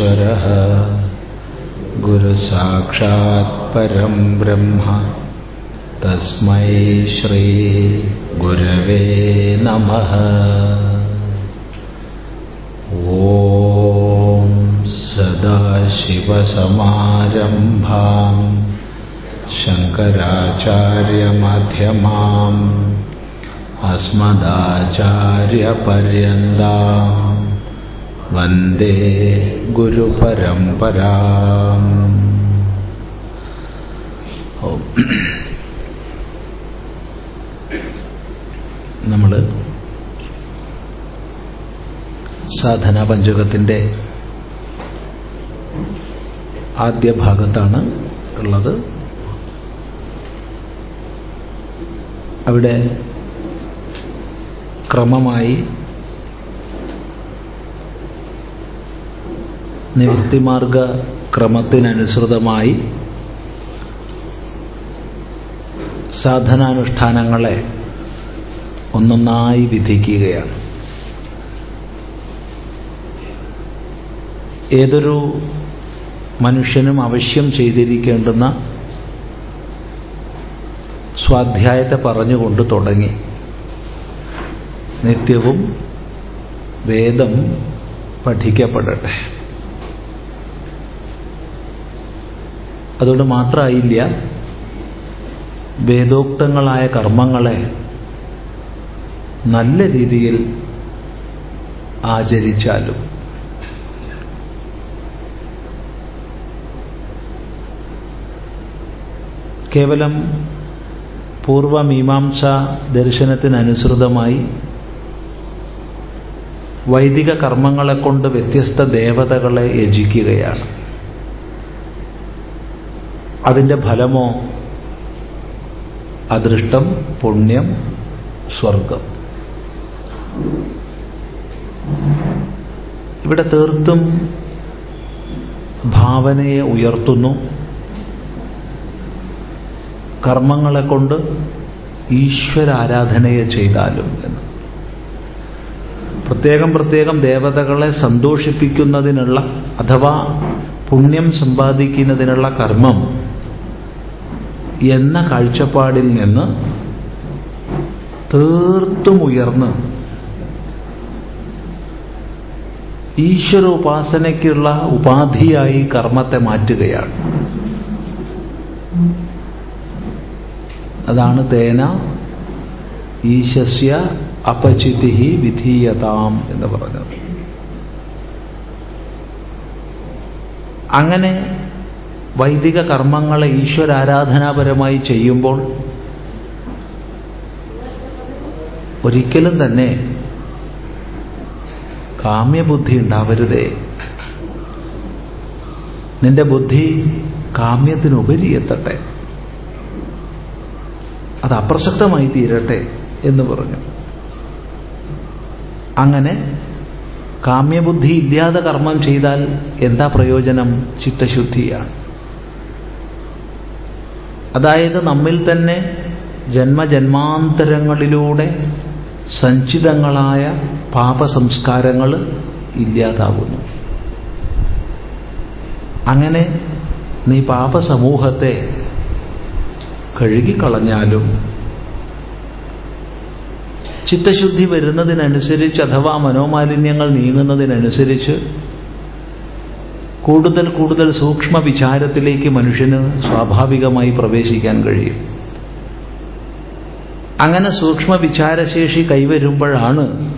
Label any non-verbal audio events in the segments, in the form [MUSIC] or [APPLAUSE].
महेश्वरः गुरुसाक्षात् परं ब्रह्म। तस्मै श्रीगुरवे नमः। ॐ सदाशिवसमारम्भाम् शङ्कराचार्यमध्यमाम् अस्मदाचार्यपर्यन्ताम् वन्दे गुरुपरम्पराम् നമ്മൾ സാധന പഞ്ചകത്തിൻ്റെ ആദ്യ ഭാഗത്താണ് ഉള്ളത് അവിടെ ക്രമമായി നിവൃത്തിമാർഗ ക്രമത്തിനനുസൃതമായി സാധനാനുഷ്ഠാനങ്ങളെ ഒന്നൊന്നായി വിധിക്കുകയാണ്. ഏതൊരു മനുഷ്യനും അവശ്യം ചെയ്തിരിക്കേണ്ടുന്ന സ്വാധ്യായത്തെ പറഞ്ഞുകൊണ്ട് തുടങ്ങി. നിത്യവും വേദം പഠിക്കപ്പെടട്ടെ. അതുകൊണ്ട് മാത്രമായില്ല വേദോക്തങ്ങളായ കർമ്മങ്ങളെ നല്ല രീതിയിൽ ആചരിച്ചാലും കേവലം പൂർവമീമാംസ ദർശനത്തിനനുസൃതമായി വൈദിക കർമ്മങ്ങളെ കൊണ്ട് വ്യത്യസ്ത ദേവതകളെ യജിക്കുകയാണ്. അതിന്റെ ഫലമോ? അദൃഷ്ടം പുണ്യം സ്വർഗം. ഇവിടെ തീർത്തും ഭാവനയെ ഉയർത്തുന്നു. കർമ്മങ്ങളെ കൊണ്ട് ഈശ്വരാരാധനയെ ചെയ്താലും എന്ന്. പ്രത്യേകം പ്രത്യേകം ദേവതകളെ സന്തോഷിപ്പിക്കുന്നതിനുള്ള അഥവാ പുണ്യം സമ്പാദിക്കുന്നതിനുള്ള കർമ്മം എന്ന കാഴ്ചപ്പാടിൽ നിന്ന് തീർത്തും ഉയർന്ന് ഈശ്വരോപാസനയ്ക്കുള്ള ഉപാധിയായി കർമ്മത്തെ മാറ്റുകയാണ്. അതാണ് തേന ഈശസ്യ അപചിതി വിധീയതാം എന്ന് പറഞ്ഞത്. അങ്ങനെ വൈദിക കർമ്മങ്ങളെ ഈശ്വരാരാധനാപരമായി ചെയ്യുമ്പോൾ ഒരിക്കലും തന്നെ കാമ്യബുദ്ധി ഉണ്ടാവരുതേ. നിന്റെ ബുദ്ധി കാമ്യത്തിനുപരി എത്തട്ടെ. അത് അപ്രസക്തമായി തീരട്ടെ എന്ന് പറഞ്ഞു. അങ്ങനെ കാമ്യബുദ്ധി ഇല്ലാതെ കർമ്മം ചെയ്താൽ എന്താ പ്രയോജനം? ചിത്തശുദ്ധിയാണ്. അതായത് നമ്മിൽ തന്നെ ജന്മജന്മാന്തരങ്ങളിലൂടെ സഞ്ചിതങ്ങളായ പാപസംസ്കാരങ്ങൾ ഇല്ലാതാകുന്നു. അങ്ങനെ നീ പാപസമൂഹത്തെ കഴുകിക്കളഞ്ഞാലും ചിത്തശുദ്ധി വരുന്നതിനനുസരിച്ച് അഥവാ മനോമാലിന്യങ്ങൾ നീങ്ങുന്നതിനനുസരിച്ച് കൂടുതൽ കൂടുതൽ സൂക്ഷ്മ വിചാരത്തിലേക്ക് മനുഷ്യന് സ്വാഭാവികമായി പ്രവേശിക്കാൻ കഴിയും. അങ്ങനെ സൂക്ഷ്മ വിചാരശേഷി കൈവരുമ്പോഴാണ്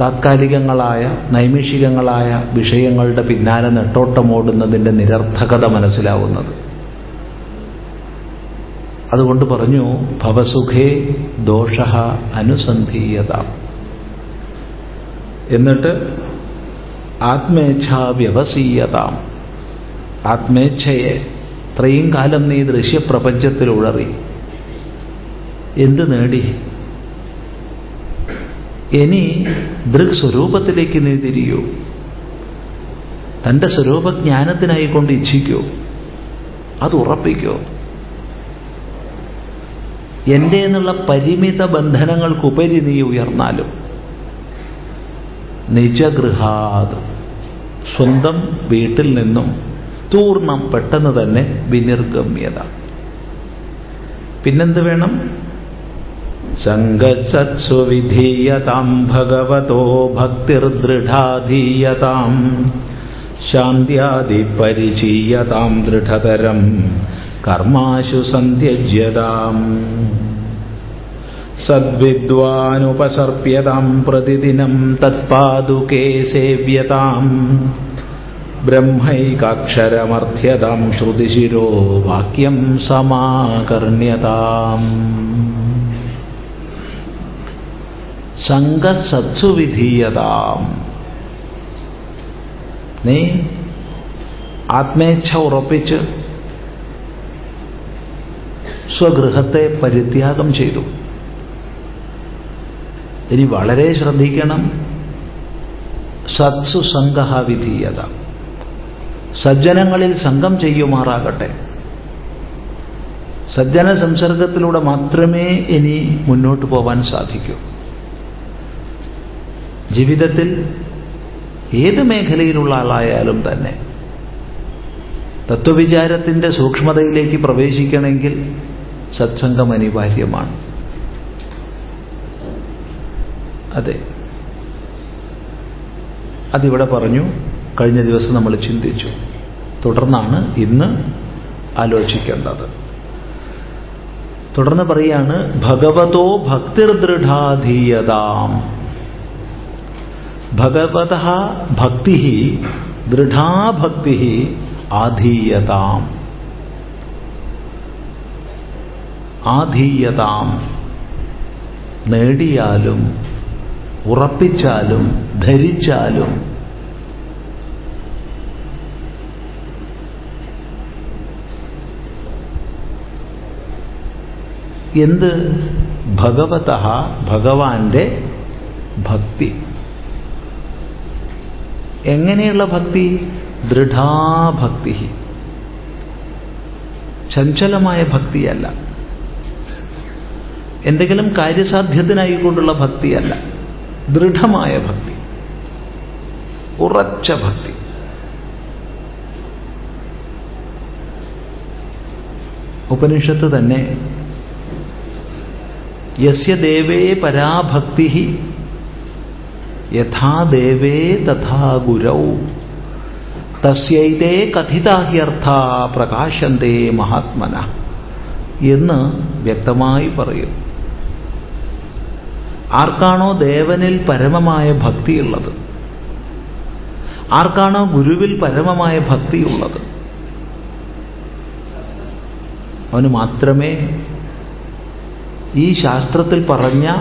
താത്കാലികങ്ങളായ നൈമിഷികങ്ങളായ വിഷയങ്ങളുടെ പിന്നാലെ നെട്ടോട്ടമോടുന്നതിന്റെ നിരർത്ഥകത മനസ്സിലാവുന്നത്. അതുകൊണ്ട് പറഞ്ഞു ഭവസുഖേ ദോഷ അനുസന്ധീയത. എന്നിട്ട് ആത്മേച്ഛാ വ്യവസീയതാം ആത്മേച്ഛയെ ഇത്രയും കാലം നീ ദൃശ്യപ്രപഞ്ചത്തിൽ ഉഴറി എന്ത് നേടി? ഇനി ദൃക് സ്വരൂപത്തിലേക്ക് നീ തിരിയൂ. തന്റെ സ്വരൂപജ്ഞാനത്തിനായിക്കൊണ്ട് ഇച്ഛിക്കൂ. അത് ഉറപ്പിക്കൂ. എന്റെ എന്നുള്ള പരിമിത ബന്ധനങ്ങൾക്കുപരി നീ ഉയർന്നാലും നിജഗൃഹാത്. സ്വന്തം വീട്ടിൽ നിന്നും തൂർണം പെട്ടെന്ന് തന്നെ വിനിർഗമ്യത. പിന്നെന്ത് വേണം? സംഗസത്സു വിധീയതാം ഭഗവതോ ഭക്തിർദൃഢാധീയതാം. ശാന്ത്യാദിപരിചീയതാം ദൃഢതരം. കർമാശു സന്ത്യജ്യതാം സദ്വിദ്വാനുപസർപ്യതാം പ്രതിദിനം തത്പാദുകേ സേവ്യതാം ബ്രഹ്മൈകാക്ഷരമർത്ഥ്യതാം ശ്രുതിശിരോ വാക്യം സമാകർണ്യതാം. സംഘസത്സുവിധീയതാം. നീ ആത്മേച്ഛ ഉറപ്പിച്ച് സ്വഗൃഹത്തെ പരിത്യാഗം ചെയ്തു. ഇനി വളരെ ശ്രദ്ധിക്കണം. സത്സു വിധീയത. സജ്ജനങ്ങളിൽ സംഘം ചെയ്യുമാറാകട്ടെ. സജ്ജന സംസർഗത്തിലൂടെ മാത്രമേ ഇനി മുന്നോട്ട് പോവാൻ സാധിക്കൂ. ജീവിതത്തിൽ ഏത് മേഖലയിലുള്ള ആളായാലും തന്നെ തത്വവിചാരത്തിന്റെ സൂക്ഷ്മതയിലേക്ക് പ്രവേശിക്കണമെങ്കിൽ സത്സംഗം അനിവാര്യമാണ്. അതെ. അതിവിടെ പറഞ്ഞു കഴിഞ്ഞ ദിവസം നമ്മൾ ചിന്തിച്ചു. തുടർന്നാണ് ഇന്ന് ആലോചിക്കേണ്ടത്. തുടർന്ന് പറയാണ് ഭഗവതോ ഭക്തിർദൃഢാധീയതാം. ഭഗവത ഭക്തി ദൃഢാഭക്തി ആധീയതാം. ആധീയതാം. നേടിയാലും ഉറപ്പിച്ചാലും ധരിച്ചാലും. എന്ത്? ഭഗവത ഭഗവാന്റെ ഭക്തി. എങ്ങനെയുള്ള ഭക്തി? ദൃഢാഭക്തി. ചഞ്ചലമായ ഭക്തിയല്ല. എന്തെങ്കിലും കാര്യസാധ്യത്തിനായിക്കൊണ്ടുള്ള ഭക്തിയല്ല. ദൃഢമായ ഭക്തി. ഉറച്ച ഭക്തി. ഉപനിഷത്ത് തന്നെ യസ്യ ദേവേ പരാഭക്തി യഥാ ദേവേ തഥാ ഗുരൗ. തസ്യൈതേ കഥിതാഹ്യർത്ഥ പ്രകാശന്തേ മഹാത്മന എന്ന് വ്യക്തമായി പറയും ആർക്കാണോ ദേവനിൽ പരമമായ ഭക്തിയുള്ളത്? ആർക്കാണോ ഗുരുവിൽ പരമമായ ഭക്തിയുള്ളത്? അവന് മാത്രമേ ഈ ശാസ്ത്രത്തിൽ പറഞ്ഞ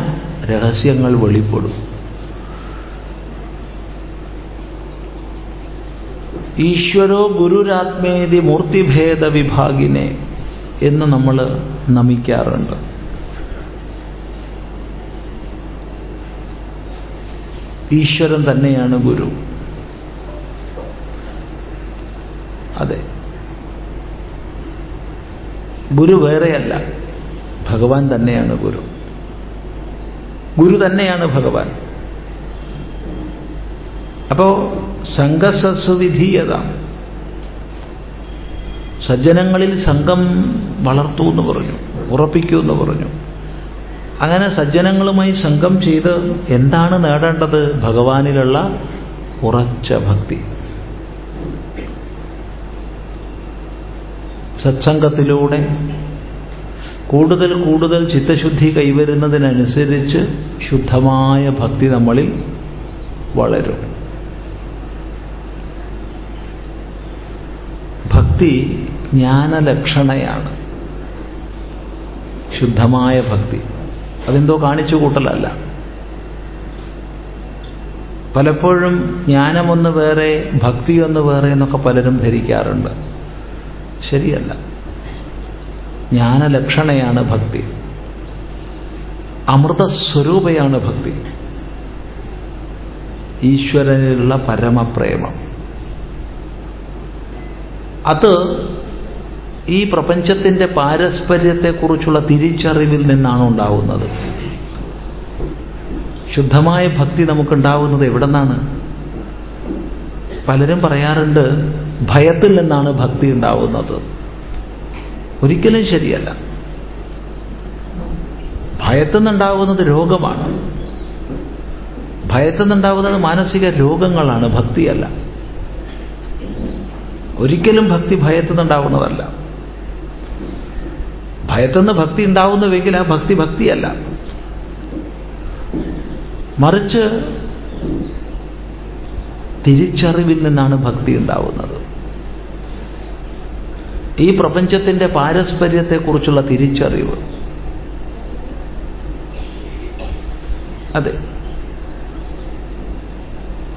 രഹസ്യങ്ങൾ വെളിപ്പെടും. ഈശ്വരോ ഗുരുരാത്മേതി മൂർത്തിഭേദ വിഭാഗിനെ എന്ന് നമ്മൾ നമിക്കാറുണ്ട്. ഈശ്വരൻ തന്നെയാണ് ഗുരു. അതെ. ഗുരു വേറെയല്ല. ഭഗവാൻ തന്നെയാണ് ഗുരു. ഗുരു തന്നെയാണ് ഭഗവാൻ. അപ്പോ സംഘസസ്വിധീയത സജ്ജനങ്ങളിൽ സംഘം വളർത്തൂ എന്ന് പറഞ്ഞു ഉറപ്പിക്കൂ എന്ന് പറഞ്ഞു. അങ്ങനെ സജ്ജനങ്ങളുമായി സംഘം ചെയ്ത് എന്താണ് നേടേണ്ടത്? ഭഗവാനിലുള്ള ഉറച്ച ഭക്തി. സത്സംഗത്തിലൂടെ കൂടുതൽ കൂടുതൽ ചിത്തശുദ്ധി കൈവരുന്നതിനനുസരിച്ച് ശുദ്ധമായ ഭക്തി നമ്മളിൽ വളരും. ഭക്തി ജ്ഞാനലക്ഷണയാണ്. ശുദ്ധമായ ഭക്തി. അതെന്തോ കാണിച്ചു കൂട്ടലല്ല. പലപ്പോഴും ജ്ഞാനമൊന്ന് വേറെ ഭക്തിയൊന്ന് വേറെ എന്നൊക്കെ പലരും ധരിക്കാറുണ്ട്. ശരിയല്ല. ജ്ഞാനലക്ഷണയാണ് ഭക്തി. അമൃതസ്വരൂപയാണ് ഭക്തി. ഈശ്വരനിലുള്ള പരമപ്രേമം. അത് ഈ പ്രപഞ്ചത്തിന്റെ പാരസ്പര്യത്തെക്കുറിച്ചുള്ള തിരിച്ചറിവിൽ നിന്നാണ് ഉണ്ടാവുന്നത്. ശുദ്ധമായ ഭക്തി നമുക്കുണ്ടാവുന്നത് എവിടെ നിന്നാണ് പലരും പറയാറുണ്ട് ഭയത്തിൽ നിന്നാണ് ഭക്തി ഉണ്ടാവുന്നത്. ഒരിക്കലും ശരിയല്ല. ഭയത്തിൽ നിന്നുണ്ടാവുന്നത് രോഗമാണ്. ഭയത്തിൽ നിന്നുണ്ടാവുന്നത് മാനസിക രോഗങ്ങളാണ് ഭക്തിയല്ല. ഒരിക്കലും ഭക്തി ഭയത്തിൽ നിന്നുണ്ടാവുന്നതല്ല. ഭയത്തിൽ നിന്ന് ഭക്തി ഉണ്ടാവുന്നുവെങ്കിൽ ആ ഭക്തി ഭക്തിയല്ല. മറിച്ച് തിരിച്ചറിവിൽ നിന്നാണ് ഭക്തി ഉണ്ടാവുന്നത്. ഈ പ്രപഞ്ചത്തിന്റെ പാരസ്പര്യത്തെക്കുറിച്ചുള്ള തിരിച്ചറിവ്. അതെ.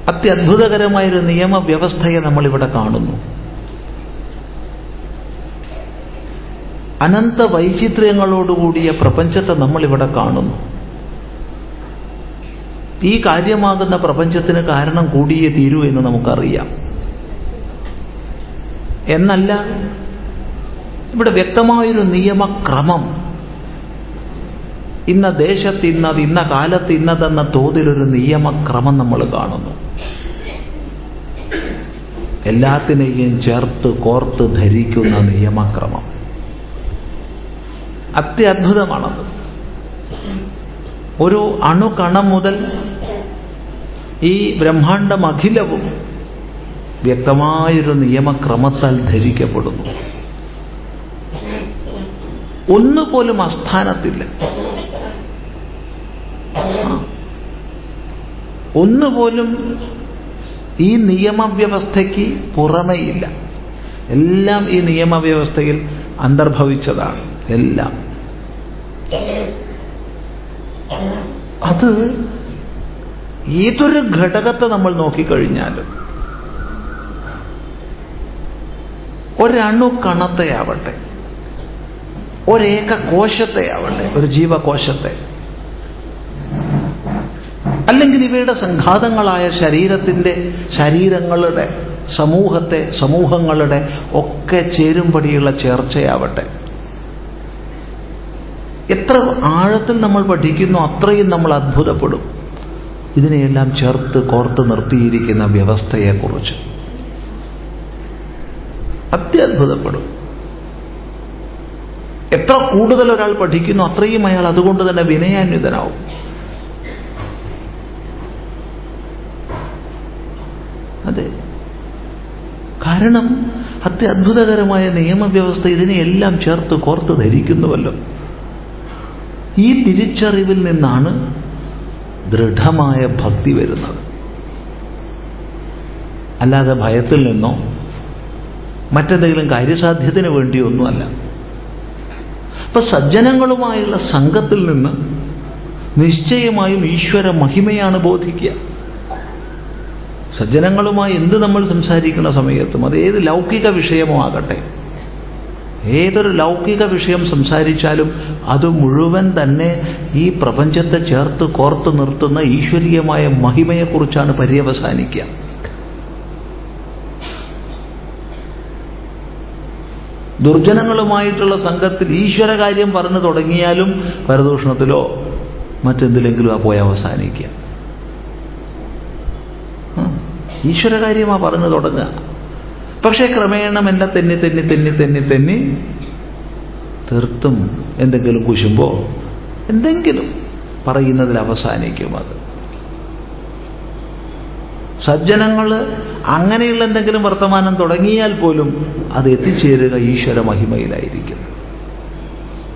അത്യത്ഭുതകരമായൊരു നിയമവ്യവസ്ഥയെ നമ്മളിവിടെ കാണുന്നു. അനന്ത വൈചിത്ര്യങ്ങളോടുകൂടിയ പ്രപഞ്ചത്തെ നമ്മളിവിടെ കാണുന്നു. ഈ കാര്യമാകുന്ന പ്രപഞ്ചത്തിന് കാരണം കൂടിയേ തീരൂ എന്ന് നമുക്കറിയാം. എന്നല്ല ഇവിടെ വ്യക്തമായൊരു നിയമക്രമം. ഇന്ന ദേശത്ത് ഇന്നത് ഇന്ന കാലത്ത് ഇന്നതെന്ന തോതിലൊരു നിയമക്രമം നമ്മൾ കാണുന്നു. എല്ലാത്തിനെയും ചേർത്ത് കോർത്ത് ധരിക്കുന്ന നിയമക്രമം. അത്യത്ഭുതമാണത് ഒരു അണുകണം മുതൽ ഈ ബ്രഹ്മാണ്ടം അഖിലവും വ്യക്തമായൊരു നിയമക്രമത്താൽ ധരിക്കപ്പെടുന്നു. ഒന്നുപോലും അസ്ഥാനത്തില്ല ഒന്നുപോലും ഈ നിയമവ്യവസ്ഥയ്ക്ക് പുറമേയില്ല. എല്ലാം ഈ നിയമവ്യവസ്ഥയിൽ അന്തർഭവിച്ചതാണ്. എല്ലാം. അത് ഏതൊരു ഘടകത്തെ നമ്മൾ നോക്കിക്കഴിഞ്ഞാലും ഒരണു കണത്തെയാവട്ടെ ഒരേക കോശത്തെയാവട്ടെ ഒരു ജീവകോശത്തെ അല്ലെങ്കിൽ ഇവയുടെ സംഘാതങ്ങളായ ശരീരത്തിന്റെ ശരീരങ്ങളുടെ സമൂഹത്തെ സമൂഹങ്ങളുടെ ഒക്കെ ചേരുംപടിയുള്ള ചേർച്ചയാവട്ടെ. എത്ര ആഴത്തിൽ നമ്മൾ പഠിക്കുന്നു അത്രയും നമ്മൾ അത്ഭുതപ്പെടും. ഇതിനെയെല്ലാം ചേർത്ത് കോർത്ത് നിർത്തിയിരിക്കുന്ന വ്യവസ്ഥയെക്കുറിച്ച്. അത്യത്ഭുതപ്പെടും. എത്ര കൂടുതൽ ഒരാൾ പഠിക്കുന്നു അത്രയും അയാൾ അതുകൊണ്ട് തന്നെ വിനയാന്വിതനാവും. അതെ. കാരണം അത്യത്ഭുതകരമായ നിയമവ്യവസ്ഥ ഇതിനെയെല്ലാം ചേർത്ത് കോർത്ത് ധരിക്കുന്നുവല്ലോ. ഈ തിരിച്ചറിവിൽ നിന്നാണ് ദൃഢമായ ഭക്തി വരുന്നത്. അല്ലാതെ ഭയത്തിൽ നിന്നോ മറ്റെന്തെങ്കിലും കാര്യസാധ്യത്തിന് വേണ്ടിയൊന്നുമല്ല. അപ്പൊ സജ്ജനങ്ങളുമായുള്ള സംഘത്തിൽ നിന്ന് നിശ്ചയമായും ഈശ്വര മഹിമയാണ് ബോധിക്കുക. സജ്ജനങ്ങളുമായി എന്ത് നമ്മൾ സംസാരിക്കുന്ന സമയത്തും അത് ഏത് ലൗകിക വിഷയമോ ആകട്ടെ ഏതൊരു ലൗകിക വിഷയം സംസാരിച്ചാലും അത് മുഴുവൻ തന്നെ ഈ പ്രപഞ്ചത്തെ ചേർത്ത് കോർത്ത് നിർത്തുന്ന ഈശ്വരീയമായ മഹിമയെക്കുറിച്ചാണ് പര്യവസാനിക്കുക. ദുർജനങ്ങളുമായിട്ടുള്ള സംഘത്തിൽ ഈശ്വര കാര്യം പറഞ്ഞു തുടങ്ങിയാലും പരദൂഷണത്തിലോ മറ്റെന്തിലെങ്കിലും ആ പോയി അവസാനിക്കുക. ഈശ്വരകാര്യമാണ് പറഞ്ഞു തുടങ്ങുക. പക്ഷേ ക്രമേണ എന്നെ തെന്നി തെന്നി തെന്നി തെന്നി തെന്നി തീർത്തും എന്തെങ്കിലും കുശുമ്പോ എന്തെങ്കിലും പറയുന്നതിൽ അവസാനിക്കും അത്. സജ്ജനങ്ങൾ അങ്ങനെയുള്ള എന്തെങ്കിലും വർത്തമാനം തുടങ്ങിയാൽ പോലും അത് എത്തിച്ചേരുക ഈശ്വര മഹിമയിലായിരിക്കും.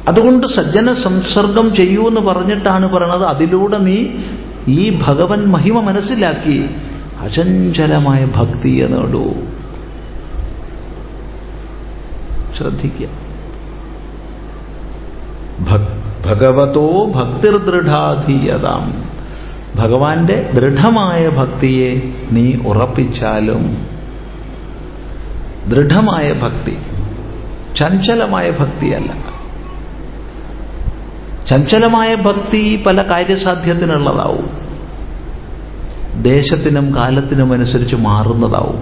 അതുകൊണ്ട് സജ്ജന സംസർഗം ചെയ്യൂ എന്ന് പറഞ്ഞിട്ടാണ് പറയണത്. അതിലൂടെ നീ ഈ ഭഗവൻ മഹിമ മനസ്സിലാക്കി അചഞ്ചലമായ ഭക്തിയെ നേടൂ. ശ്രദ്ധിക്കുക. ഭഗവതോ ഭക്തിർ ദൃഢാധീയതാം ഭഗവാന്റെ ദൃഢമായ ഭക്തിയെ നീ ഉറപ്പിച്ചാലും ദൃഢമായ ഭക്തി ചഞ്ചലമായ ഭക്തിയല്ല. ചഞ്ചലമായ ഭക്തി പല കാര്യസാധ്യത്തിനുള്ളതാവും. ദേശത്തിനും കാലത്തിനും അനുസരിച്ച് മാറുന്നതാവും.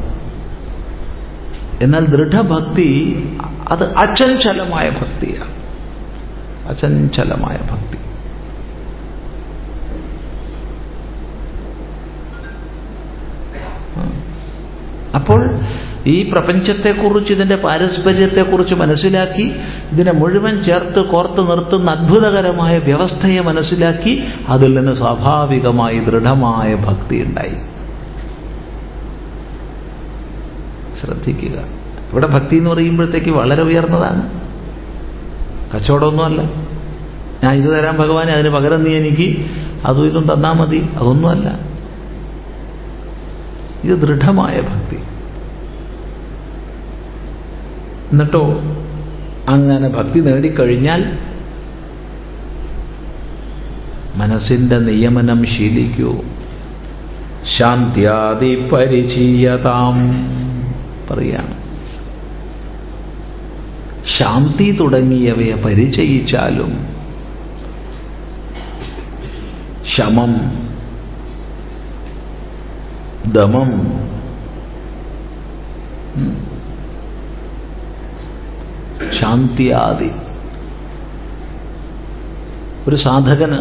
എന്നാൽ ദൃഢഭക്തി അത് അചഞ്ചലമായ ഭക്തിയാണ്. അചഞ്ചലമായ ഭക്തി. അപ്പോൾ ഈ പ്രപഞ്ചത്തെക്കുറിച്ച് ഇതിന്റെ പാരസ്പര്യത്തെക്കുറിച്ച് മനസ്സിലാക്കി ഇതിനെ മുഴുവൻ ചേർത്ത് കോർത്ത് നിർത്തുന്ന അത്ഭുതകരമായ വ്യവസ്ഥയെ മനസ്സിലാക്കി അതിൽ നിന്ന് സ്വാഭാവികമായി ദൃഢമായ ഭക്തി ഉണ്ടായി. ശ്രദ്ധിക്കുക. ഇവിടെ ഭക്തി എന്ന് പറയുമ്പോഴത്തേക്ക് വളരെ ഉയർന്നതാണ്. കച്ചവടമൊന്നുമല്ല. ഞാൻ ഇത് തരാൻ ഭഗവാനെ അതിന് പകരം നീ എനിക്ക് അതും ഇതും തന്നാൽ മതി. അതൊന്നുമല്ല. ഇത് ദൃഢമായ ഭക്തി. എന്നിട്ടോ അങ്ങനെ ഭക്തി നേടിക്കഴിഞ്ഞാൽ മനസ്സിന്റെ നിയമനം ശീലിക്കൂ. ശാന്ത്യാദി പരിചീയതാം. പറയാണ് ശാന്തി തുടങ്ങിയവയെ പരിചയിച്ചാലും ശമം ദമം ശാന്തിയാദി. ഒരു സാധകന്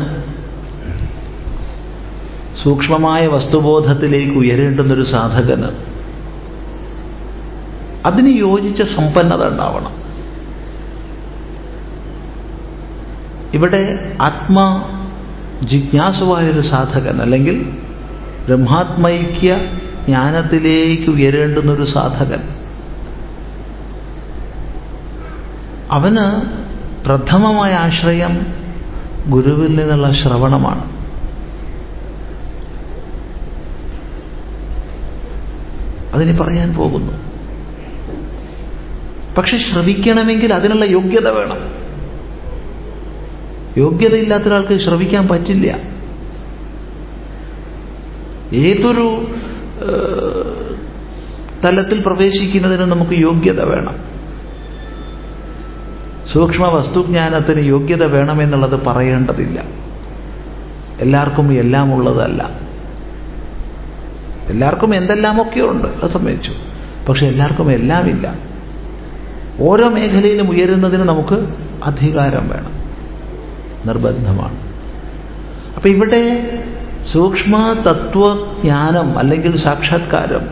സൂക്ഷ്മമായ വസ്തുബോധത്തിലേക്ക് ഉയരേണ്ടുന്നൊരു സാധകന് അതിന് യോജിച്ച സമ്പന്നത ഉണ്ടാവണം. ഇവിടെ ആത്മ ജിജ്ഞാസുവായൊരു സാധകൻ അല്ലെങ്കിൽ ബ്രഹ്മാത്മൈക്യ ജ്ഞാനത്തിലേക്ക് ഉയരേണ്ടുന്നൊരു സാധകൻ. അവന് പ്രഥമമായ ആശ്രയം ഗുരുവിൽ നിന്നുള്ള ശ്രവണമാണ്. അതിന് പറയാൻ പോകുന്നു പക്ഷെ ശ്രവിക്കണമെങ്കിൽ അതിനുള്ള യോഗ്യത വേണം. യോഗ്യതയില്ലാത്ത ഒരാൾക്ക് ശ്രവിക്കാൻ പറ്റില്ല. ഏതൊരു തലത്തിൽ പ്രവേശിക്കുന്നതിന് നമുക്ക് യോഗ്യത വേണം. സൂക്ഷ്മ വസ്തുജ്ഞാനത്തിന് യോഗ്യത വേണമെന്നുള്ളത് പറയേണ്ടതില്ല. എല്ലാവർക്കും എല്ലാം ഉള്ളതല്ല. എല്ലാവർക്കും എന്തെല്ലാമൊക്കെ ഉണ്ട് അത് സംബന്ധിച്ചു. പക്ഷെ എല്ലാവർക്കും എല്ലാമില്ല. ഓരോ മേഖലയിലും ഉയരുന്നതിന് നമുക്ക് അധികാരം വേണം. നിർബന്ധമാണ്. അപ്പൊ ഇവിടെ സൂക്ഷ്മ തത്വജ്ഞാനം അല്ലെങ്കിൽ സാക്ഷാത്കാരം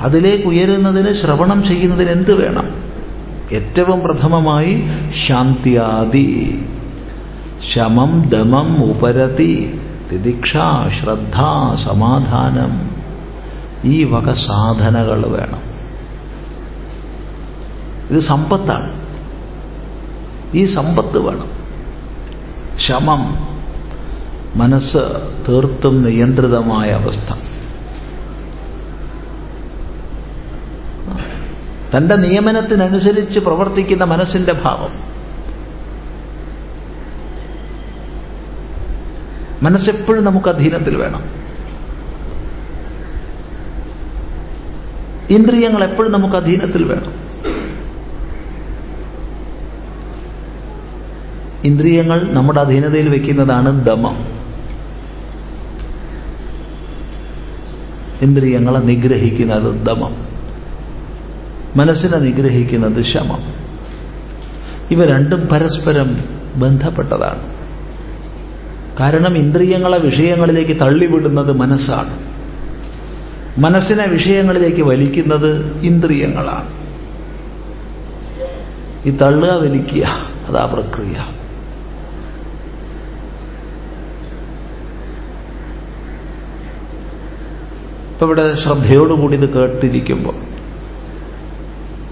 അതിലേക്ക് ഉയരുന്നതിന് ശ്രവണം ചെയ്യുന്നതിന് എന്ത് വേണം? ഏറ്റവും പ്രഥമമായി ശാന്തിയാദി ശമം ദമം ഉപരതി തിദിക്ഷ ശ്രദ്ധ സമാധാനം ഈ വക സാധനകൾ വേണം. ഇത് സമ്പത്താണ്. ഈ സമ്പത്ത് വേണം. ശമം മനസ്സ് തീർത്തും നിയന്ത്രിതമായ അവസ്ഥ. തന്റെ നിയമനത്തിനനുസരിച്ച് പ്രവർത്തിക്കുന്ന മനസ്സിന്റെ ഭാവം. മനസ്സെപ്പോഴും നമുക്ക് അധീനത്തിൽ വേണം. ഇന്ദ്രിയങ്ങൾ എപ്പോഴും നമുക്ക് അധീനത്തിൽ വേണം. ഇന്ദ്രിയങ്ങൾ നമ്മുടെ അധീനതയിൽ വെക്കുന്നതാണ് ദമം. ഇന്ദ്രിയങ്ങളെ നിഗ്രഹിക്കുന്നത് ദമം. മനസ്സിനെ നിഗ്രഹിക്കുന്നത് ശമം. ഇവ രണ്ടും പരസ്പരം ബന്ധപ്പെട്ടതാണ്. കാരണം ഇന്ദ്രിയങ്ങളെ വിഷയങ്ങളിലേക്ക് തള്ളിവിടുന്നത് മനസ്സാണ്. മനസ്സിനെ വിഷയങ്ങളിലേക്ക് വലിക്കുന്നത് ഇന്ദ്രിയങ്ങളാണ്. ഈ തള്ളുക വലിക്കുക അതാ പ്രക്രിയ. ഇപ്പൊ ഇവിടെ ശ്രദ്ധയോടുകൂടി ഇത് കേട്ടിരിക്കുമ്പോൾ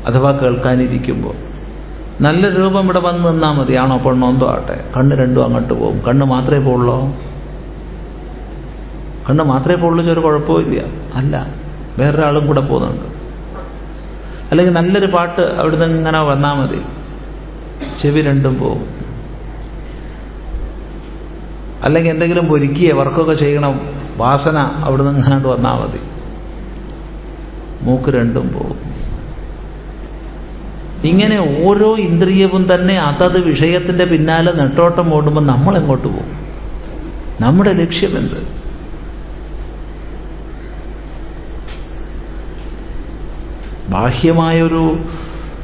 അഥവാ കേൾക്കാനിരിക്കുമ്പോൾ നല്ല രൂപം ഇവിടെ വന്ന് നിന്നാൽ മതി. ആണോ പെണ്ണോ എന്തോ ആട്ടെ കണ്ണ് രണ്ടും അങ്ങോട്ട് പോകും. കണ്ണ് മാത്രമേ പോകുള്ളൂ കണ്ണ് മാത്രമേ പോകുള്ളൂ ഒരു കുഴപ്പമില്ല അല്ല വേറൊരാളും കൂടെ പോകുന്നുണ്ട്. അല്ലെങ്കിൽ നല്ലൊരു പാട്ട് അവിടുന്ന് ഇങ്ങനെ വന്നാൽ മതി. ചെവി രണ്ടും പോകും അല്ലെങ്കിൽ എന്തെങ്കിലും ഒരുക്കിയ വർക്കൊക്കെ ചെയ്യണം. വാസന അവിടുന്ന് ഇങ്ങനാണ്ട് വന്നാൽ മതി. മൂക്ക് രണ്ടും പോകും. ഇങ്ങനെ ഓരോ ഇന്ദ്രിയവും തന്നെ അതത് വിഷയത്തിന്റെ പിന്നാലെ നെട്ടോട്ടം ഓടുമ്പോൾ നമ്മൾ എങ്ങോട്ട് പോകും? നമ്മുടെ ലക്ഷ്യമെന്ത് ബാഹ്യമായൊരു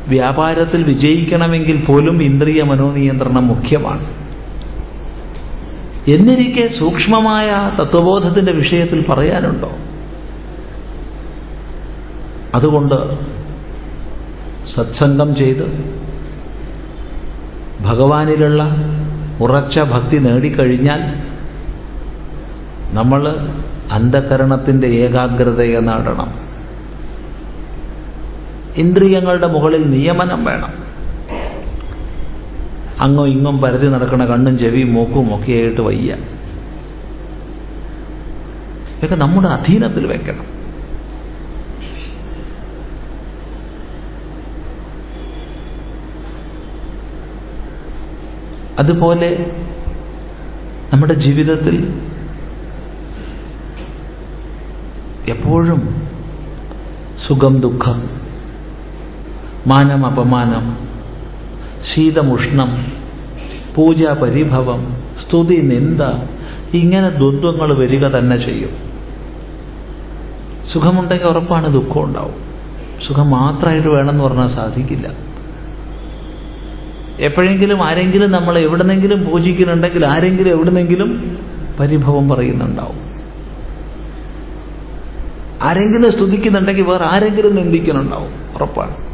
വ്യാപാരത്തിൽ വിജയിക്കണമെങ്കിൽ പോലും ഇന്ദ്രിയ മനോനിയന്ത്രണം മുഖ്യമാണ്. എന്നിരിക്കെ സൂക്ഷ്മമായ തത്വബോധത്തിന്റെ വിഷയത്തിൽ പറയാനുണ്ടോ? അതുകൊണ്ട് സത്സംഗം ചെയ്ത് ഭഗവാനിലുള്ള ഉറച്ച ഭക്തി നേടിക്കഴിഞ്ഞാൽ നമ്മൾ അന്ധകരണത്തിന്റെ ഏകാഗ്രതയെ നേടണം. ഇന്ദ്രിയങ്ങളുടെ മുകളിൽ നിയമനം വേണം. അങ്ങും ഇങ്ങും പരതി നടക്കണ കണ്ണും ചെവിയും മൂക്കും ഒക്കെയായിട്ട് വയ്യ. ഇതൊക്കെ നമ്മുടെ അധീനത്തിൽ വെക്കണം. അതുപോലെ നമ്മുടെ ജീവിതത്തിൽ എപ്പോഴും സുഖം ദുഃഖം മാനം അപമാനം ശീതമുഷ്ണം പൂജ പരിഭവം സ്തുതി നിന്ദ ഇങ്ങനെ ദ്വന്ദ്വങ്ങൾ വരിക തന്നെ ചെയ്യും. സുഖമുണ്ടെങ്കിൽ ഉറപ്പാണ് ദുഃഖം ഉണ്ടാവും. സുഖം മാത്രമായിട്ട് വേണമെന്ന് പറഞ്ഞാൽ സാധിക്കില്ല. എപ്പോഴെങ്കിലും ആരെങ്കിലും നമ്മളെ എവിടുന്നെങ്കിലും പൂജിക്കുന്നുണ്ടെങ്കിൽ ആരെങ്കിലും എവിടുന്നെങ്കിലും പരിഭവം പറയുന്നുണ്ടാവും. ആരെങ്കിലും സ്തുതിക്കുന്നുണ്ടെങ്കിൽ വേറെ ആരെങ്കിലും നിന്ദിക്കുന്നുണ്ടാവും. ഉറപ്പാണ്.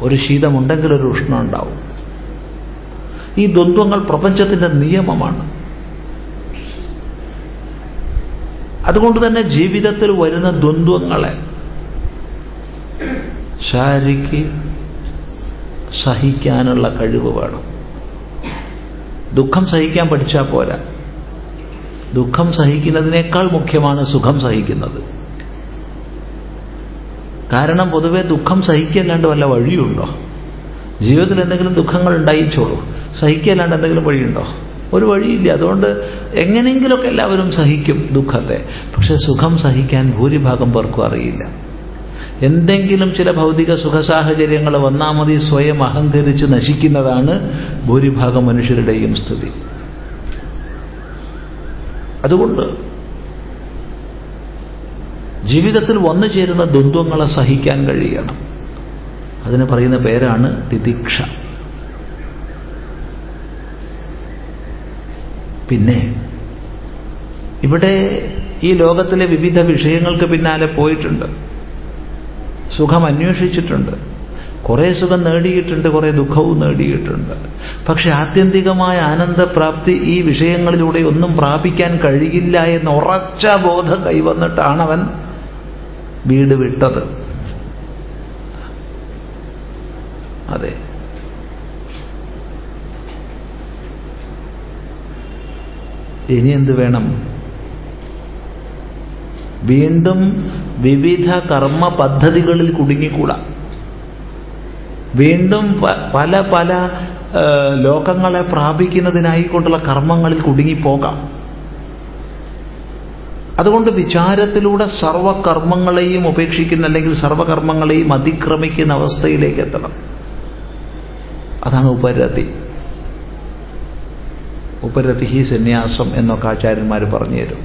ഒരു ശീതമുണ്ടെങ്കിൽ ഒരു ഉഷ്ണം ഉണ്ടാവും ഈ ദ്വന്ദ്വങ്ങൾ പ്രപഞ്ചത്തിന്റെ നിയമമാണ്. അതുകൊണ്ട് തന്നെ ജീവിതത്തിൽ വരുന്ന ദ്വന്ദ്വങ്ങളെ ശാരിക്ക് സഹിക്കാനുള്ള കഴിവ് വേണം. ദുഃഖം സഹിക്കാൻ പഠിച്ചാൽ പോരാ. ദുഃഖം സഹിക്കുന്നതിനേക്കാൾ മുഖ്യമാണ് സുഖം സഹിക്കുന്നത്. കാരണം പൊതുവെ ദുഃഖം സഹിക്കല്ലാണ്ട് വല്ല വഴിയുണ്ടോ? ജീവിതത്തിൽ എന്തെങ്കിലും ദുഃഖങ്ങൾ ഉണ്ടായിച്ചോളൂ. സഹിക്കല്ലാണ്ട് എന്തെങ്കിലും വഴിയുണ്ടോ? ഒരു വഴിയില്ല. അതുകൊണ്ട് എങ്ങനെയെങ്കിലുമൊക്കെ എല്ലാവരും സഹിക്കും ദുഃഖത്തെ. പക്ഷെ സുഖം സഹിക്കാൻ ഭൂരിഭാഗം പേർക്കും അറിയില്ല. എന്തെങ്കിലും ചില ഭൗതിക സുഖ സാഹചര്യങ്ങൾ വന്നാൽ മതി സ്വയം അഹങ്കരിച്ച് നശിക്കുന്നതാണ് ഭൂരിഭാഗം മനുഷ്യരുടെയും സ്ഥിതി. അതുകൊണ്ട് ജീവിതത്തിൽ വന്നു ചേരുന്ന ദ്വന്ദ്വങ്ങളെ സഹിക്കാൻ കഴിയണം. അതിന് പറയുന്ന പേരാണ് തിതിക്ഷ പിന്നെ ഇവിടെ ഈ ലോകത്തിലെ വിവിധ വിഷയങ്ങൾക്ക് പിന്നാലെ പോയിട്ടുണ്ട്. സുഖം അന്വേഷിച്ചിട്ടുണ്ട്. കുറേ സുഖം നേടിയിട്ടുണ്ട് കുറേ ദുഃഖവും നേടിയിട്ടുണ്ട്. പക്ഷെ ആത്യന്തികമായ ആനന്ദപ്രാപ്തി ഈ വിഷയങ്ങളിലൂടെ ഒന്നും പ്രാപിക്കാൻ കഴിയില്ല എന്ന ഉറച്ച ബോധം കൈവന്നിട്ടാണ് അവൻ വീട് വിട്ടത്. അതെ. ഇനി എന്ത് വേണം? വീണ്ടും വിവിധ കർമ്മ പദ്ധതികളിൽ കുടുങ്ങിക്കൂടാ. വീണ്ടും പല പല ലോകങ്ങളെ പ്രാപിക്കുന്നതിനായിക്കൊണ്ടുള്ള കർമ്മങ്ങളിൽ കുടുങ്ങിപ്പോകാം. അതുകൊണ്ട് വിചാരത്തിലൂടെ സർവകർമ്മങ്ങളെയും ഉപേക്ഷിക്കുന്ന അല്ലെങ്കിൽ സർവകർമ്മങ്ങളെയും അതിക്രമിക്കുന്ന അവസ്ഥയിലേക്ക് എത്തണം. അതാണ് ഉപരതി. ഉപരതി ഹി സന്യാസം എന്നൊക്കെ ആചാര്യന്മാർ പറഞ്ഞു തരും.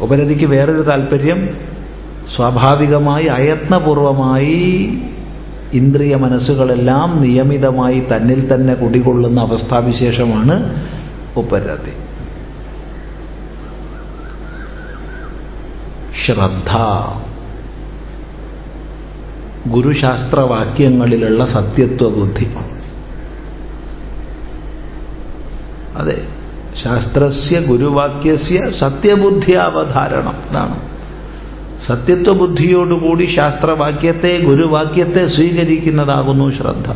ഉപരതിക്ക് വേറൊരു താല്പര്യം സ്വാഭാവികമായി അയത്നപൂർവമായി ഇന്ദ്രിയ മനസ്സുകളെല്ലാം നിയമിതമായി തന്നിൽ തന്നെ കുടികൊള്ളുന്ന അവസ്ഥാവിശേഷമാണ് ഉപരതി. ശ്രദ്ധ. ഗുരുശാസ്ത്രവാക്യങ്ങളിലുള്ള സത്യത്വ ബുദ്ധി അതെ ശാസ്ത്രസ്യ ഗുരുവാക്യസ്യ സത്യബുദ്ധി അവധാരണം എന്നാണ്. സത്യത്വ ബുദ്ധിയോടുകൂടി ശാസ്ത്രവാക്യത്തെ ഗുരുവാക്യത്തെ സ്വീകരിക്കുന്നതാകുന്നു ശ്രദ്ധ.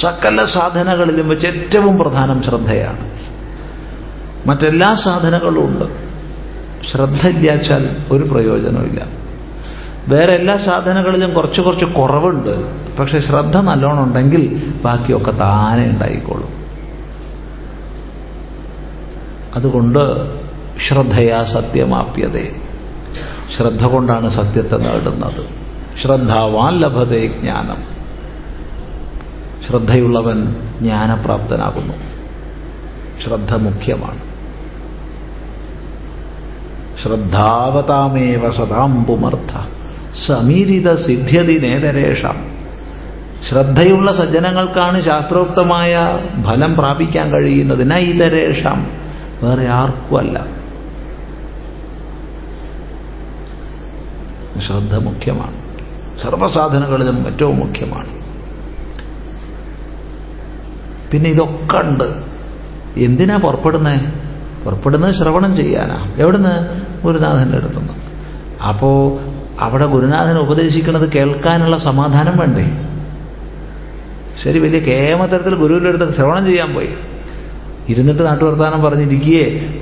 സകല സാധനങ്ങളിലും വെച്ച് ഏറ്റവും പ്രധാനം ശ്രദ്ധയാണ്. മറ്റെല്ലാ സാധനങ്ങളും ഉണ്ട്. ശ്രദ്ധ ഇല്ലാച്ചാൽ ഒരു പ്രയോജനമില്ല വേറെ എല്ലാ സാധനങ്ങളിലും കുറച്ച് കുറച്ച് കുറവുണ്ട്. പക്ഷെ ശ്രദ്ധ നല്ലോണം ഉണ്ടെങ്കിൽ ബാക്കിയൊക്കെ താനെ ഉണ്ടായിക്കോളും. അതുകൊണ്ട് ശ്രദ്ധയാ സത്യമാപ്യതേ. ശ്രദ്ധ കൊണ്ടാണ് സത്യത്തെ നേടുന്നത്. ശ്രദ്ധാവാൻ ലഭതേ ജ്ഞാനം. ശ്രദ്ധയുള്ളവൻ ജ്ഞാനപ്രാപ്തനാകുന്നു. ശ്രദ്ധ മുഖ്യമാണ്. ശ്രദ്ധാവതാമേവ സദാം പുമർത്ഥ സമീരിത സിദ്ധ്യതി നേതരേഷാം. ശ്രദ്ധയുള്ള സജ്ജനങ്ങൾക്കാണ് ശാസ്ത്രോക്തമായ ഫലം പ്രാപിക്കാൻ കഴിയുന്നത്. നൈതരേഷാം വേറെ ആർക്കുമല്ല. ശ്രദ്ധ മുഖ്യമാണ്. സർവസാധനങ്ങളിലും ഏറ്റവും മുഖ്യമാണ്. പിന്നെ ഇതൊക്കെ ഉണ്ട്. എന്തിനാ പുറപ്പെടുന്നത് പുറപ്പെടുന്നത് ശ്രവണം ചെയ്യാനാ. എവിടുന്ന്? ഗുരുനാഥന്റെ അടുത്തുനിന്ന് അപ്പോ അവിടെ ഗുരുനാഥൻ ഉപദേശിക്കുന്നത് കേൾക്കാനുള്ള സമാധാനം വേണ്ടേ? ശരി വലിയ കേമത്തരത്തിൽ ഗുരുവിന്റെ അടുത്ത് ശ്രവണം ചെയ്യാൻ പോയി. ഇരുന്നിട്ട് നാട്ടുവർത്താനം പറഞ്ഞിരിക്കുകയെ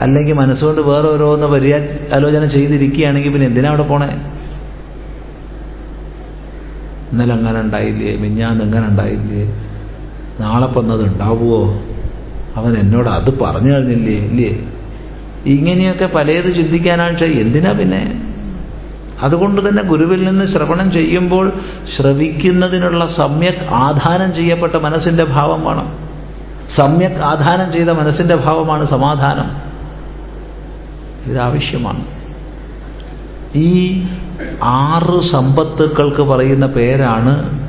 അല്ലെങ്കിൽ മനസ്സുകൊണ്ട് വേറെ ഓരോന്ന് പര്യാ ആലോചന ചെയ്തിരിക്കുകയാണെങ്കിൽ പിന്നെ എന്തിനാ അവിടെ പോണേ? ഇന്നലെ അങ്ങനെ ഉണ്ടായില്ലേ മിഞ്ഞാന്ന് ഉണ്ടായില്ലേ നാളെ പൊന്നത് ഉണ്ടാവുമോ അവൻ എന്നോട് അത് പറഞ്ഞു കഴിഞ്ഞില്ലേ ഇല്ലേ? ഇങ്ങനെയൊക്കെ പലത് ചിന്തിക്കാനാണ് എന്തിനാ പിന്നെ? അതുകൊണ്ട് തന്നെ ഗുരുവിൽ നിന്ന് ശ്രവണം ചെയ്യുമ്പോൾ ശ്രവിക്കുന്നതിനുള്ള സമ്യക് ആധാനം ചെയ്യപ്പെട്ട മനസ്സിന്റെ ഭാവം വേണം. സമ്യക് ആധാനം ചെയ്ത മനസ്സിന്റെ ഭാവമാണ് സമാധാനം. ഇതാവശ്യമാണ്. ഈ ആറ് സമ്പത്തുക്കൾക്ക് പറയുന്ന പേരാണ്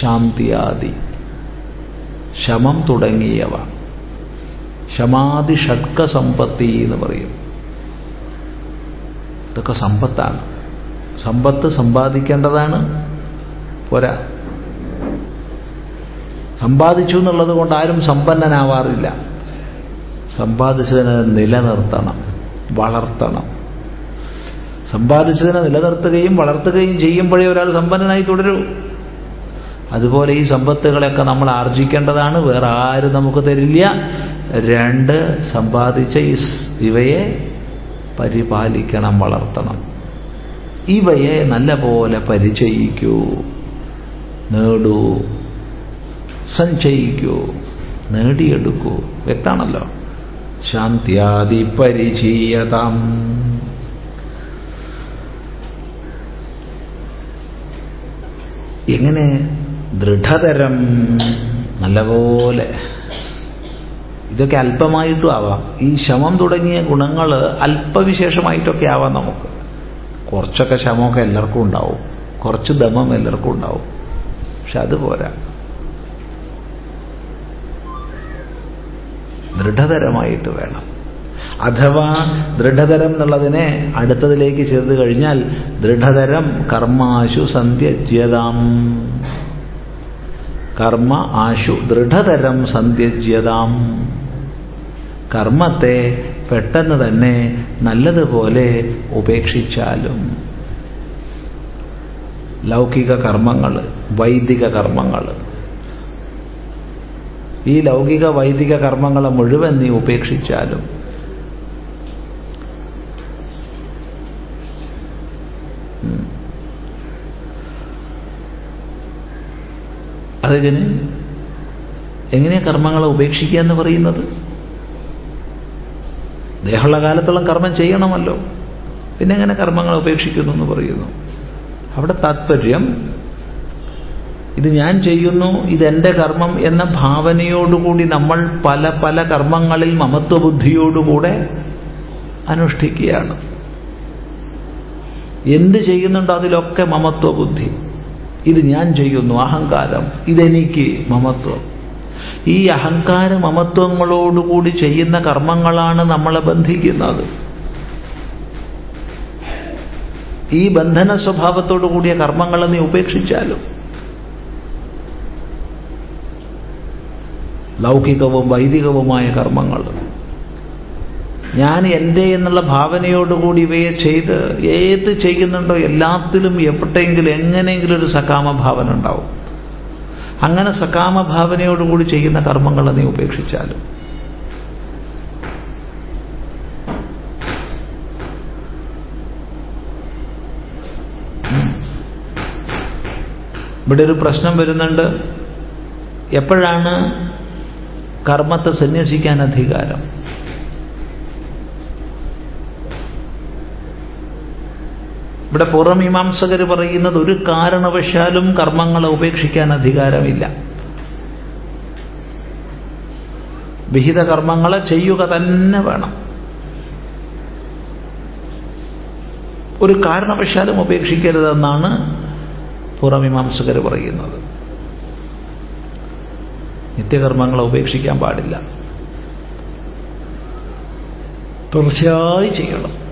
ശാന്തിയാദി. ശമം തുടങ്ങിയവ. ശമാതി ഷഡ്ക സമ്പത്തി എന്ന് പറയും. ഇതൊക്കെ സമ്പത്താണ്. സമ്പത്ത് സമ്പാദിക്കേണ്ടതാണ്. പോരാ. സമ്പാദിച്ചു എന്നുള്ളത് കൊണ്ട് ആരും സമ്പന്നനാവാറില്ല. സമ്പാദിച്ചതിനെ നിലനിർത്തണം. വളർത്തണം. സമ്പാദിച്ചതിനെ നിലനിർത്തുകയും വളർത്തുകയും ചെയ്യുമ്പോഴേ ഒരാൾ സമ്പന്നനായി തുടരൂ. അതുപോലെ ഈ സമ്പത്തുകളൊക്കെ നമ്മൾ ആർജിക്കേണ്ടതാണ്. വേറെ ആരും നമുക്ക് തരില്ല. രണ്ട് സമ്പാദിച്ച ഇവയെ പരിപാലിക്കണം വളർത്തണം. ഇവയെ നല്ല പോലെ പരിചയിക്കൂ നേടൂ സഞ്ചയിക്കൂ നേടിയെടുക്കൂ. വ്യക്താണല്ലോ ശാന്ത്യാദി പരിചീയതാം. എങ്ങനെ ദൃഢതരം നല്ലപോലെ ഇതൊക്കെ അല്പമായിട്ടും ആവാം. ഈ ശമം തുടങ്ങിയ ഗുണങ്ങൾ അല്പവിശേഷമായിട്ടൊക്കെ ആവാം നമുക്ക്. കുറച്ചൊക്കെ ശമമൊക്കെ എല്ലാവർക്കും ഉണ്ടാവും. കുറച്ച് ദമം എല്ലാവർക്കും ഉണ്ടാവും. പക്ഷെ അത് പോരാ. ദൃഢതരമായിട്ട് വേണം. അഥവാ ദൃഢതരം എന്നുള്ളതിനെ അടുത്തതിലേക്ക് ചേർത്ത് കഴിഞ്ഞാൽ ദൃഢതരം കർമാശു സന്ധ്യജ്യതാം കർമ്മ ആശു ദൃഢതരം സന്ധ്യജ്യതാം കർമ്മത്തെ പെട്ടെന്ന് തന്നെ നല്ലതുപോലെ ഉപേക്ഷിച്ചാലും. ലൗകിക കർമ്മങ്ങൾ വൈദിക കർമ്മങ്ങൾ ഈ ലൗകിക വൈദിക കർമ്മങ്ങളെ മുഴുവൻ നീ ഉപേക്ഷിച്ചാലും. അതെങ്ങനെ? എങ്ങനെയാ കർമ്മങ്ങളെ ഉപേക്ഷിക്കുക എന്ന് പറയുന്നത്? ദേഹമുള്ള കാലത്തോളം കർമ്മം ചെയ്യണമല്ലോ. പിന്നെ എങ്ങനെ കർമ്മങ്ങൾ ഉപേക്ഷിക്കുന്നു എന്ന് പറയുന്നു. അവിടെ താത്പര്യം ഇത് ഞാൻ ചെയ്യുന്നു ഇതെന്റെ കർമ്മം എന്ന ഭാവനയോടുകൂടി നമ്മൾ പല പല കർമ്മങ്ങളിൽ മമത്വബുദ്ധിയോടുകൂടെ അനുഷ്ഠിക്കുകയാണ്. എന്ത് ചെയ്യുന്നുണ്ടോ അതിലൊക്കെ മമത്വബുദ്ധി. ഇത് ഞാൻ ചെയ്യുന്നു അഹങ്കാരം ഇതെനിക്ക് മമത്വം. ഈ അഹങ്കാര മമത്വങ്ങളോടുകൂടി ചെയ്യുന്ന കർമ്മങ്ങളാണ് നമ്മളെ ബന്ധിക്കുന്നത്. ഈ ബന്ധന സ്വഭാവത്തോടു കൂടിയ കർമ്മങ്ങളെ നീ ഉപേക്ഷിച്ചാലും. ലൗകികവും വൈദികവുമായ കർമ്മങ്ങൾ. ഞാൻ എന്റെ എന്നുള്ള ഭാവനയോടുകൂടി ഇവയെ ചെയ്ത് ഏത് ചെയ്യുന്നുണ്ടോ എല്ലാത്തിലും എപ്പോഴെങ്കിലും എങ്ങനെയെങ്കിലും ഒരു സകാമ ഭാവന ഉണ്ടാവും. അങ്ങനെ സകാമ ഭാവനയോടുകൂടി ചെയ്യുന്ന കർമ്മങ്ങളെ നീ ഉപേക്ഷിച്ചാലും. ഇവിടെ ഒരു പ്രശ്നം വരുന്നുണ്ട്. എപ്പോഴാണ് കർമ്മത്തെ സന്യസിക്കാൻ അധികാരം? ഇവിടെ പൂർവമീമാംസകർ പറയുന്നത് ഒരു കാരണവശാലും കർമ്മങ്ങളെ ഉപേക്ഷിക്കാൻ അധികാരമില്ല. വിഹിത കർമ്മങ്ങളെ ചെയ്യുക തന്നെ വേണം. ഒരു കാരണവശാലും ഉപേക്ഷിക്കരുതെന്നാണ് പൂർവമീമാംസകർ പറയുന്നത്. നിത്യകർമ്മങ്ങളെ ഉപേക്ഷിക്കാൻ പാടില്ല. തീർച്ചയായും ചെയ്യണം.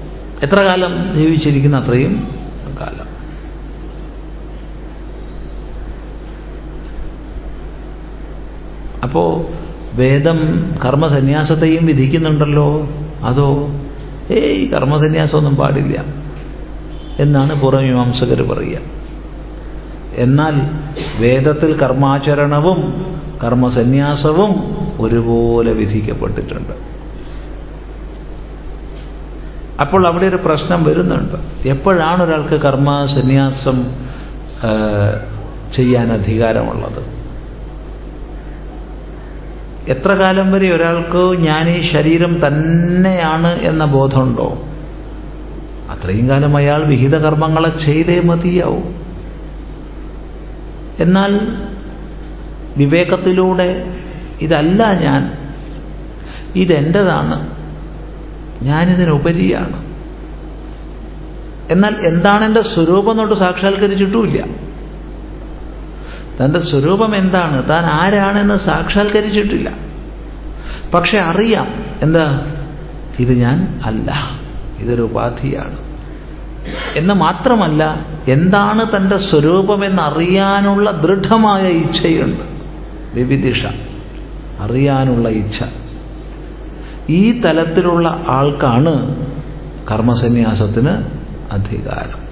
എത്ര കാലം ജീവിച്ചിരിക്കുന്ന അത്രയും കാലം. അപ്പോ വേദം കർമ്മസന്യാസത്തെയും വിധിക്കുന്നുണ്ടല്ലോ അതോ ഏയ് കർമ്മസന്യാസമൊന്നും പാടില്ല എന്നാണ് പൂർവമീമാംസകർ പറയുക. എന്നാൽ വേദത്തിൽ കർമാചരണവും കർമ്മസന്യാസവും ഒരുപോലെ വിധിക്കപ്പെട്ടിട്ടുണ്ട്. അപ്പോൾ അവിടെ ഒരു പ്രശ്നം വരുന്നുണ്ട്. എപ്പോഴാണ് ഒരാൾക്ക് കർമ്മ സന്യാസം ചെയ്യാൻ അധികാരമുള്ളത്? എത്ര കാലം വരെ ഒരാൾക്ക് ഞാൻ ഈ ശരീരം തന്നെയാണ് എന്ന ബോധമുണ്ടോ? അത്രയും കാലം അയാൾ വിഹിത കർമ്മങ്ങളെ ചെയ്തേ മതിയാവും. എന്നാൽ വിവേകത്തിലൂടെ ഇതല്ല ഞാൻ ഇതെന്റെതാണ് ഞാനിതിനുപരിയാണ്. എന്നാൽ എന്താണ് എന്റെ സ്വരൂപം തൊട്ട് സാക്ഷാത്കരിച്ചിട്ടുമില്ല. തന്റെ സ്വരൂപം എന്താണ്? താൻ ആരാണെന്ന് സാക്ഷാത്കരിച്ചിട്ടില്ല. പക്ഷെ അറിയാം. എന്താ? ഇത് ഞാൻ അല്ല. ഇതൊരു ഉപാധിയാണ്. എന്ന് മാത്രമല്ല എന്താണ് തന്റെ സ്വരൂപമെന്നറിയാനുള്ള ദൃഢമായ ഇച്ഛയുണ്ട്. വിവിധിഷ. അറിയാനുള്ള ഇച്ഛ. ഈ തലത്തിലുള്ള ആൾക്കാണ് കർമ്മസന്യാസത്തിന് അധികാരം.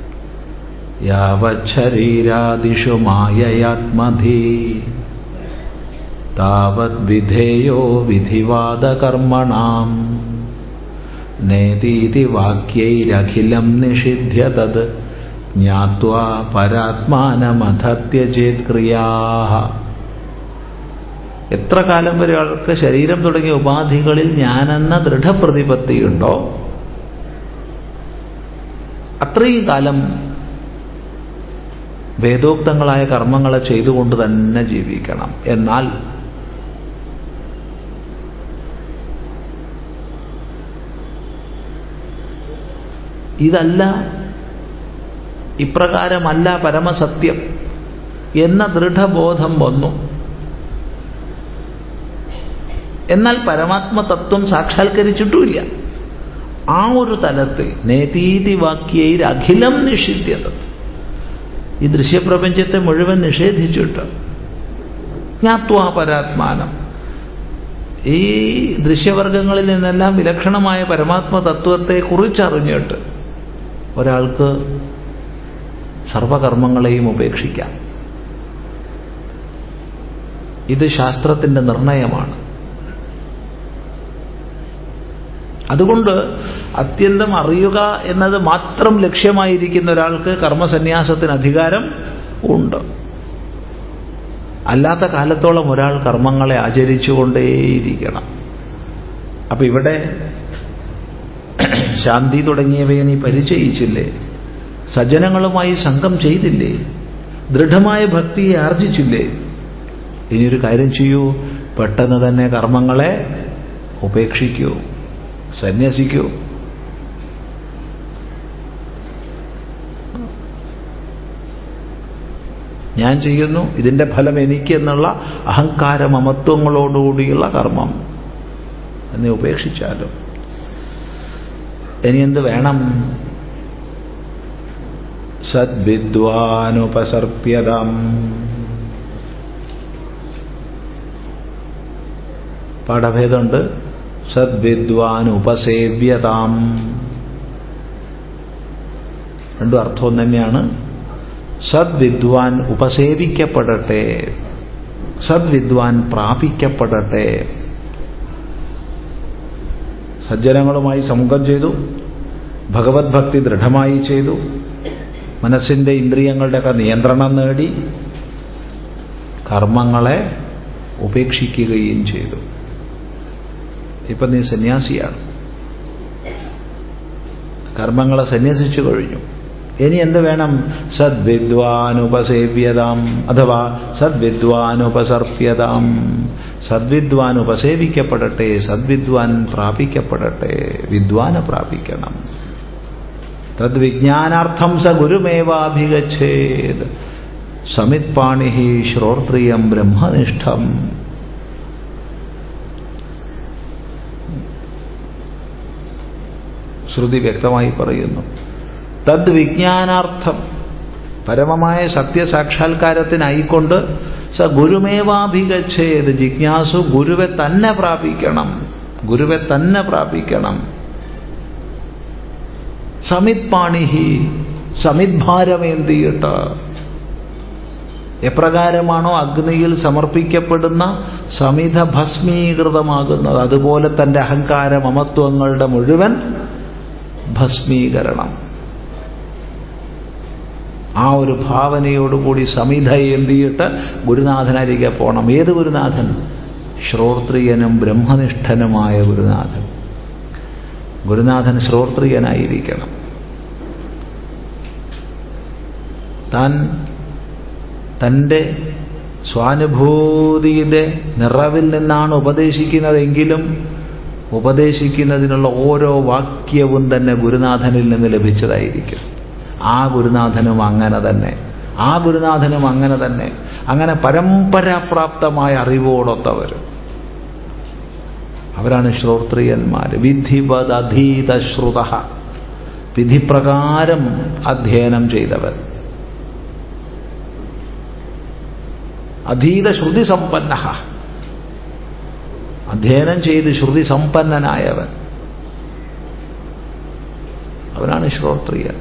യാവശരീരാദിഷു മായയാത്മധീ. താവത് വിധേയോ വിധിവാദകർമ്മണാം. നേതീതി വാക്യൈരഖിലം നിഷിധ്യ തത്. ജ്ഞാത്വാ പരാത്മാനമധത്യജേത് ക്രിയാ എത്ര കാലം വരെ ആൾക്ക് ശരീരം തുടങ്ങിയ ഉപാധികളിൽ ഞാനെന്ന ദൃഢപ്രതിപത്തിയുണ്ടോ? അത്രയും കാലം വേദോക്തങ്ങളായ കർമ്മങ്ങളെ ചെയ്തുകൊണ്ട് തന്നെ ജീവിക്കണം. എന്നാൽ ഇതല്ല ഇപ്രകാരമല്ല പരമസത്യം എന്ന ദൃഢബോധം വന്നു. എന്നാൽ പരമാത്മതത്വം സാക്ഷാത്കരിച്ചിട്ടുമില്ല. ആ ഒരു തലത്തിൽ നേതീതി വാക്യയിൽ അഖിലം നിഷിദ്ധ്യത ഈ ദൃശ്യപ്രപഞ്ചത്തെ മുഴുവൻ നിഷേധിച്ചിട്ട് ജ്ഞാത്വാ പരാത്മാനം. ഈ ദൃശ്യവർഗങ്ങളിൽ നിന്നെല്ലാം വിലക്ഷണമായ പരമാത്മ തത്വത്തെ കുറിച്ചറിഞ്ഞിട്ട് ഒരാൾക്ക് സർവകർമ്മങ്ങളെയും ഉപേക്ഷിക്കാം. ഇത് ശാസ്ത്രത്തിന്റെ നിർണയമാണ്. അതുകൊണ്ട് അത്യന്തം അറിയുക എന്നത് മാത്രം ലക്ഷ്യമായിരിക്കുന്ന ഒരാൾക്ക് കർമ്മസന്യാസത്തിന് അധികാരം ഉണ്ട്. അല്ലാത്ത കാലത്തോളം ഒരാൾ കർമ്മങ്ങളെ ആചരിച്ചുകൊണ്ടേയിരിക്കണം. അപ്പൊ ഇവിടെ ശാന്തി തുടങ്ങിയവയെ നീ പരിചയിച്ചില്ലേ? സജ്ജനങ്ങളുമായി സംഘം ചെയ്തില്ലേ? ദൃഢമായ ഭക്തിയെ ആർജിച്ചില്ലേ? ഇനിയൊരു കാര്യം ചെയ്യൂ. പെട്ടെന്ന് തന്നെ കർമ്മങ്ങളെ ഉപേക്ഷിക്കൂ. സന്യസിക്കൂ ഞാൻ ചെയ്യുന്നു ഇതിന്റെ ഫലം എനിക്ക് എന്നുള്ള അഹങ്കാര മമത്വങ്ങളോടുകൂടിയുള്ള കർമ്മം. എന്നെ ഉപേക്ഷിച്ചാലും. ഇനി എന്ത് വേണം? സദ്വിദ്വാനുപസർപ്യതം പാഠഭേദമുണ്ട്. സദ്വിദ്വാനുപസേവ്യതാം. രണ്ടും അർത്ഥം തന്നെയാണ് സദ്വിദ്വാൻ ഉപസേവിക്കപ്പെടട്ടെ. സദ്വിദ്വാൻ പ്രാപിക്കപ്പെടട്ടെ. സജ്ജനങ്ങളുമായി സമുഖം ചെയ്തു. ഭഗവത് ഭക്തി ദൃഢമായി ചെയ്തു. മനസ്സിന്റെ ഇന്ദ്രിയങ്ങളുടെയൊക്കെ നിയന്ത്രണം നേടി. കർമ്മങ്ങളെ ഉപേക്ഷിക്കുകയും ചെയ്തു. ഇപ്പൊ നീ സന്യാസിയാണ്. കർമ്മങ്ങളെ സന്യസിച്ചു കഴിഞ്ഞു. ഇനി എന്ത് വേണം? സദ്വിദ്വാനുപസേവ്യതാം അഥവാ സദ്വിദ്വാനുപസർപ്യതാം. സദ്വിദ്വാൻ ഉപസേവിക്കപ്പെടട്ടെ സദ്വിദ്വാൻ പ്രാപിക്കപ്പെടട്ടെ വിദ്വാന് പ്രാപിക്കണം. തദ്വിജ്ഞാനാർത്ഥം സ ഗുരുമേവാഭിഗച്ഛേത്. സമിത്പാണി ശ്രോത്രിയം ബ്രഹ്മനിഷ്ഠം. ശ്രുതി വ്യക്തമായി പറയുന്നു. തദ്വിജ്ഞാനാർത്ഥം പരമമായ സത്യസാക്ഷാത്കാരത്തിനായിക്കൊണ്ട് സ ഗുരുമേവാഭിഗച്ഛേത് ജിജ്ഞാസു ഗുരുവെ തന്നെ പ്രാപിക്കണം. ഗുരുവെ തന്നെ പ്രാപിക്കണം. സമിത് പാണിഹി സമിത് ഭാരമേന്തിയിട്ട് എപ്രകാരമാണോ അഗ്നിയിൽ സമർപ്പിക്കപ്പെടുന്ന സമിത ഭസ്മീകൃതമാകുന്നത് അതുപോലെ തന്റെ അഹങ്കാര മമത്വങ്ങളുടെ മുഴുവൻ ഭസ്മീകരണം. ആ ഒരു ഭാവനയോടുകൂടി സമിധ എന്തിയിട്ട്? ഗുരുനാഥനരികെ പോകണം ഏത് ഗുരുനാഥൻ? ശ്രോത്രിയനും ബ്രഹ്മനിഷ്ഠനുമായ ഗുരുനാഥൻ. ഗുരുനാഥൻ ശ്രോത്രിയനായിരിക്കണം. താൻ തന്റെ സ്വാനുഭൂതിയുടെ നിറവിൽ നിന്നാണ് ഉപദേശിക്കുന്നതെങ്കിലും ഉപദേശിക്കുന്നതിനുള്ള ഓരോ വാക്യവും തന്നെ ഗുരുനാഥനിൽ നിന്ന് ലഭിച്ചതായിരിക്കും. ആ ഗുരുനാഥനും അങ്ങനെ തന്നെ. ആ ഗുരുനാഥനും അങ്ങനെ തന്നെ. അങ്ങനെ പരമ്പരാപ്രാപ്തമായ അറിവോടൊത്തവർ അവരാണ് ശ്രോത്രിയന്മാർ വിധിവദധീത ശ്രുത. വിധിപ്രകാരം അധ്യയനം ചെയ്തവർ. അധീത ശ്രുതി സമ്പന്ന. അധ്യയനം ചെയ്ത് ശ്രുതി സമ്പന്നനായവൻ. അവനാണ് ശ്രോത്രിയൻ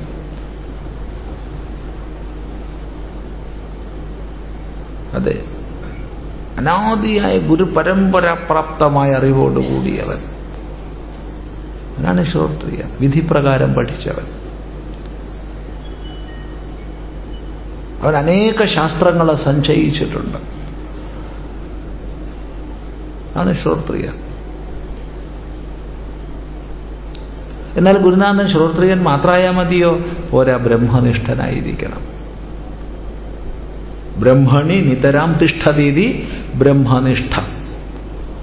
അതെ. അനാദിയായ ഗുരു പരമ്പരാപ്രാപ്തമായ അറിവോടുകൂടിയവൻ അവനാണ് ശ്രോത്രിയ. വിധിപ്രകാരം പഠിച്ചവൻ. അവൻ അനേക ശാസ്ത്രങ്ങളെ സഞ്ചയിച്ചിട്ടുണ്ട്. ആണ് ശ്രോത്രിയ എന്നാൽ ഗുരുനാഥൻ ശ്രോത്രിയൻ മാത്രമായാൽ മതിയോ? പോരാ ബ്രഹ്മനിഷ്ഠനായിരിക്കണം. ബ്രഹ്മണി നിതരാം തിഷ്ഠതീതി ബ്രഹ്മനിഷ്ഠ.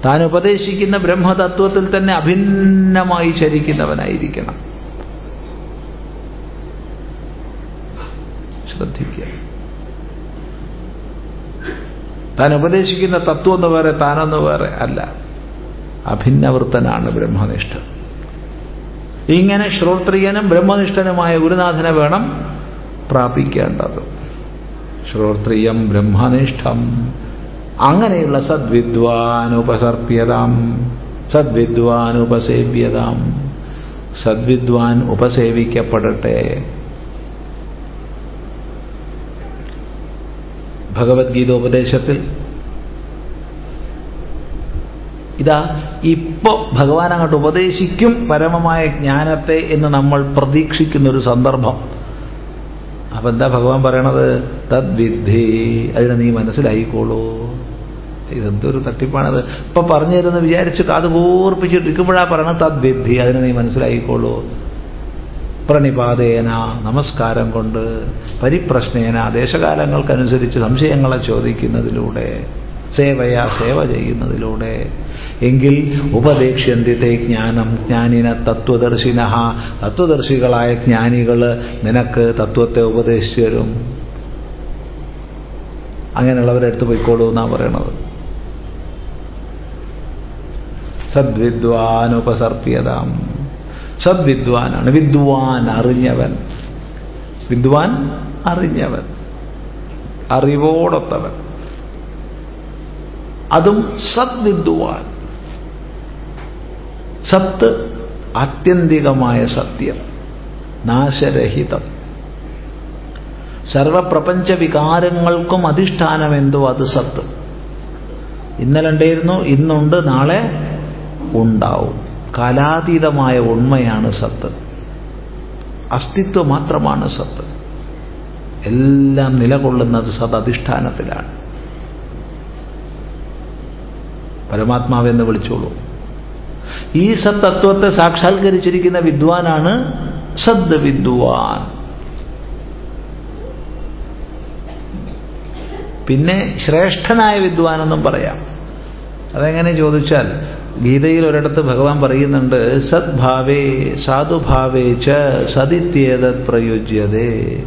താൻ ഉപദേശിക്കുന്ന ബ്രഹ്മതത്വത്തിൽ തന്നെ അഭിന്നമായി ചരിക്കുന്നവനായിരിക്കണം. ശ്രദ്ധിക്കുക. താൻ ഉപദേശിക്കുന്ന തത്വം എന്ന് വേറെ താനെന്ന് വേറെ അല്ല. അഭിന്നവൃത്തനാണ് ബ്രഹ്മനിഷ്ഠ. ഇങ്ങനെ ശ്രോത്രിയനും ബ്രഹ്മനിഷ്ഠനുമായ ഗുരുനാഥനെ വേണം പ്രാപിക്കേണ്ടത്. ശ്രോത്രിയം ബ്രഹ്മനിഷ്ഠം. അങ്ങനെയുള്ള സദ്വിദ്വാനുപസർപ്യതാം. സദ്വിദ്വാനുപസേവ്യതാം. സദ്വിദ്വാൻ ഉപസേവിക്കപ്പെടട്ടെ. ഭഗവത്ഗീതോപദേശത്തിൽ. ഇതാ ഇപ്പോ ഭഗവാൻ അങ്ങോട്ട് ഉപദേശിക്കും പരമമായ ജ്ഞാനത്തെ എന്ന് നമ്മൾ പ്രതീക്ഷിക്കുന്ന ഒരു സന്ദർഭം. അപ്പൊ എന്താ ഭഗവാൻ പറയണത്? തദ്വിദ്ധി അതിനെ നീ മനസ്സിലായിക്കോളൂ. ഇതെന്തൊരു തട്ടിപ്പാണത്. ഇപ്പൊ പറഞ്ഞു തരുന്ന വിചാരിച്ച് കാത് കൂർപ്പിച്ചിട്ടിരിക്കുമ്പോഴാ പറയണത് തദ്വിദ്ധി അതിനെ നീ മനസ്സിലായിക്കോളൂ. പ്രണിപാതേന നമസ്കാരം കൊണ്ട് പരിപ്രശ്നേന ദേശകാലങ്ങൾക്കനുസരിച്ച് സംശയങ്ങളെ ചോദിക്കുന്നതിലൂടെ സേവയാ സേവ ചെയ്യുന്നതിലൂടെ. എങ്കിൽ ഉപദേക്ഷ്യന്തിത്തെ ജ്ഞാനം ജ്ഞാനിന തത്വദർശിന തത്വദർശികളായ ജ്ഞാനികൾ നിനക്ക് തത്വത്തെ ഉപദേശിച്ചു തരും അങ്ങനെയുള്ളവരെടുത്ത് പോയിക്കോളൂ എന്നാണ് പറയണത്. സദ്വിദ്വാൻ ഉപസർപ്യതാം സദ്വിദ്വാനാണ് വിദ്വാൻ അറിഞ്ഞവൻ. വിദ്വാൻ അറിഞ്ഞവൻ. അറിവോടൊത്തവൻ. അതും സത് വിദ്വാൻ. സത്ത് ആത്യന്തികമായ സത്യം. നാശരഹിതം. സർവപ്രപഞ്ച വികാരങ്ങൾക്കും അധിഷ്ഠാനം എന്തോ അത് സത്ത്. ഇന്നലെ ഉണ്ടായിരുന്നു ഇന്നുണ്ട് നാളെ ഉണ്ടാവും. കാലാതീതമായ ഉണ്മയാണ് സത്ത്. അസ്തിത്വം മാത്രമാണ് സത്ത്. എല്ലാം നിലകൊള്ളുന്നത് സത് അധിഷ്ഠാനത്തിലാണ് പരമാത്മാവെന്ന് വിളിച്ചോളൂ. ഈ സത്തത്വത്തെ സാക്ഷാത്കരിച്ചിരിക്കുന്ന വിദ്വാനാണ് സദ് വിദ്വാൻ പിന്നെ ശ്രേഷ്ഠനായ വിദ്വാനെന്നും പറയാം. അതെങ്ങനെ ചോദിച്ചാൽ ഗീതയിൽ ഒരിടത്ത് ഭഗവാൻ പറയുന്നുണ്ട് സദ്ഭാവേ സാധുഭാവേ ച സതിത്യേതത് പ്രയുജ്യതേ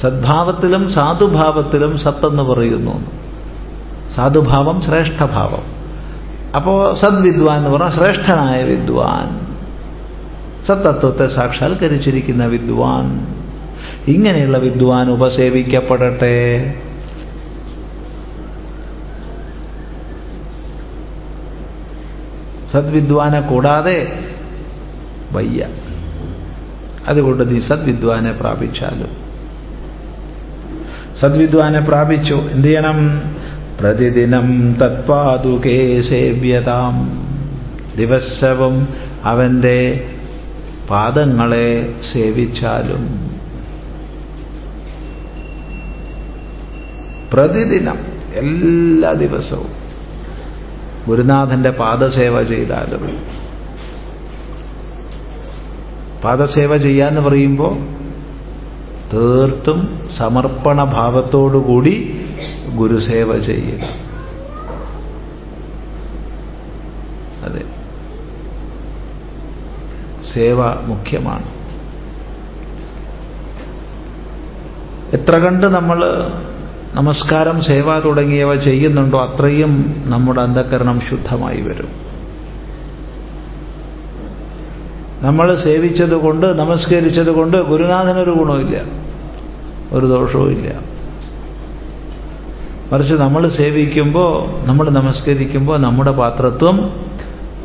സദ്ഭാവത്തിലും സാധുഭാവത്തിലും സത്തെന്ന് പറയുന്നു. സാധുഭാവം ശ്രേഷ്ഠഭാവം. അപ്പോ സദ്വിദ്വാൻ എന്ന് പറഞ്ഞാൽ ശ്രേഷ്ഠനായ വിദ്വാൻ. സത്തത്വത്തെ സാക്ഷാത്കരിച്ചിരിക്കുന്ന വിദ്വാൻ. ഇങ്ങനെയുള്ള വിദ്വാൻ ഉപസേവിക്കപ്പെടട്ടെ. സദ്വിദ്വാനെ കൂടാതെ വയ്യ. അതുകൊണ്ട് നീ സദ്വിദ്വാനെ പ്രാപിച്ചാലും? സദ്വിദ്വാനെ പ്രാപിച്ചു. എന്ത് ചെയ്യണം? പ്രതിദിനം തത്പാതുകേ സേവ്യതാം. ദിവസവും അവന്റെ പാദങ്ങളെ സേവിച്ചാലും. പ്രതിദിനം എല്ലാ ദിവസവും. ഗുരുനാഥന്റെ പാദസേവ ചെയ്താലും പാദസേവ ചെയ്യാന്ന് പറയുമ്പോൾ തീർത്തും സമർപ്പണ ഭാവത്തോടുകൂടി ഗുരുസേവ ചെയ്യുക. അതെ. സേവ മുഖ്യമാണ്. എത്ര കണ്ട് നമ്മൾ നമസ്കാരം സേവ തുടങ്ങിയവ ചെയ്യുന്നുണ്ടോ അത്രയും നമ്മുടെ അന്ധകരണം ശുദ്ധമായി വരും. നമ്മൾ സേവിച്ചതുകൊണ്ട് നമസ്കരിച്ചതുകൊണ്ട് ഗുരുനാഥനൊരു ഗുണമില്ല ഒരു ദോഷവും ഇല്ല മറിച്ച് നമ്മൾ സേവിക്കുമ്പോൾ നമ്മൾ നമസ്കരിക്കുമ്പോൾ നമ്മുടെ പാത്രത്വം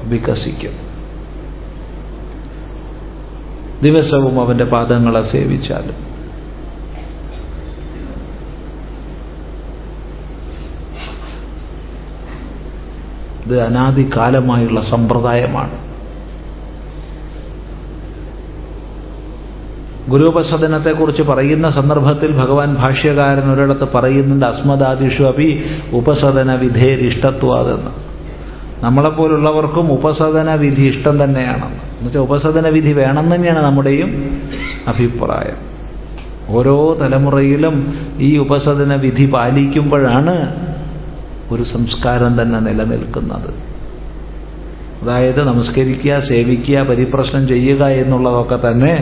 വികസിക്കും. ദിവസവും അവന്റെ പാദങ്ങളെ സേവിച്ചാലും. ഇത് അനാദികാലമായുള്ള സമ്പ്രദായമാണ്. ഗുരുപസദനത്തെക്കുറിച്ച് പറയുന്ന സന്ദർഭത്തിൽ ഭഗവാൻ ഭാഷ്യകാരൻ ഒരിടത്ത് പറയുന്നുണ്ട് അസ്മദാദിഷു അപി ഉപസദന വിധേരിഷ്ടത്വാതെന്ന് നമ്മളെപ്പോലുള്ളവർക്കും ഉപസദന വിധി ഇഷ്ടം തന്നെയാണെന്ന്. എന്നുവെച്ചാൽ ഉപസദന വിധി വേണം തന്നെയാണ് നമ്മുടെയും അഭിപ്രായം. ഓരോ തലമുറയിലും ഈ ഉപസദന വിധി പാലിക്കുമ്പോഴാണ് ഒരു സംസ്കാരം തന്നെ നിലനിൽക്കുന്നത്. അതായത് നമസ്കരിക്കുക സേവിക്കുക പരിപ്രശ്നം ചെയ്യുക എന്നുള്ളതൊക്കെ തന്നെ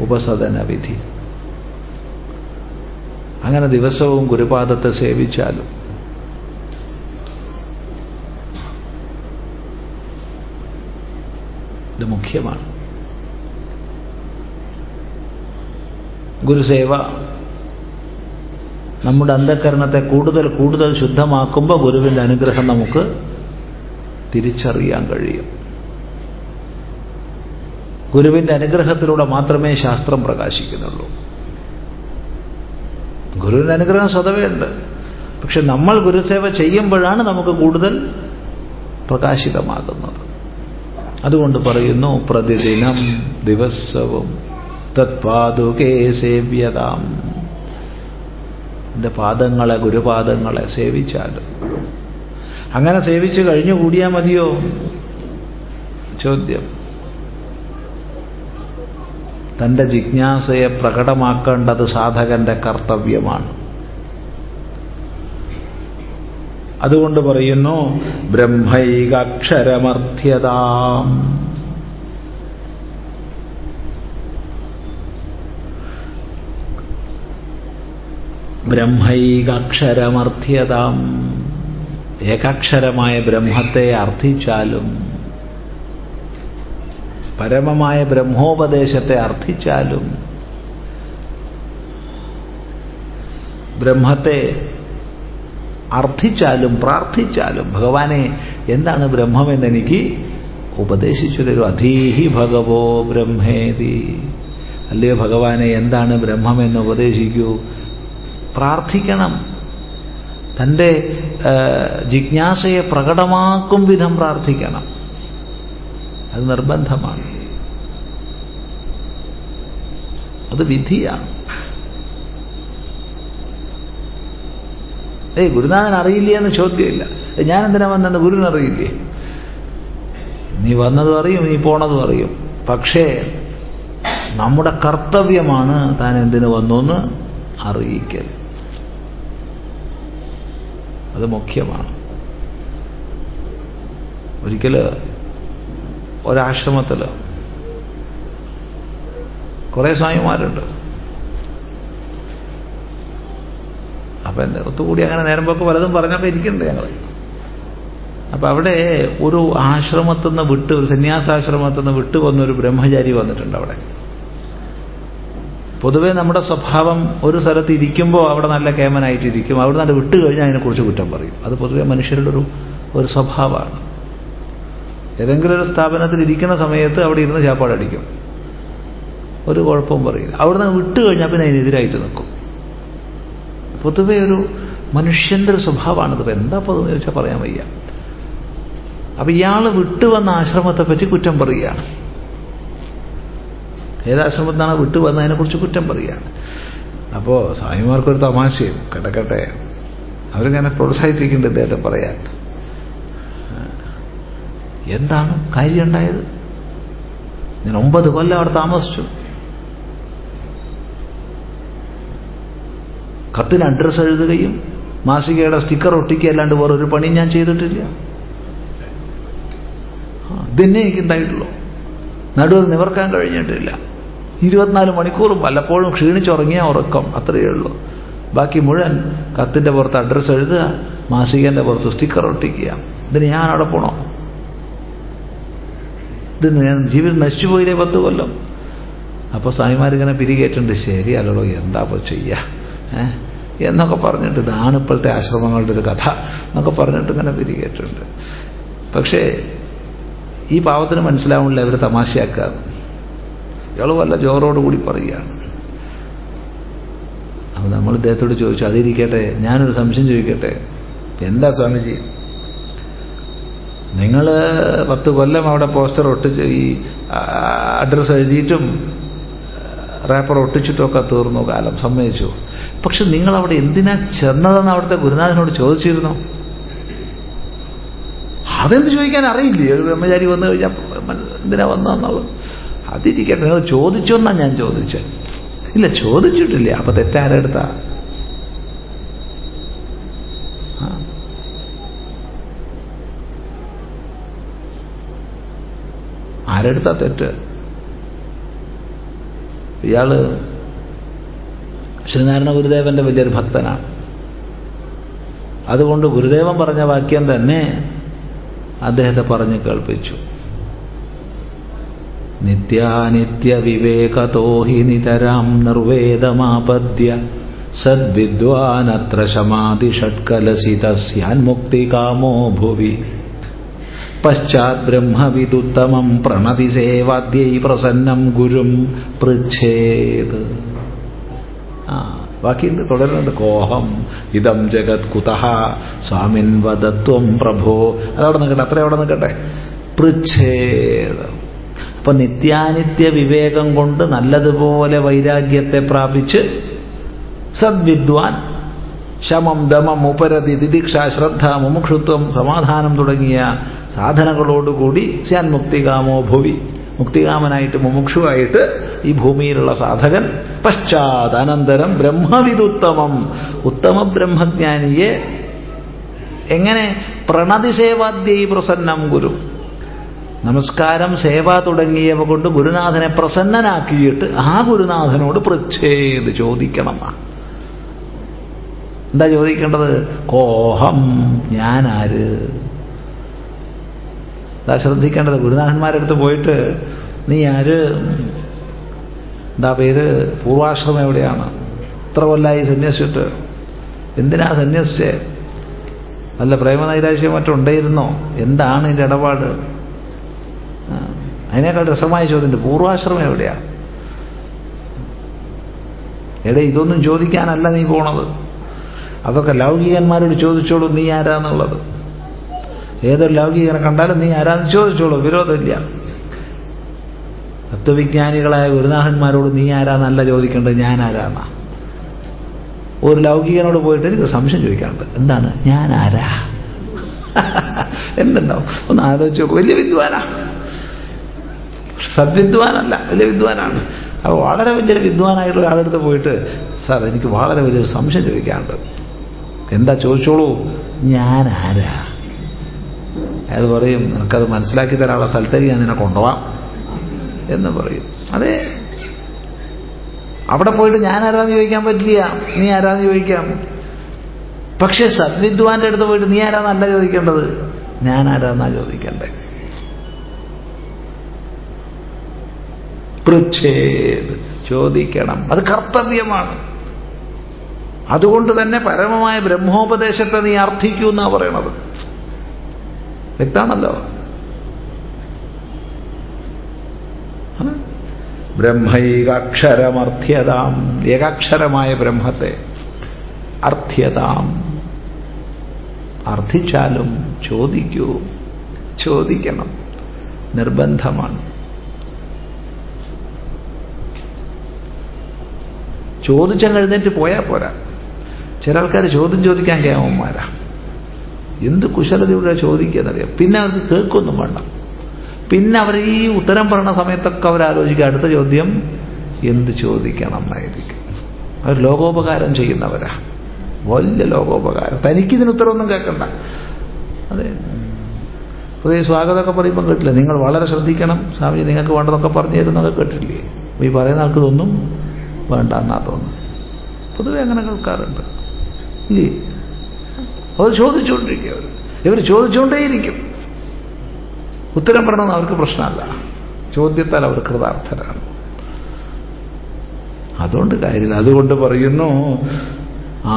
ഉപസദന വിധി. അങ്ങനെ ദിവസവും ഗുരുപാദത്തെ സേവിച്ചാലും. ഇത് മുഖ്യമാണ്. ഗുരുസേവ നമ്മുടെ അന്ധകരണത്തെ കൂടുതൽ കൂടുതൽ ശുദ്ധമാക്കുമ്പോൾ ഗുരുവിന്റെ അനുഗ്രഹം നമുക്ക് തിരിച്ചറിയാൻ കഴിയും. ഗുരുവിന്റെ അനുഗ്രഹത്തിലൂടെ മാത്രമേ ശാസ്ത്രം പ്രകാശിക്കുന്നുള്ളൂ. ഗുരുവിന്റെ അനുഗ്രഹം സ്വതവേ ഉണ്ട്. പക്ഷെ നമ്മൾ ഗുരുസേവ ചെയ്യുമ്പോഴാണ് നമുക്ക് കൂടുതൽ പ്രകാശിതമാകുന്നത്. അതുകൊണ്ട് പറയുന്നു പ്രതിദിനം ദിവസവും തത്പാതുകേ സേവ്യതാം. എന്റെ പാദങ്ങളെ ഗുരുപാദങ്ങളെ സേവിച്ചാൽ. അങ്ങനെ സേവിച്ച് കഴിഞ്ഞു കൂടിയാൽ മതിയോ? ചോദ്യം. തന്റെ ജിജ്ഞാസയെ പ്രകടമാക്കേണ്ടത് സാധകന്റെ കർത്തവ്യമാണ്. അതുകൊണ്ട് പറയുന്നു ബ്രഹ്മൈകാക്ഷരമർത്ഥ്യതാം. ബ്രഹ്മൈകാക്ഷരമർത്ഥ്യതാം. ഏകാക്ഷരമായ ബ്രഹ്മത്തെ അർത്ഥിച്ചാലും പരമമായ ബ്രഹ്മോപദേശത്തെ അർത്ഥിച്ചാലും ബ്രഹ്മത്തെ അർത്ഥിച്ചാലും പ്രാർത്ഥിച്ചാലും ഭഗവാനെ എന്താണ് ബ്രഹ്മമെന്ന് എനിക്ക് ഉപദേശിച്ചു തരൂ അധീഹി ഭഗവോ ബ്രഹ്മേതി. അല്ലയോ ഭഗവാനെ എന്താണ് ബ്രഹ്മമെന്ന് ഉപദേശിക്കൂ? പ്രാർത്ഥിക്കണം. തന്റെ ജിജ്ഞാസയെ പ്രകടമാക്കും വിധം പ്രാർത്ഥിക്കണം. അത് നിർബന്ധമാണ്. അത് വിധിയാണ്. ഏയ് ഗുരുനാഥൻ അറിയില്ല എന്ന് ചോദ്യമില്ല. ഞാൻ എന്തിനാ വന്നെന്ന് ഗുരുവിനറിയില്ലേ നീ വന്നതും അറിയും നീ പോണതും അറിയും. പക്ഷേ നമ്മുടെ കർത്തവ്യമാണ് താൻ എന്തിനു വന്നു എന്ന് അറിയിക്കൽ. അത് മുഖ്യമാണ്. ഒരിക്കൽ ഒരാശ്രമത്തിൽ കുറേ സ്വാമിമാരുണ്ട്. അപ്പം ഒത്തുകൂടി അങ്ങനെ നേരമ്പോക്ക് പലതും പറഞ്ഞപ്പോൾ ഇരിക്കുന്നുണ്ട് ഞങ്ങൾ അപ്പം അവിടെ ഒരു ആശ്രമത്തിൽ നിന്ന് വിട്ട് ഒരു സന്യാസാശ്രമത്തിൽ നിന്ന് വിട്ട് വന്നൊരു ബ്രഹ്മചാരി വന്നിട്ടുണ്ട് അവിടെ. പൊതുവേ നമ്മുടെ സ്വഭാവം ഒരു സ്ഥലത്ത് ഇരിക്കുമ്പോൾ അവിടെ നല്ല കേമനായിട്ടിരിക്കും. അവിടെ നിന്ന് വിട്ടു കഴിഞ്ഞാൽ അതിനെക്കുറിച്ച് കുറ്റം പറയും. അത് പൊതുവെ മനുഷ്യരുടെ ഒരു ഒരു സ്വഭാവമാണ്. ഏതെങ്കിലും ഒരു സ്ഥാപനത്തിൽ ഇരിക്കുന്ന സമയത്ത് അവിടെ ഇരുന്ന് ചാപ്പാടടിക്കും. ഒരു കുഴപ്പവും പറയില്ല. അവിടെ നിന്ന് വിട്ടു കഴിഞ്ഞാൽ പിന്നെ അതിനെതിരായിട്ട് നിൽക്കും. പൊതുവെ ഒരു മനുഷ്യന്റെ ഒരു സ്വഭാവമാണിത്. ഇപ്പം എന്താ പതെന്ന് ചോദിച്ചാൽ പറയാൻ വയ്യ. അപ്പൊ ഇയാൾ വിട്ടുവന്ന ആശ്രമത്തെ പറ്റി കുറ്റം പറയുകയാണ്. ഏതാശ്രമത്തിനാണ് വിട്ടു വന്നതിനെക്കുറിച്ച് കുറ്റം പറയുകയാണ്. അപ്പോൾ സ്വാമിമാർക്കൊരു തമാശയും. കിടക്കട്ടെ അവരിങ്ങനെ പ്രോത്സാഹിപ്പിക്കേണ്ടത് ഇദ്ദേഹത്തെ പറയാൻ. എന്താണ് കാര്യം ഉണ്ടായത് ഞാൻ ഒമ്പത് കൊല്ലം അവിടെ താമസിച്ചു. കത്തിന് അഡ്രസ്സ് എഴുതുകയും മാസികയുടെ സ്റ്റിക്കർ ഒട്ടിക്കുക അല്ലാണ്ട് വേറൊരു പണി ഞാൻ ചെയ്തിട്ടില്ല. ഇതന്നെ എനിക്കുണ്ടായിട്ടുള്ളൂ. നടുവ് നിവർക്കാൻ കഴിഞ്ഞിട്ടില്ല. ഇരുപത്തിനാല് മണിക്കൂറും പലപ്പോഴും ക്ഷീണിച്ചുറങ്ങിയ ഉറക്കം. അത്രയേ ഉള്ളൂ. ബാക്കി മുഴുവൻ കത്തിന്റെ പുറത്ത് അഡ്രസ്സ് എഴുതുക മാസികന്റെ പുറത്ത് സ്റ്റിക്കർ ഒട്ടിക്കുക. ഇതിന് ഞാൻ അവിടെ പോണോ? ഇത് ഞാൻ ജീവിതം നശിച്ചു പോയില്ലേ പത്ത് കൊല്ലം? അപ്പോൾ സ്വാമിമാരിങ്ങനെ പിരികേറ്റുണ്ട് ശരി അല്ലോ എന്താ അപ്പൊ ചെയ്യുക എന്നൊക്കെ പറഞ്ഞിട്ട് ഇതാണ് ഇപ്പോഴത്തെ ആശ്രമങ്ങളുടെ ഒരു കഥ എന്നൊക്കെ പറഞ്ഞിട്ട് ഇങ്ങനെ പിരികേറ്റുണ്ട് പക്ഷേ ഈ പാവത്തിന് മനസ്സിലാവുന്നില്ല അവർ തമാശയാക്കുക ഇയാൾ വല്ല ജോറോടുകൂടി പറയുകയാണ് അപ്പൊ നമ്മൾ ഇദ്ദേഹത്തോട് ചോദിച്ചു അതിരിക്കട്ടെ ഞാനൊരു സംശയം ചോദിക്കട്ടെ? എന്താ സ്വാമിജി? നിങ്ങൾ പത്ത് കൊല്ലം അവിടെ പോസ്റ്റർ ഒട്ടിച്ച് ഈ അഡ്രസ്സ് എഴുതിയിട്ടും റേപ്പർ ഒട്ടിച്ചിട്ടൊക്കെ തീർന്നു കാലം സമ്മതിച്ചു. പക്ഷെ നിങ്ങൾ അവിടെ എന്തിനാ ചെന്നതെന്ന് അവിടുത്തെ ഗുരുനാഥനോട് ചോദിച്ചിരുന്നു? അതെന്ത് ചോദിക്കാൻ അറിയില്ലേ? ബ്രഹ്മചാരി വന്നു കഴിഞ്ഞാൽ എന്തിനാ വന്നതെന്നുള്ളത്? അതിരിക്കട്ടെ. നിങ്ങൾ ചോദിച്ചോന്നാ ഞാൻ ചോദിച്ചത് ഇല്ല ചോദിച്ചിട്ടില്ല. അപ്പൊ തെറ്റാരെടുത്താ ആരെടുത്താ തെറ്റ്? ഇയാൾ ശ്രീനാരായണ ഗുരുദേവന്റെ വലിയൊരു ഭക്തനാണ്. അതുകൊണ്ട് ഗുരുദേവൻ പറഞ്ഞ വാക്യം തന്നെ അദ്ദേഹത്തെ പറഞ്ഞു കേൾപ്പിച്ചു. നിത്യാനിത്യ വിവേകതോ ഹി നിതരാം നിർവേദമാപദ്യ സദ്വിദ്വാനത്ര ശമാതി ഷട്കലസിതസ്യാൻമുക്തികാമോ ഭുവി. പശ്ചാത് ബ്രഹ്മവിദുത്തമം പ്രണതി സേവാദ്യൈ പ്രസന്നം ഗുരും പൃച്ഛേത്. ആ ബാക്കിയുണ്ട് തുടരുന്നുണ്ട്? കോഹം ഇതം ജഗത് കുതഹ സ്വാമിൻ വദത്വം പ്രഭോ. അതവിടെ നിൽക്കട്ടെ അത്ര അവിടെ നിൽക്കട്ടെ. പൃച്ഛേത് അപ്പൊ നിത്യാനിത്യ വിവേകം കൊണ്ട് നല്ലതുപോലെ വൈരാഗ്യത്തെ പ്രാപിച്ച് സദ്വിദ്വാൻ ശമം ദമം ഉപരതി ദിദിക്ഷ ശ്രദ്ധ മുമുക്ഷുത്വം സമാധാനം തുടങ്ങിയ സാധനങ്ങളോടുകൂടി സ്യാൻ മുക്തികാമോ ഭുവി. മുക്തികാമനായിട്ട് മുമുക്ഷുവായിട്ട് ഈ ഭൂമിയിലുള്ള സാധകൻ പശ്ചാത് അനന്തരം ബ്രഹ്മവിദുത്തമം. ഉത്തമ ബ്രഹ്മജ്ഞാനിയെ എങ്ങനെ പ്രണതിസേവാദ്യ പ്രസന്നം ഗുരു നമസ്കാരം സേവ തുടങ്ങിയവ കൊണ്ട് ഗുരുനാഥനെ പ്രസന്നനാക്കിയിട്ട് ആ ഗുരുനാഥനോട് പൃച്ഛേത് ചോദിക്കണം. എന്താ ചോദിക്കേണ്ടത്? കോഹം ഞാനാര്? എന്താ ശ്രദ്ധിക്കേണ്ടത്? ഗുരുനാഥന്മാരുടെ അടുത്ത് പോയിട്ട് നീ ആര്? എന്താ പേര്? പൂർവാശ്രമം എവിടെയാണ്? ഇത്ര കൊല്ലായി സന്യസിച്ചിട്ട്. എന്തിനാ സന്യസിച്ചേ? നല്ല പ്രേമനൈരാശ്യം മറ്റുണ്ടായിരുന്നോ എന്താണ് ഇതിന്റെ ഇടപാട്? അതിനേക്കാൾ രസമായ ചോദ്യമുണ്ട് പൂർവാശ്രമം എവിടെയാണ് എടേ ഇതൊന്നും ചോദിക്കാനല്ല നീ പോണത്. അതൊക്കെ ലൗകികന്മാരോട് ചോദിച്ചോളൂ നീ ആരാന്നുള്ളത്. ഏതൊരു ലൗകികനെ കണ്ടാലും നീ ആരാന്ന് ചോദിച്ചോളൂ വിരോധമില്ല. തത്വവിജ്ഞാനികളായ ഗുരുനാഥന്മാരോട് നീ ആരാന്നല്ല ചോദിക്കേണ്ടത് ഞാൻ ആരാന്നാ? ഒരു ലൗകികനോട് പോയിട്ട് എനിക്ക് സംശയം ചോദിക്കാനുണ്ട്. എന്താണ്? ഞാൻ ആരാ? [LAUGHS] എന്തുണ്ടാവും? ഒന്ന് ആലോചിച്ച് നോക്കും. വലിയ വിദ്വാനാ. സദ്വിദ്വാനല്ല വലിയ വിദ്വാനാണ്. അപ്പോൾ വളരെ വലിയൊരു വിദ്വാനായിട്ടുള്ള ഒരാളെടുത്ത് പോയിട്ട് സാർ എനിക്ക് വളരെ വലിയൊരു സംശയം ചോദിക്കാനുണ്ട്. എന്താ ചോദിച്ചോളൂ? ഞാൻ ആരാ? അയാൾ പറയും നിനക്കത് മനസ്സിലാക്കി തരാനുള്ള സ്ഥലത്തേക്ക് ഞാൻ നിന്നെ കൊണ്ടുപോവാം. എന്ന് പറയും. അതെ. അവിടെ പോയിട്ട് ഞാൻ ആരാന്ന് ചോദിക്കാൻ പറ്റില്ല. നീ ആരാന്ന് ചോദിക്കാം? പക്ഷെ സദ്വിദ്വാന്റെ അടുത്ത് പോയിട്ട് നീ ആരാന്നല്ല ചോദിക്കേണ്ടത്? ഞാൻ ആരാന്നാ ചോദിക്കണ്ടേ പൃച്ഛേത് ചോദിക്കണം. അത് കർത്തവ്യമാണ്. അതുകൊണ്ട് തന്നെ പരമമായ ബ്രഹ്മോപദേശത്തെ നീ അർത്ഥിക്കൂ എന്നാ പറയണത്. വ്യക്താണല്ലോ. ബ്രഹ്മൈകാക്ഷരമർത്ഥ്യതാം. ഏകാക്ഷരമായ ബ്രഹ്മത്തെ അർത്ഥ്യതാം. അർത്ഥിച്ചാലും ചോദിക്കൂ. ചോദിക്കണം. നിർബന്ധമാണ്. ചോദിച്ചങ്ങ് എഴുന്നേറ്റ് പോയാൽ പോരാ. ചില ആൾക്കാർ ചോദ്യം ചോദിക്കാൻ കേമന്മാരാ. എന്ത് കുശലതയുടെ ചോദിക്കുകയെന്നറിയാം. പിന്നെ അവർക്ക് കേൾക്കൊന്നും വേണ്ട. പിന്നെ അവർ ഈ ഉത്തരം പറയുന്ന സമയത്തൊക്കെ അവർ ആലോചിക്കുക അടുത്ത ചോദ്യം എന്ത് ചോദിക്കണം എന്നായിരിക്കും അവർ ലോകോപകാരം ചെയ്യുന്നവരാ. വലിയ ലോകോപകാരം. തനിക്കിതിന് ഉത്തരവൊന്നും കേൾക്കണ്ട. അതെ. പുതിയ സ്വാഗതമൊക്കെ പറയുമ്പോൾ കേട്ടില്ല? നിങ്ങൾ വളരെ ശ്രദ്ധിക്കണം. സ്വാമി നിങ്ങൾക്ക് വേണ്ടതൊക്കെ പറഞ്ഞു തരുന്നൊക്കെ കേട്ടില്ലേ? ഈ പറയുന്ന ആൾക്ക് ഇതൊന്നും വേണ്ട എന്നാ തോന്നുന്നു. പൊതുവെ അങ്ങനെ കേൾക്കാറുണ്ട്. ഇല്ലേ? അവർ ചോദിച്ചുകൊണ്ടിരിക്കുക അവർ ഇവർ ചോദിച്ചുകൊണ്ടേയിരിക്കും ഉത്തരം പറയണമെന്ന് അവർക്ക് പ്രശ്നമല്ല. ചോദ്യത്താൽ അവർ കൃതാർത്ഥരാണ്. അതുകൊണ്ട് കാര്യമില്ല. അതുകൊണ്ട് പറയുന്നു ആ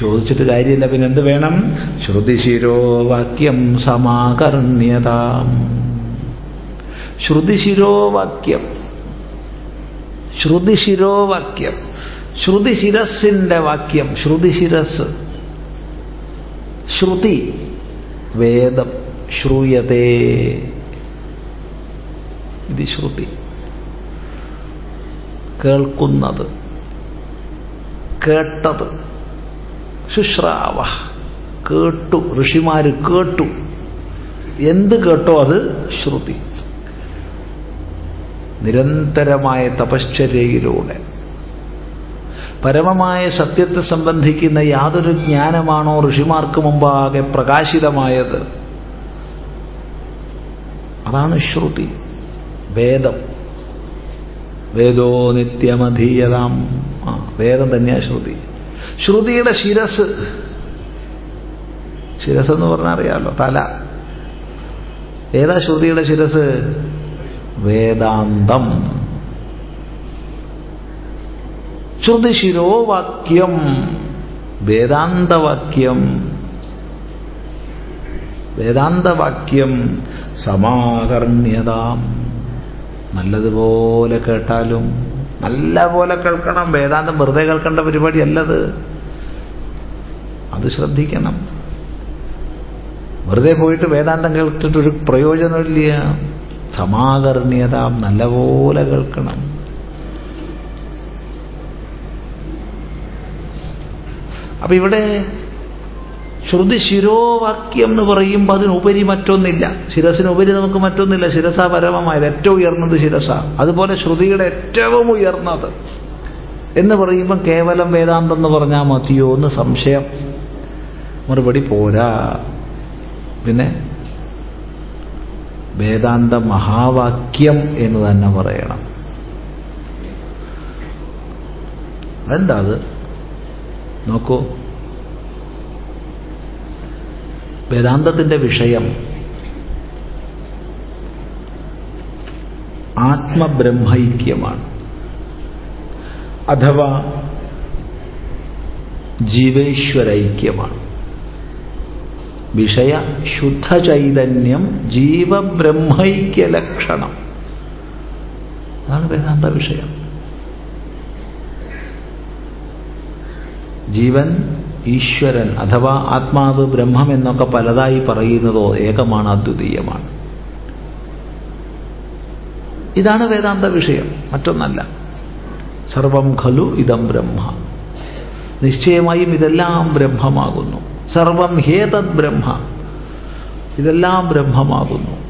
ചോദിച്ചിട്ട് കാര്യമില്ല. പിന്നെ എന്ത് വേണം? ശ്രുതിശിരോ വാക്യം സമാകർണ്യതാം. ശ്രുതിശിരോ വാക്യം ശ്രുതിശിരോ വാക്യം ശ്രുതിശിരസിന്റെ വാക്യം. ശ്രുതിശിരസ്. ശ്രുതി. വേദം. ശ്രൂയതേ. ഇത് ശ്രുതി. കേൾക്കുന്നത്. കേട്ടത്. ശുശ്രാവ കേട്ടു. ഋഷിമാര് കേട്ടു. എന്ത് കേട്ടോ അത്? ശ്രുതി. നിരന്തരമായ തപശ്ചര്യയിലൂടെ. പരമമായ സത്യത്തെ സംബന്ധിക്കുന്ന യാതൊരു ജ്ഞാനമാണോ ഋഷിമാർക്ക് മുമ്പാകെ പ്രകാശിതമായത്? അതാണ് ശ്രുതി. വേദം. വേദോ നിത്യമധീയതാം. വേദം തന്നെയാണ് ശ്രുതി. ശ്രുതിയുടെ ശിരസ്. ശിരസ് എന്ന് പറഞ്ഞാൽ അറിയാമല്ലോ തല. ഏതാ ശ്രുതിയുടെ ശിരസ്? വേദാന്തം. ശ്രുതിശിരോ വാക്യം വേദാന്തവാക്യം വേദാന്തവാക്യം സമാകർണ്യതാം. നല്ലതുപോലെ കേട്ടാലും നല്ല പോലെ കേൾക്കണം. വേദാന്തം വെറുതെ കേൾക്കേണ്ട പരിപാടിയല്ലത്. അത് ശ്രദ്ധിക്കണം. വെറുതെ പോയിട്ട് വേദാന്തം കേട്ടിട്ടൊരു പ്രയോജനമില്ല. സമാകർണ്യതാം നല്ലപോലെ കേൾക്കണം. അപ്പൊ ഇവിടെ ശ്രുതി ശിരോവാക്യം എന്ന് പറയുമ്പോൾ അതിനുപരി മറ്റൊന്നില്ല. ശിരസിനുപരി നമുക്ക് മറ്റൊന്നില്ല. ശിരസ പരമമായത് ഏറ്റവും ഉയർന്നത് ശിരസ. അതുപോലെ ശ്രുതിയുടെ ഏറ്റവും ഉയർന്നത് എന്ന് പറയുമ്പോൾ കേവലം വേദാന്തം എന്ന് പറഞ്ഞാൽ മതിയോ എന്ന് സംശയം. മറുപടി പോരാ. പിന്നെ വേദാന്ത മഹാവാക്യം എന്ന് തന്നെ പറയണം. എന്താ അത്? നോക്കൂ. വേദാന്തത്തിന്റെ വിഷയം ആത്മബ്രഹ്മൈക്യമാണ്. അഥവാ ജീവേശ്വരൈക്യമാണ്. വിഷയ ശുദ്ധ ചൈതന്യം ജീവബ്രഹ്മൈക്യ ലക്ഷണം അതാണ് വേദാന്ത വിഷയം. ജീവൻ ഈശ്വരൻ അഥവാ ആത്മാവ് ബ്രഹ്മം എന്നൊക്കെ പലതായി പറയുന്നതോ ഏകമാണ് അദ്വിതീയമാണ്. ഇതാണ് വേദാന്ത വിഷയം. മറ്റൊന്നല്ല. സർവം ഖലു ഇതം ബ്രഹ്മ. നിശ്ചയമായും ഇതെല്ലാം ബ്രഹ്മമാകുന്നു. സർവം ഹേതത് ബ്രഹ്മ. ഇതെല്ലാം ബ്രഹ്മമാകുന്നു.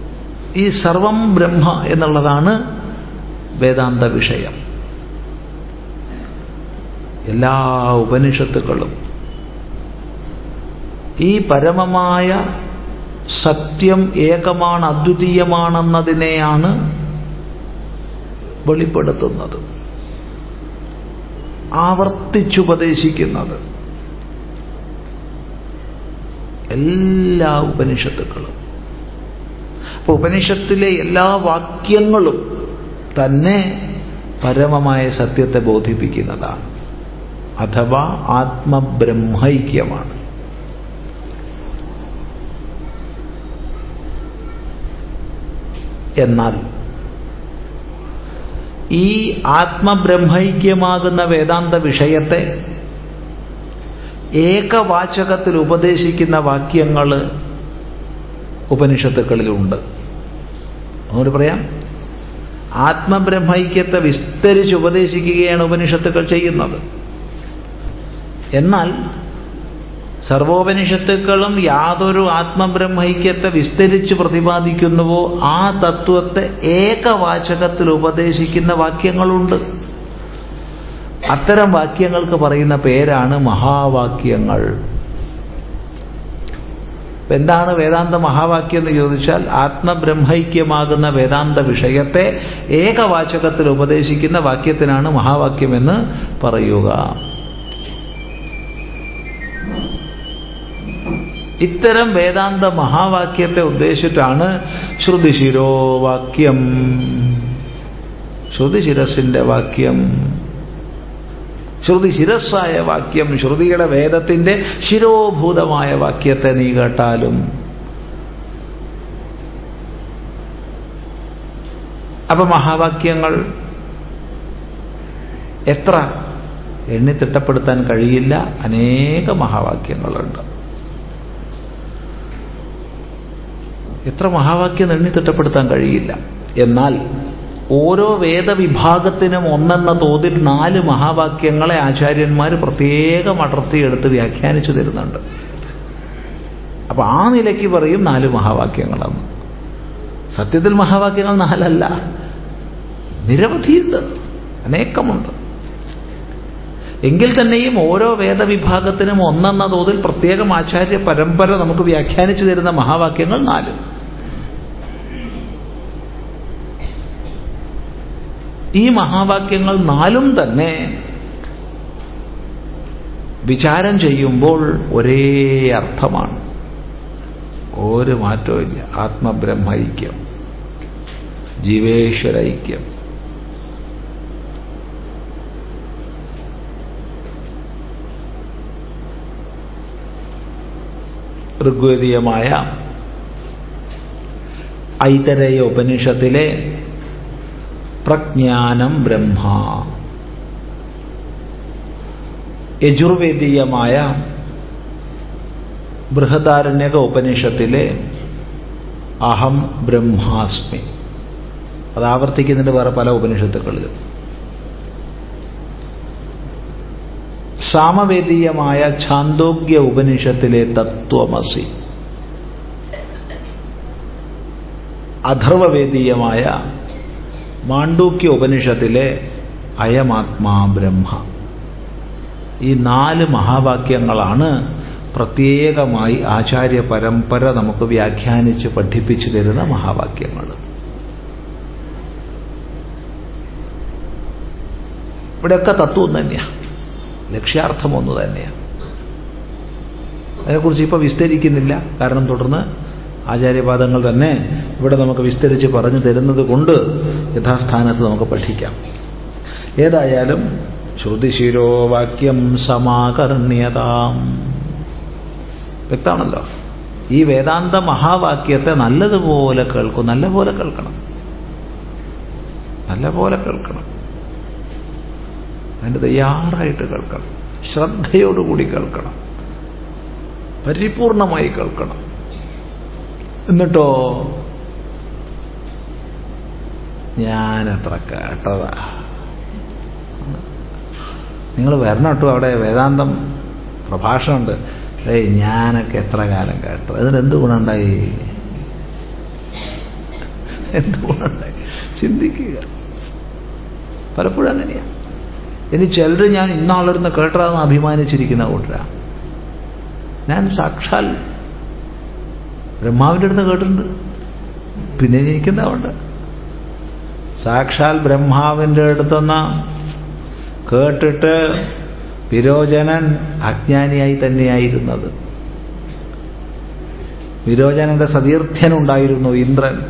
ഈ സർവം ബ്രഹ്മ എന്നുള്ളതാണ് വേദാന്ത വിഷയം. എല്ലാ ഉപനിഷത്തുക്കളും ഈ പരമമായ സത്യം ഏകമാണ് അദ്വിതീയമാണെന്നതിനെയാണ് വെളിപ്പെടുത്തുന്നത്. ആവർത്തിച്ചുപദേശിക്കുന്നത്. എല്ലാ ഉപനിഷത്തുക്കളും. അപ്പൊ ഉപനിഷത്തിലെ എല്ലാ വാക്യങ്ങളും തന്നെ പരമമായ സത്യത്തെ ബോധിപ്പിക്കുന്നതാണ്. അഥവാ ആത്മബ്രഹ്മൈക്യമാണ്. എന്നാൽ ഈ ആത്മബ്രഹ്മൈക്യമാകുന്ന വേദാന്ത വിഷയത്തെ ഏകവാചകത്തിൽ ഉപദേശിക്കുന്ന വാക്യങ്ങൾ ഉപനിഷത്തുക്കളിലുണ്ട്. അതുകൊണ്ട് പറയാം ആത്മബ്രഹ്മൈക്യത്തെ വിസ്തരിച്ച് ഉപദേശിക്കുകയാണ് ഉപനിഷത്തുക്കൾ ചെയ്യുന്നത്. എന്നാൽ സർവോപനിഷത്തുക്കളും യാതൊരു ആത്മബ്രഹ്മൈക്യത്തെ വിസ്തരിച്ച് പ്രതിപാദിക്കുന്നുവോ ആ തത്വത്തെ ഏകവാചകത്തിൽ ഉപദേശിക്കുന്ന വാക്യങ്ങളുണ്ട്. അത്തരം വാക്യങ്ങൾക്ക് പറയുന്ന പേരാണ് മഹാവാക്യങ്ങൾ. എന്താണ് വേദാന്ത മഹാവാക്യം എന്ന് ചോദിച്ചാൽ ആത്മബ്രഹ്മൈക്യമാകുന്ന വേദാന്ത വിഷയത്തെ ഏകവാചകത്തിൽ ഉപദേശിക്കുന്ന വാക്യത്തിനാണ് മഹാവാക്യമെന്ന് പറയുക. ഇത്തരം വേദാന്ത മഹാവാക്യത്തെ ഉദ്ദേശിച്ചിട്ടാണ് ശ്രുതിശിരോവാക്യം. ശ്രുതിശിരസിന്റെ വാക്യം. ശ്രുതി ശിരസ്സായ വാക്യം ശ്രുതിയുടെ വേദത്തിന്റെ ശിരോഭൂതമായ വാക്യത്തെ നീ കേട്ടാലും. അപ്പൊ മഹാവാക്യങ്ങൾ എത്ര എണ്ണി തിട്ടപ്പെടുത്താൻ കഴിയില്ല. അനേക മഹാവാക്യങ്ങളുണ്ട്. എത്ര മഹാവാക്യം എണ്ണി തിട്ടപ്പെടുത്താൻ കഴിയില്ല. എന്നാൽ ഓരോ വേദവിഭാഗത്തിനും ഒന്നെന്ന തോതിൽ നാല് മഹാവാക്യങ്ങളെ ആചാര്യന്മാർ പ്രത്യേകം അടർത്തിയെടുത്ത് വ്യാഖ്യാനിച്ചു തരുന്നുണ്ട്. അപ്പൊ ആ നിലയ്ക്ക് പറയും നാല് മഹാവാക്യങ്ങളെന്ന്. സത്യത്തിൽ മഹാവാക്യങ്ങൾ നാലല്ല. നിരവധിയുണ്ട്. അനേകമുണ്ട്. എങ്കിൽ തന്നെയും ഓരോ വേദവിഭാഗത്തിനും ഒന്നെന്ന തോതിൽ പ്രത്യേകം ആചാര്യ പരമ്പര നമുക്ക് വ്യാഖ്യാനിച്ചു തരുന്ന മഹാവാക്യങ്ങൾ നാല്. ഈ മഹാവാക്യങ്ങൾ നാലും തന്നെ വിചാരം ചെയ്യുമ്പോൾ ഒരേ അർത്ഥമാണ്. ഒരു മാറ്റവുമില്ല ആത്മബ്രഹ്മൈക്യം. ജീവേശ്വരൈക്യം. ഋഗ്വേദീയമായ ഐതരയ ഉപനിഷത്തിലെ പ്രജ്ഞാനം ബ്രഹ്മ. യജുർവേദീയമായ ബൃഹദാരണ്യക ഉപനിഷത്തിലെ അഹം ബ്രഹ്മാസ്മി. അത് ആവർത്തിക്കുന്നുണ്ട് വേറെ പല ഉപനിഷത്തുക്കളിലും സാമവേദീയമായ ഛാന്തോഗ്യ ഉപനിഷത്തിലെ തത്വമസി. അഥർവവേദീയമായ മാണ്ഡൂക്യ ഉപനിഷത്തിലെ അയമാത്മാ ബ്രഹ്മ. ഈ നാല് മഹാവാക്യങ്ങളാണ് പ്രത്യേകമായി ആചാര്യ പരമ്പര നമുക്ക് വ്യാഖ്യാനിച്ച് പഠിപ്പിച്ചു തരുന്ന മഹാവാക്യങ്ങൾ. ഇവിടെയൊക്കെ തത്വം തന്നെയാണ് ലക്ഷ്യാർത്ഥം ഒന്ന് തന്നെയാണ് അതിനെക്കുറിച്ച് ഇപ്പോൾ വിസ്തരിക്കുന്നില്ല. കാരണം തുടർന്ന് ആചാര്യപാദങ്ങൾ തന്നെ ഇവിടെ നമുക്ക് വിസ്തരിച്ച് പറഞ്ഞു തരുന്നത് കൊണ്ട് യഥാസ്ഥാനത്ത് നമുക്ക് പഠിക്കാം. ഏതായാലും ശ്രുതിശിരോ വാക്യം സമാകർണ്യതാം. വ്യക്തമാണല്ലോ ഈ വേദാന്ത മഹാവാക്യത്തെ നല്ലതുപോലെ കേൾക്കും നല്ലപോലെ കേൾക്കണം. നല്ലപോലെ കേൾക്കണം. അതിന് തയ്യാറായിട്ട് കേൾക്കണം. ശ്രദ്ധയോടുകൂടി കേൾക്കണം. പരിപൂർണമായി കേൾക്കണം. എന്നിട്ടോ? ഞാനെത്ര കേട്ടതാ. നിങ്ങൾ വരണം കേട്ടോ അവിടെ വേദാന്തം പ്രഭാഷണമുണ്ട്. ഏയ് ഞാനൊക്കെ എത്ര കാലം കേട്ടത്. അതിന് എന്ത് ഗുണമുണ്ടായി? എന്ത് ഗുണമുണ്ടായി? ചിന്തിക്കുക. പലപ്പോഴും അങ്ങനെയാണ് ഇനി ചിലർ ഞാൻ ഇന്നാളിരുന്ന് കേട്ടതാന്ന് അഭിമാനിച്ചിരിക്കുന്ന കൂട്ടരാ. ഞാൻ സാക്ഷാൽ ബ്രഹ്മാവിന്റെ അടുത്ത് കേട്ടിട്ടുണ്ട്. പിന്നെ എനിക്കെന്താവുണ്ട്? സാക്ഷാൽ ബ്രഹ്മാവിന്റെ അടുത്തുനിന്ന് കേട്ടിട്ട് വിരോചനൻ അജ്ഞാനിയായി തന്നെയായിരുന്നത്. വിരോചനന്റെ സതീർത്ഥ്യനുണ്ടായിരുന്നു ഇന്ദ്രൻ.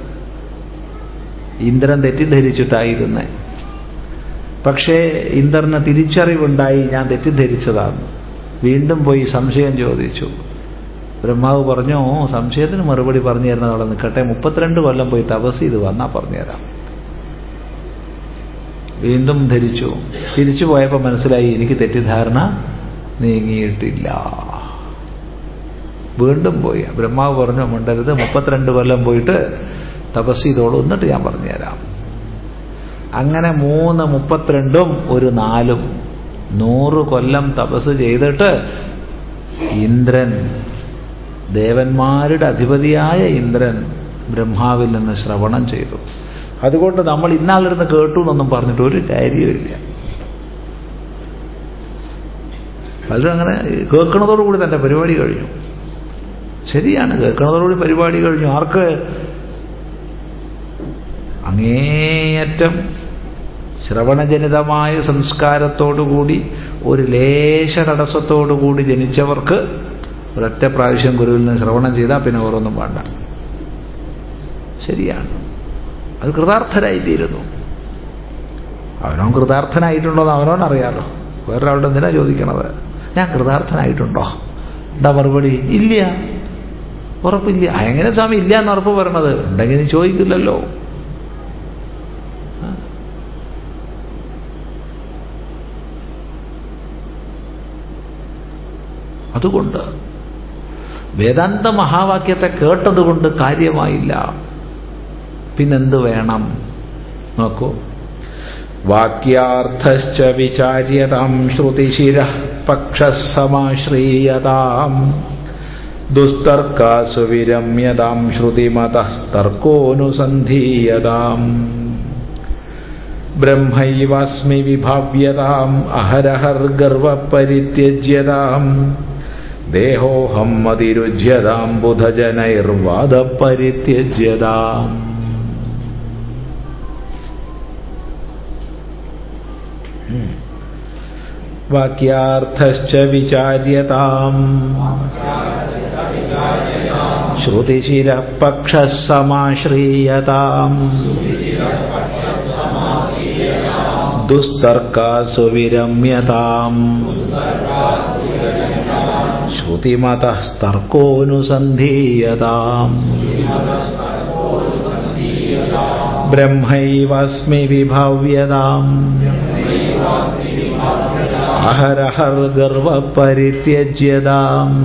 ഇന്ദ്രൻ തെറ്റിദ്ധരിച്ചിട്ടായിരുന്നേ. പക്ഷേ ഇന്ദ്രന് തിരിച്ചറിവുണ്ടായി ഞാൻ തെറ്റിദ്ധരിച്ചതാണ്. വീണ്ടും പോയി സംശയം ചോദിച്ചു. ബ്രഹ്മാവ് പറഞ്ഞു സംശയത്തിന് മറുപടി പറഞ്ഞു തരുന്നത് അവിടെ നിൽക്കട്ടെ. മുപ്പത്തിരണ്ട് കൊല്ലം പോയി തപസ് ചെയ്ത് വന്നാ പറഞ്ഞുതരാം വീണ്ടും ധരിച്ചു. തിരിച്ചു പോയപ്പോൾ മനസ്സിലായി എനിക്ക് തെറ്റിദ്ധാരണ നീങ്ങിയിട്ടില്ല. വീണ്ടും പോയി. ബ്രഹ്മാവ് പറഞ്ഞു മിണ്ടരുത് മുപ്പത്തിരണ്ട് കൊല്ലം പോയിട്ട് തപസ് ചെയ്തോളൂ. എന്നിട്ട് ഞാൻ പറഞ്ഞുതരാം അങ്ങനെ മൂന്ന് മുപ്പത്തിരണ്ടും ഒരു നാലും. നൂറ് കൊല്ലം തപസ് ചെയ്തിട്ട് ഇന്ദ്രൻ ദേവന്മാരുടെ അധിപതിയായ ഇന്ദ്രൻ ബ്രഹ്മാവിൽ നിന്ന് ശ്രവണം ചെയ്തു. അതുകൊണ്ട് നമ്മൾ ഇന്നാളിരുന്ന് കേട്ടു എന്നൊന്നും പറഞ്ഞിട്ട് ഒരു കാര്യമില്ല പലരും അങ്ങനെ കേൾക്കണതോടുകൂടി തന്റെ പരിപാടി കഴിഞ്ഞു. ശരിയാണ് കേൾക്കണതോടുകൂടി പരിപാടി കഴിഞ്ഞു. ആർക്ക്? അങ്ങേയറ്റം ശ്രവണജനിതമായ സംസ്കാരത്തോടുകൂടി ഒരു ലേശ തടസ്സത്തോടുകൂടി ജനിച്ചവർക്ക് ഒരൊറ്റ പ്രാവശ്യം ഗുരുവിൽ നിന്ന് ശ്രവണം ചെയ്താൽ പിന്നെ ഓരോന്നും വേണ്ട. ശരിയാണ്. അത് കൃതാർത്ഥരായിത്തീരുന്നു. അവനവൻ കൃതാർത്ഥനായിട്ടുണ്ടോ എന്ന് അറിയാമല്ലോ വേറൊരാളുടെ എന്തിനാ ചോദിക്കണത്? ഞാൻ കൃതാർത്ഥനായിട്ടുണ്ടോ? എന്താ മറുപടി? ഇല്ല. ഉറപ്പില്ല. എങ്ങനെ സ്വാമി ഇല്ല എന്ന് ഉറപ്പ് പറയണത്? ഉണ്ടെങ്കിൽ നീ ചോദിക്കില്ലല്ലോ. അതുകൊണ്ട് വേദാന്ത മഹാവാക്യത്തെ കേട്ടതുകൊണ്ട് കാര്യമായില്ല. പിന്നെന്ത് വേണം? നോക്കൂ. വാക്യാർത്ഥശ്ച വിചാര്യതാം ശ്രുതിശിര പക്ഷസമാശ്രീയതാം. ദുസ്തർക്കാസു വിരമ്യതാം ശ്രുതിമതസ്തർക്കോനുസന്ധീയതാം. ബ്രഹ്മൈവാസ്മി വിഭാവ്യതാം അഹരഹർഗർവപരിത്യജ്യതാം ദേഹോഹം മതിരുജ്യതാം ബുധജനൈർവാദപരിത്യജ്യതാം വാക്യാർത്ഥശ്ച വിചാര്യതാം दुस्तर्का सुविरम्यताम् श्रुतिमतः तर्कोऽनुसन्धीयताम् ब्रह्मैवास्मि विभाव्यताम्। अहरहर्गर्वपरित्यज्यताम्।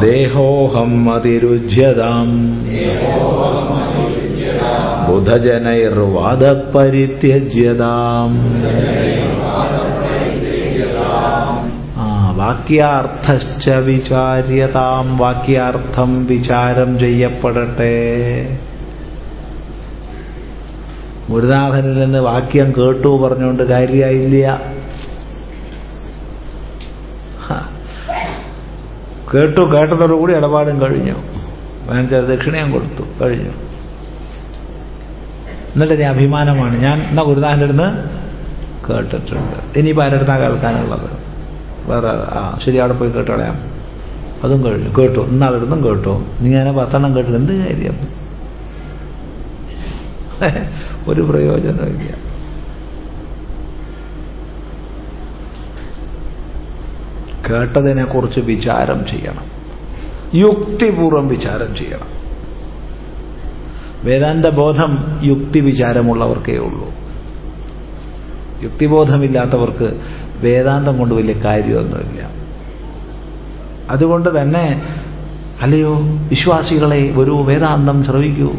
देहोऽहम् अतिरुज्यताम्। ബുധജനൈർവാദപരിത്യജ്യതാം. വാക്യാർത്ഥശ്ച വിചാര്യതാം. വാക്യാർത്ഥം വിചാരം ചെയ്യപ്പെടട്ടെ. ഗുരുനാഥനിൽ നിന്ന് വാക്യം കേട്ടു പറഞ്ഞുകൊണ്ട് കാര്യമായില്ല കേട്ടു കേട്ടതോടുകൂടി ഇടപാടും കഴിഞ്ഞു. വേണ്ട ദക്ഷിണയും കൊടുത്തു. കഴിഞ്ഞു. ഇനി അഭിമാനമാണ്. ഞാൻ എന്നാ ഗുരുനാഥന്റെ അടുത്ത് കേട്ടിട്ടുണ്ട്. ഇനിയിപ്പോൾ ആരുടെ അടുത്താണ് കേൾക്കാനുള്ളത്? വേറെ ആ ശരി അവിടെ പോയി കേട്ടോളയാം. അതും കഴിഞ്ഞു. കേട്ടു. ഇന്നാളിരുന്നും കേട്ടു. നീ അങ്ങനെ പത്തെണ്ണം കേട്ടിട്ട് എന്ത് കാര്യം? [LAUGHS] ഒരു പ്രയോജനമില്ല കേട്ടതിനെക്കുറിച്ച് വിചാരം ചെയ്യണം. യുക്തിപൂർവം വിചാരം ചെയ്യണം. വേദാന്ത ബോധം യുക്തി വിചാരമുള്ളവർക്കേ ഉള്ളൂ. യുക്തിബോധമില്ലാത്തവർക്ക് വേദാന്തം കൊണ്ട് വലിയ കാര്യമൊന്നുമില്ല. അതുകൊണ്ട് തന്നെ അല്ലയോ വിശ്വാസികളെ ഒരു വേദാന്തം ശ്രവിക്കൂ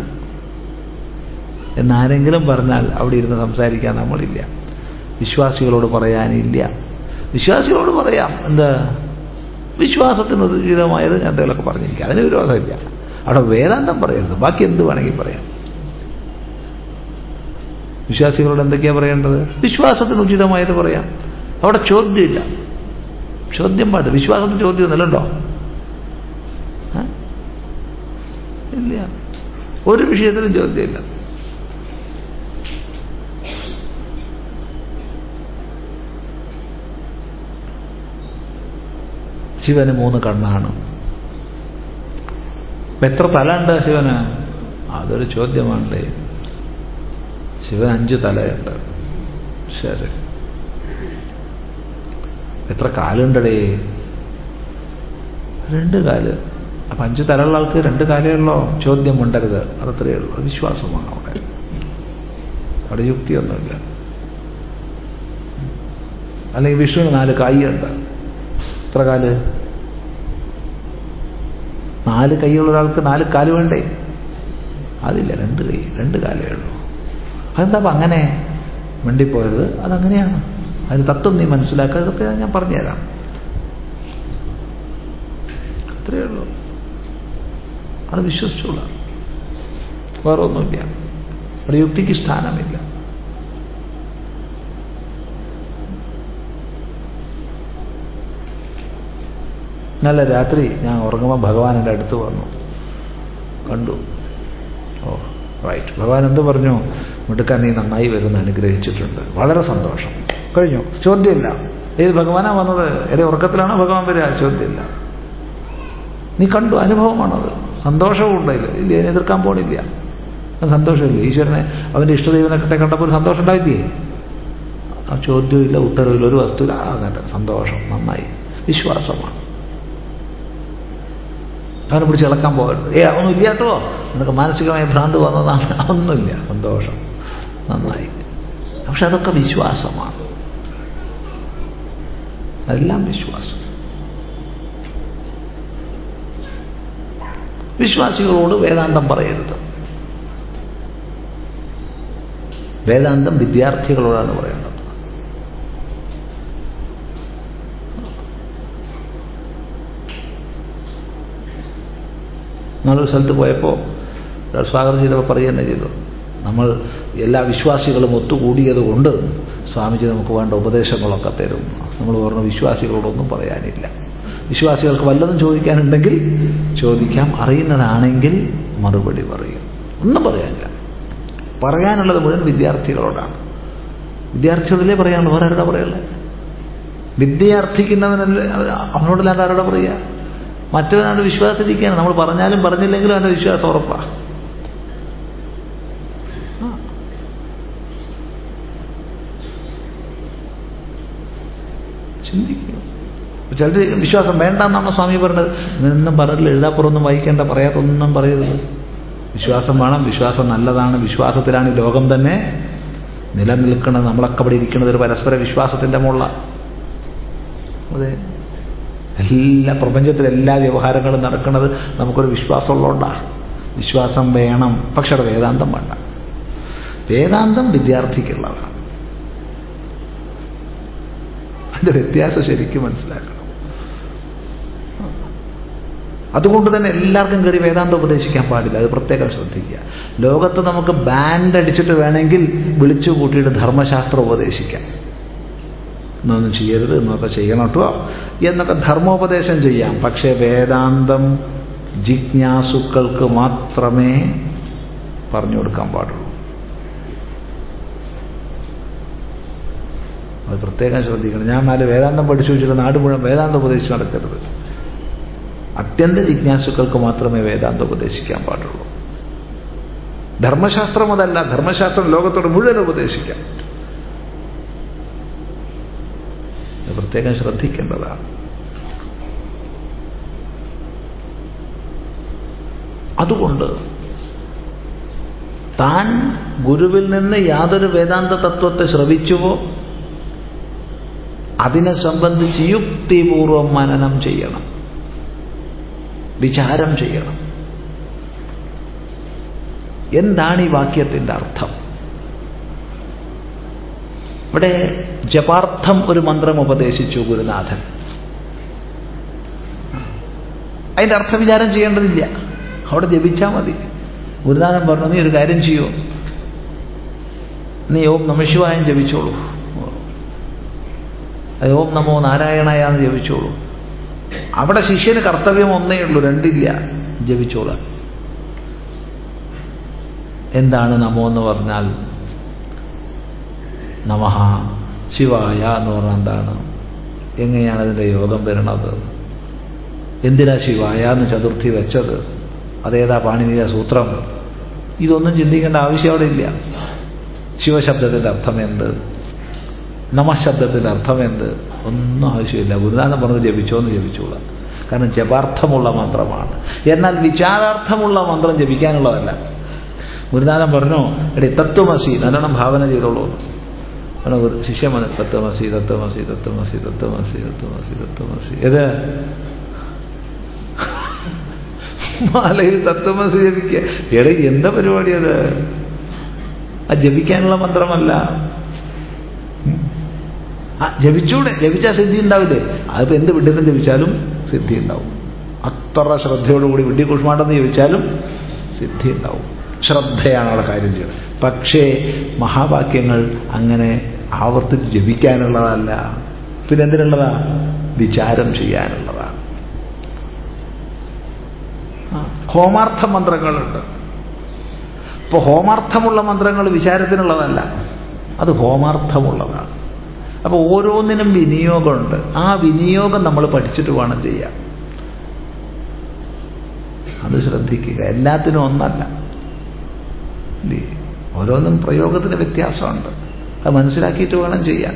എന്നാരെങ്കിലും പറഞ്ഞാൽ അവിടെ ഇരുന്ന് സംസാരിക്കാൻ നമ്മളില്ല. വിശ്വാസികളോട് പറയാനില്ല. വിശ്വാസികളോട് പറയാം എന്താ? വിശ്വാസത്തിന് ഉചിതമായത് ഞാൻ എന്തെങ്കിലുമൊക്കെ പറഞ്ഞിരിക്കുക അതിന് വിരോധമില്ല അവിടെ വേദാന്തം പറയരുത്. ബാക്കി എന്ത് വേണമെങ്കിൽ പറയാം. വിശ്വാസികളോട് എന്തൊക്കെയാ പറയേണ്ടത്? വിശ്വാസത്തിന് ഉചിതമായത് പറയാം. അവിടെ ചോദ്യമില്ല. ചോദ്യം പാടില്ല വിശ്വാസത്തിന് ചോദ്യം നിലണ്ടോ ഇല്ല. ഒരു വിഷയത്തിലും ചോദ്യമില്ല. ശിവന് മൂന്ന് കണ്ണാണ്. എത്ര തല ഉണ്ട് ശിവന്? അതൊരു ചോദ്യമാണ് ശിവൻ അഞ്ച് തലയുണ്ട്. ശരി. എത്ര കാലുണ്ടടേ? രണ്ട് കാൽ. അപ്പൊ അഞ്ച് തലയുള്ള ആൾക്ക് രണ്ട് കാലേ ഉള്ളോ? ചോദ്യം ഉണ്ടരുത്. അതത്രയേ ഉള്ളൂ. വിശ്വാസമാണ് അവിടെ. അവിടെ യുക്തിയൊന്നുമില്ല. അല്ലെങ്കിൽ വിഷ്ണുവിന് നാല് കായുണ്ട് എത്ര കാൽ? നാല് കൈയുള്ള ഒരാൾക്ക് നാല് കാൽ വേണ്ടേ? അതില്ല രണ്ട് കൈ രണ്ട് കാലേ ഉള്ളൂ. അതെന്താ അങ്ങനെ മിണ്ടിപ്പോയത്? അതങ്ങനെയാണ്. അതിന് തത്വം നീ മനസ്സിലാക്കാതൊക്കെ ഞാൻ പറഞ്ഞുതരാം. അത്രയേ ഉള്ളൂ. അത് വിശ്വസിച്ചോളാം. വേറെ ഒന്നുമില്ല അവിടെ യുക്തിക്ക് സ്ഥാനമില്ല. നല്ല രാത്രി ഞാൻ ഉറങ്ങുമ്പോൾ ഭഗവാൻ എന്റെ അടുത്ത് വന്നു. കണ്ടു. ഓ റൈറ്റ് ഭഗവാൻ എന്ത് പറഞ്ഞു? മിടുക്കാൻ നീ നന്നായി വരുമെന്ന് അനുഗ്രഹിച്ചിട്ടുണ്ട്. വളരെ സന്തോഷം. കഴിഞ്ഞു. ചോദ്യമില്ല. ഏത് ഭഗവാനാ വന്നത്? ഏത് ഉറക്കത്തിലാണോ ഭഗവാൻ വരിക? ചോദ്യമില്ല. നീ കണ്ടു. അനുഭവമാണത്. സന്തോഷവും ഉണ്ടായില്ല ഇല്ല അതിനെ എതിർക്കാൻ പോണില്ല. സന്തോഷമില്ല. ഈശ്വരനെ അവന്റെ ഇഷ്ടദൈവനൊക്കെ കണ്ടപ്പോൾ സന്തോഷം ഉണ്ടായില്ലേ ആ ചോദ്യമില്ല ഉത്തരവില്ല ഒരു വസ്തുവില്ല അങ്ങനെ സന്തോഷം. നന്നായി. വിശ്വാസമാണ്. അവനെ പിടിച്ച് ഇളക്കാൻ പോകരുത് ഏ അവനില്ല കേട്ടോ. നിനക്ക് മാനസികമായ ഭ്രാന്ത് വന്നതാണ് ഒന്നുമില്ല സന്തോഷം. നന്നായി. പക്ഷെ അതൊക്കെ വിശ്വാസമാണ്. അതെല്ലാം വിശ്വാസം. വിശ്വാസികളോട് വേദാന്തം പറയരുത്. വേദാന്തം വിദ്യാർത്ഥികളോടാണ് പറയേണ്ടത്. നമ്മളൊരു സ്ഥലത്ത് പോയപ്പോൾ സ്വാഗതം ചെയ്തപ്പോൾ പറയുക തന്നെ ചെയ്തു. നമ്മൾ എല്ലാ വിശ്വാസികളും ഒത്തുകൂടിയത് കൊണ്ട് സ്വാമിജി നമുക്ക് വേണ്ട ഉപദേശങ്ങളൊക്കെ തരും. നമ്മൾ പറഞ്ഞു വിശ്വാസികളോടൊന്നും പറയാനില്ല. വിശ്വാസികൾക്ക് വല്ലതും ചോദിക്കാനുണ്ടെങ്കിൽ ചോദിക്കാം. അറിയുന്നതാണെങ്കിൽ മറുപടി പറയും. ഒന്നും പറയാനില്ല. പറയാനുള്ളത് മുഴുവൻ വിദ്യാർത്ഥികളോടാണ്. വിദ്യാർത്ഥികളിലേ പറയാനുള്ളൂ? വേറെ ആരുടെ പറയുള്ളത് വിദ്യാർത്ഥിക്കുന്നവനല്ലേ അവനോടല്ലാണ്ട് ആരോടെ പറയുക മറ്റവനാണ് വിശ്വാസത്തിരിക്കുകയാണ് നമ്മൾ പറഞ്ഞാലും പറഞ്ഞില്ലെങ്കിലും അവന്റെ വിശ്വാസം ഉറപ്പാ. ചിന്തിക്കുക ചിലർ വിശ്വാസം വേണ്ട എന്നാണ് സ്വാമി പറഞ്ഞത്. നിന്നും പറഞ്ഞില്ല എഴുതാപ്പുറമൊന്നും വായിക്കേണ്ട പറയാത്തൊന്നും പറയരുത്. വിശ്വാസം വേണം വിശ്വാസം നല്ലതാണ് വിശ്വാസത്തിലാണ് ഈ ലോകം തന്നെ നിലനിൽക്കുന്നത് നമ്മളൊക്കെ ഇവിടെ ഇരിക്കുന്നത് ഒരു പരസ്പര വിശ്വാസത്തിന്റെ മുള്ള അതെ. എല്ലാ പ്രപഞ്ചത്തിലെ എല്ലാ വ്യവഹാരങ്ങളും നടക്കുന്നത് നമുക്കൊരു വിശ്വാസമുള്ളതുകൊണ്ടാണ്. വിശ്വാസം വേണം പക്ഷെ അത് വേദാന്തം വേണ്ട. വേദാന്തം വിദ്യാർത്ഥിക്കുള്ളതാണ്. അതിന്റെ വ്യത്യാസം ശരിക്കും മനസ്സിലാക്കണം. അതുകൊണ്ട് തന്നെ എല്ലാവർക്കും കയറി വേദാന്തം ഉപദേശിക്കാൻ പാടില്ല. അത് പ്രത്യേകം ശ്രദ്ധിക്കുക. ലോകത്ത് നമുക്ക് ബാൻഡ് അടിച്ചിട്ട് വേണമെങ്കിൽ വിളിച്ചു കൂട്ടിയിട്ട് ധർമ്മശാസ്ത്രം ഉപദേശിക്കാം. എന്നൊന്നും ചെയ്യരുത് എന്നൊക്കെ ചെയ്യണം കേട്ടോ. എന്നൊക്കെ ധർമ്മോപദേശം ചെയ്യാം. പക്ഷേ വേദാന്തം ജിജ്ഞാസുക്കൾക്ക് മാത്രമേ പറഞ്ഞു കൊടുക്കാൻ പാടുള്ളൂ. അത് പ്രത്യേകം ശ്രദ്ധിക്കണം. ഞാൻ നാല് വേദാന്തം പഠിച്ചു വെച്ചിട്ട് നാട് മുഴുവൻ വേദാന്തം ഉപദേശിച്ച് നടക്കരുത്. അത്യന്ത ജിജ്ഞാസുക്കൾക്ക് മാത്രമേ വേദാന്തം ഉപദേശിക്കാൻ പാടുള്ളൂ. ധർമ്മശാസ്ത്രം അതല്ല. ധർമ്മശാസ്ത്രം ലോകത്തോട് മുഴുവൻ ഉപദേശിക്കാം. പ്രത്യേകം ശ്രദ്ധിക്കേണ്ടതാണ്. അതുകൊണ്ട് താൻ ഗുരുവിൽ നിന്ന് യാതൊരു വേദാന്ത തത്വത്തെ ശ്രവിച്ചുവോ അതിനെ സംബന്ധിച്ച് യുക്തിപൂർവം മനനം ചെയ്യണം വിചാരം ചെയ്യണം. എന്താണ് ഈ വാക്യത്തിന്റെ അർത്ഥം? ഇവിടെ ജപാർത്ഥം ഒരു മന്ത്രം ഉപദേശിച്ചു ഗുരുനാഥൻ. അതിന്റെ അർത്ഥവിചാരം ചെയ്യേണ്ടതില്ല. അവിടെ ജപിച്ചാൽ മതി. ഗുരുനാഥൻ പറഞ്ഞു നീ ഒരു കാര്യം ചെയ്യൂ? നീ ഓം നമശിവായം ജപിച്ചോളൂ. അത് ഓം നമോ നാരായണയ എന്ന് ജപിച്ചോളൂ. അവിടെ ശിഷ്യന് കർത്തവ്യം ഒന്നേ ഉള്ളൂ രണ്ടില്ല. ജപിച്ചോളാം എന്താണ് നമോ എന്ന് പറഞ്ഞാൽ നമഹ ശിവായ എന്ന് പറഞ്ഞാൽ എന്താണ്? എങ്ങനെയാണ് അതിന്റെ യോഗം വരണത്? എന്തിനാ ശിവായ എന്ന് ചതുർത്ഥി വെച്ചത്? അതേതാ പാണിനീയ സൂത്രം? ഇതൊന്നും ചിന്തിക്കേണ്ട ആവശ്യം അവിടെ ഇല്ല. ശിവശബ്ദത്തിന്റെ അർത്ഥം എന്ത്? നമശബ്ദത്തിന്റെ അർത്ഥം എന്ത്? ഒന്നും ആവശ്യമില്ല. ഗുരുനാഥൻ പറഞ്ഞത് ജപിച്ചോന്ന് ജപിച്ചോളാം. കാരണം ജപാർത്ഥമുള്ള മന്ത്രമാണ്. എന്നാൽ വിചാരാർത്ഥമുള്ള മന്ത്രം ജപിക്കാനുള്ളതല്ല. ഗുരുനാഥൻ പറഞ്ഞു എടി തത്വമസി നല്ലോണം ഭാവന ചെയ്തോളൂ. ശിഷ്യം ശിഷ്യമാണ് തത്വമസി തത്വമസി തത്വമസി തത്വമസി തത്വമസി തത്വമസി ഏത് മാലയിൽ തത്വമസി ജപിക്കുക എടേ എന്താ പരിപാടി അത്? ആ ജപിക്കാനുള്ള മന്ത്രമല്ല. ജപിച്ചൂടെ? ജപിച്ചാൽ സിദ്ധി ഉണ്ടാവില്ലേ? അതിപ്പോ എന്ത് വിഡ്ഢിത്തം ജപിച്ചാലും സിദ്ധി ഉണ്ടാവും. അത്ര ശ്രദ്ധയോടുകൂടി വിഡ്ഢി കുഷ്മാണ്ടെന്ന് ജപിച്ചാലും സിദ്ധി ഉണ്ടാവും. ശ്രദ്ധയാണ് അവിടെ കാര്യം ചെയ്യുന്നത്. പക്ഷേ മഹാവാക്യങ്ങൾ അങ്ങനെ ആവർത്തിച്ച് ജപിക്കാനുള്ളതല്ല. പിന്നെ എന്തിനുള്ളതാ വിചാരം ചെയ്യാനുള്ളതാണ്. ഹോമാർത്ഥ മന്ത്രങ്ങളുണ്ട്. ഇപ്പൊ ഹോമാർത്ഥമുള്ള മന്ത്രങ്ങൾ വിചാരത്തിനുള്ളതല്ല. അത് ഹോമാർത്ഥമുള്ളതാണ്. അപ്പോൾ ഓരോന്നിനും വിനിയോഗമുണ്ട്. ആ വിനിയോഗം നമ്മൾ പഠിച്ചിട്ട് വേണം ചെയ്യാം അത് ശ്രദ്ധിക്കുക. എല്ലാത്തിനും ഒന്നല്ല. ഓരോന്നും പ്രയോഗത്തിന് വ്യത്യാസമുണ്ട്. അത് മനസ്സിലാക്കിയിട്ട് വേണം ചെയ്യാൻ.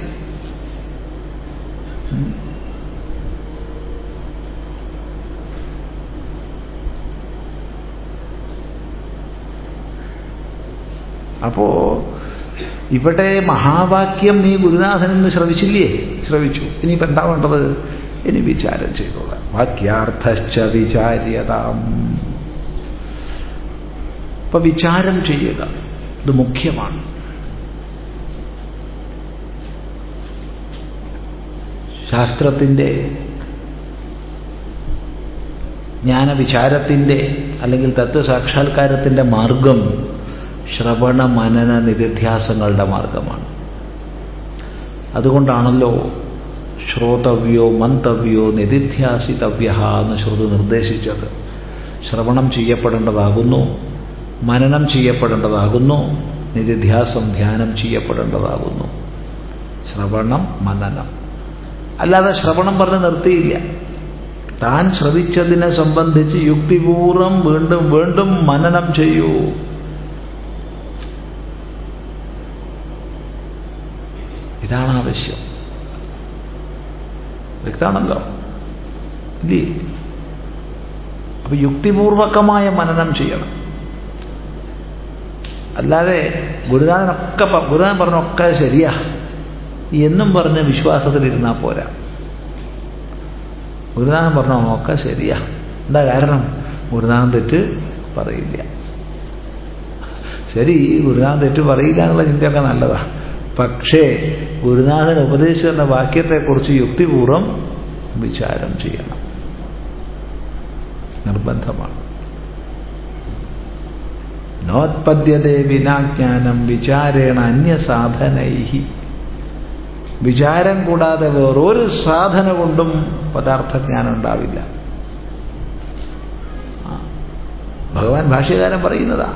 അപ്പോ ഇവിടെ മഹാവാക്യം നീ ഗുരുനാഥനിൽ നിന്ന് ശ്രവിച്ചില്ലേ? ശ്രവിച്ചു. ഇനിയിപ്പോൾ എന്താ വേണ്ടത്? ഇനി വിചാരം ചെയ്തോളാം. വാക്യാർത്ഥശ്ച വിചാര്യതാം. അപ്പൊ വിചാരം ചെയ്യുക. ഇത് മുഖ്യമാണ്. ശാസ്ത്രത്തിന്റെ ജ്ഞാനവിചാരത്തിന്റെ അല്ലെങ്കിൽ തത്വസാക്ഷാത്കാരത്തിന്റെ മാർഗം ശ്രവണ മനന നിരധ്യാസങ്ങളുടെ മാർഗമാണ്. അതുകൊണ്ടാണല്ലോ ശ്രോതവ്യോ മന്തവ്യോ നിധിധ്യാസിതവ്യ എന്ന് ശ്രുതി നിർദ്ദേശിച്ചത്. ശ്രവണം ചെയ്യപ്പെടേണ്ടതാകുന്നു മനനം ചെയ്യപ്പെടേണ്ടതാകുന്നു നിധിധ്യാസം ധ്യാനം ചെയ്യപ്പെടേണ്ടതാകുന്നു. ശ്രവണം മനനം. അല്ലാതെ ശ്രവണം പറഞ്ഞ് നിർത്തിയില്ല. താൻ ശ്രവിച്ചതിനെ സംബന്ധിച്ച് യുക്തിപൂർവം വീണ്ടും വീണ്ടും മനനം ചെയ്യൂ. ഇതാണ് ആവശ്യം വ്യക്താണല്ലോ. ഇല്ലേ? അപ്പൊ യുക്തിപൂർവകമായ മനനം ചെയ്യണം. അല്ലാതെ ഗുരുനാഥനൊക്കെ ഗുരുനാഥൻ പറഞ്ഞൊക്കെ ശരിയാ. എന്നും പറഞ്ഞ് വിശ്വാസത്തിലിരുന്നാൽ പോരാ. ഗുരുനാഥൻ പറഞ്ഞ നോക്കാം ശരിയാ. എന്താ കാരണം? ഗുരുനാഥൻ തെറ്റ് പറയില്ല. ശരി ഗുരുനാഥൻ തെറ്റ് പറയില്ല എന്നുള്ള ചിന്തയൊക്കെ നല്ലതാ. പക്ഷേ ഗുരുനാഥൻ ഉപദേശിച്ചു തന്ന വാക്യത്തെക്കുറിച്ച് യുക്തിപൂർവം വിചാരം ചെയ്യണം. നിർബന്ധമാണ്. നോത്പദ്യതേ വിനാജ്ഞാനം വിചാരേണ അന്യസാധനൈഹി. വിചാരം കൂടാതെ വേറൊരു സാധന കൊണ്ടും പദാർത്ഥജ്ഞാനം ഉണ്ടാവില്ല ഭഗവാൻ ഭാഷ്യകാരൻ പറയുന്നതാ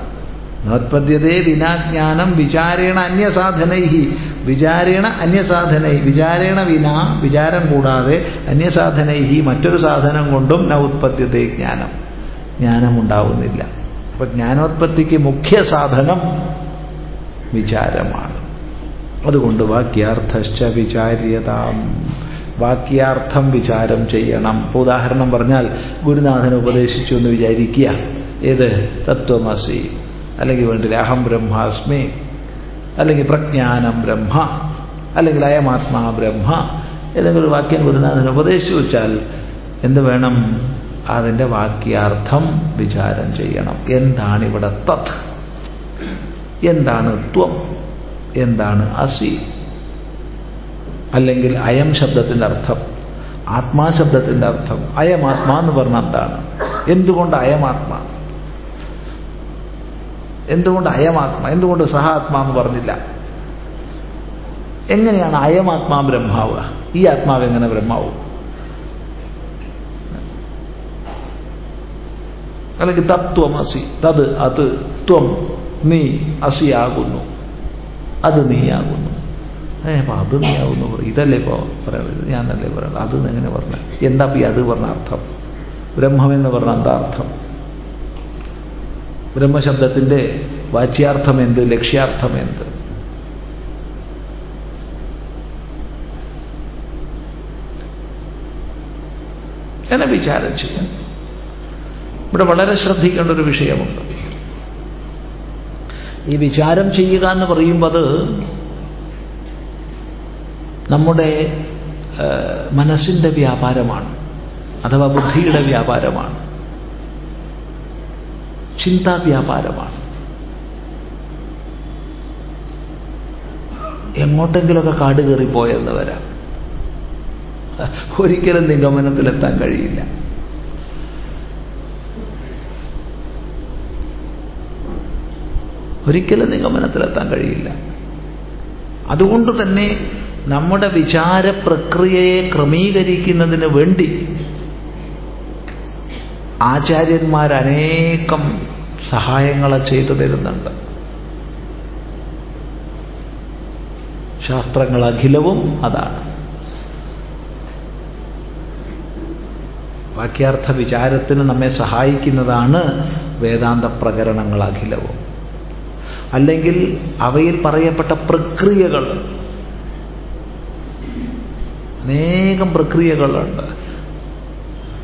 നോത്പദ്യതേ വിനാജ്ഞാനം വിചാരേണ അന്യസാധനൈ വിചാരേണ അന്യസാധനൈ വിചാരേണ വിന വിചാരം കൂടാതെ അന്യസാധനൈ മറ്റൊരു സാധനം കൊണ്ടും ന ഉത്പദ്യതേ ജ്ഞാനം. ജ്ഞാനം ഉണ്ടാവുന്നില്ല അപ്പൊ ജ്ഞാനോത്പത്തിക്ക് മുഖ്യ സാധനം വിചാരമാണ്. അതുകൊണ്ട് വാക്യാർത്ഥശ്ച വിചാര്യതാം വാക്യാർത്ഥം വിചാരം ചെയ്യണം. ഉദാഹരണം പറഞ്ഞാൽ ഗുരുനാഥൻ ഉപദേശിച്ചു എന്ന് വിചാരിക്കുക. ഏത്? തത്വമസി. അല്ലെങ്കിൽ വേണ്ടില്ല അഹം ബ്രഹ്മാസ്മി. അല്ലെങ്കിൽ പ്രജ്ഞാനം ബ്രഹ്മ. അല്ലെങ്കിൽ അയമാത്മാ ബ്രഹ്മ. ഏതെങ്കിലും വാക്യം ഗുരുനാഥൻ ഉപദേശിച്ചു വെച്ചാൽ എന്ത് വേണം? അതിന്റെ വാക്യാർത്ഥം വിചാരം ചെയ്യണം. എന്താണ് ഇവിടെ തത്? എന്താണ് ത്വം? എന്താണ് അസി? അല്ലെങ്കിൽ അയം ശബ്ദത്തിന്റെ അർത്ഥം ആത്മാ ശബ്ദത്തിന്റെ അർത്ഥം. അയമാത്മാ എന്ന് പറഞ്ഞാൽ എന്താണ്? എന്തുകൊണ്ട് അയമാത്മാ എന്തുകൊണ്ട് അയമാത്മ എന്തുകൊണ്ട് സഹ ആത്മാ എന്ന് പറഞ്ഞില്ല? എങ്ങനെയാണ് അയമാത്മാ ബ്രഹ്മാവ് ഈ ആത്മാവ് എങ്ങനെ ബ്രഹ്മാവും? അല്ലെങ്കിൽ തത്വമസി തത് അത് ത്വം നീ അസിയാകുന്നു. അത് നീയാകുന്നു. ഏ അത് നീയാകുന്നു. ഇതല്ലേ ഇപ്പോ പറയുന്നത്? ഞാനല്ലേ പറയുന്നത്? അത് എങ്ങനെ പറഞ്ഞ? എന്താ ഈ അത് പറഞ്ഞ അർത്ഥം? ബ്രഹ്മം എന്ന് പറഞ്ഞ എന്താ അർത്ഥം? ബ്രഹ്മശബ്ദത്തിന്റെ വാച്യാർത്ഥം എന്ത്? ലക്ഷ്യാർത്ഥം എന്ത്? എന്നെ വിചാരം ചെയ്യാം ഇവിടെ വളരെ ശ്രദ്ധിക്കേണ്ട ഒരു വിഷയമുണ്ട്. ഈ വിചാരം ചെയ്യുക എന്ന് പറയുമ്പോൾ നമ്മുടെ മനസ്സിന്റെ വ്യാപാരമാണ് അഥവാ ബുദ്ധിയുടെ വ്യാപാരമാണ് ചിന്താ വ്യാപാരമാണ്. എങ്ങോട്ടെങ്കിലൊക്കെ കാട് കയറിപ്പോയെന്ന് വരാം. ഒരിക്കലും നിഗമനത്തിലെത്താൻ കഴിയില്ല. ഒരിക്കലും നിഗമനത്തിലെത്താൻ കഴിയില്ല. അതുകൊണ്ട് തന്നെ നമ്മുടെ വിചാര പ്രക്രിയയെ ക്രമീകരിക്കുന്നതിന് വേണ്ടി ആചാര്യന്മാർ സഹായങ്ങളെ ചെയ്തു തരുന്നുണ്ട്. ശാസ്ത്രങ്ങൾ അഖിലവും അതാണ്. വാക്യാർത്ഥ വിചാരത്തിന് നമ്മെ സഹായിക്കുന്നതാണ് വേദാന്ത പ്രകരണങ്ങൾ അഖിലവും. അല്ലെങ്കിൽ അവയിൽ പറയപ്പെട്ട പ്രക്രിയകൾ. അനേകം പ്രക്രിയകളുണ്ട്.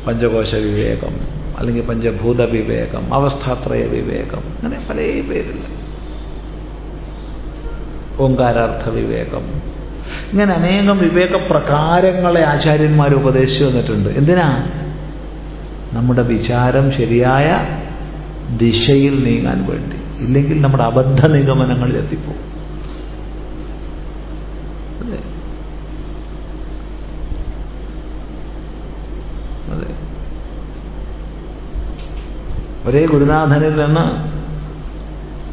പഞ്ചകോശ വിവേകം അല്ലെങ്കിൽ പഞ്ചഭൂത വിവേകം അവസ്ഥാത്രയ വിവേകം അങ്ങനെ പല പേരില്ല ഓങ്കാരാർത്ഥ വിവേകം ഇങ്ങനെ അനേകം വിവേക പ്രകാരങ്ങളെ ആചാര്യന്മാർ ഉപദേശിച്ചു വന്നിട്ടുണ്ട് എന്തിനാ? നമ്മുടെ വിചാരം ശരിയായ ദിശയിൽ നീങ്ങാൻ വേണ്ടി. ഇല്ലെങ്കിൽ നമ്മുടെ അബദ്ധ നിഗമനങ്ങളിൽ എത്തിപ്പോകും അതെ. ഒരേ ഗുരുനാഥനിൽ നിന്ന്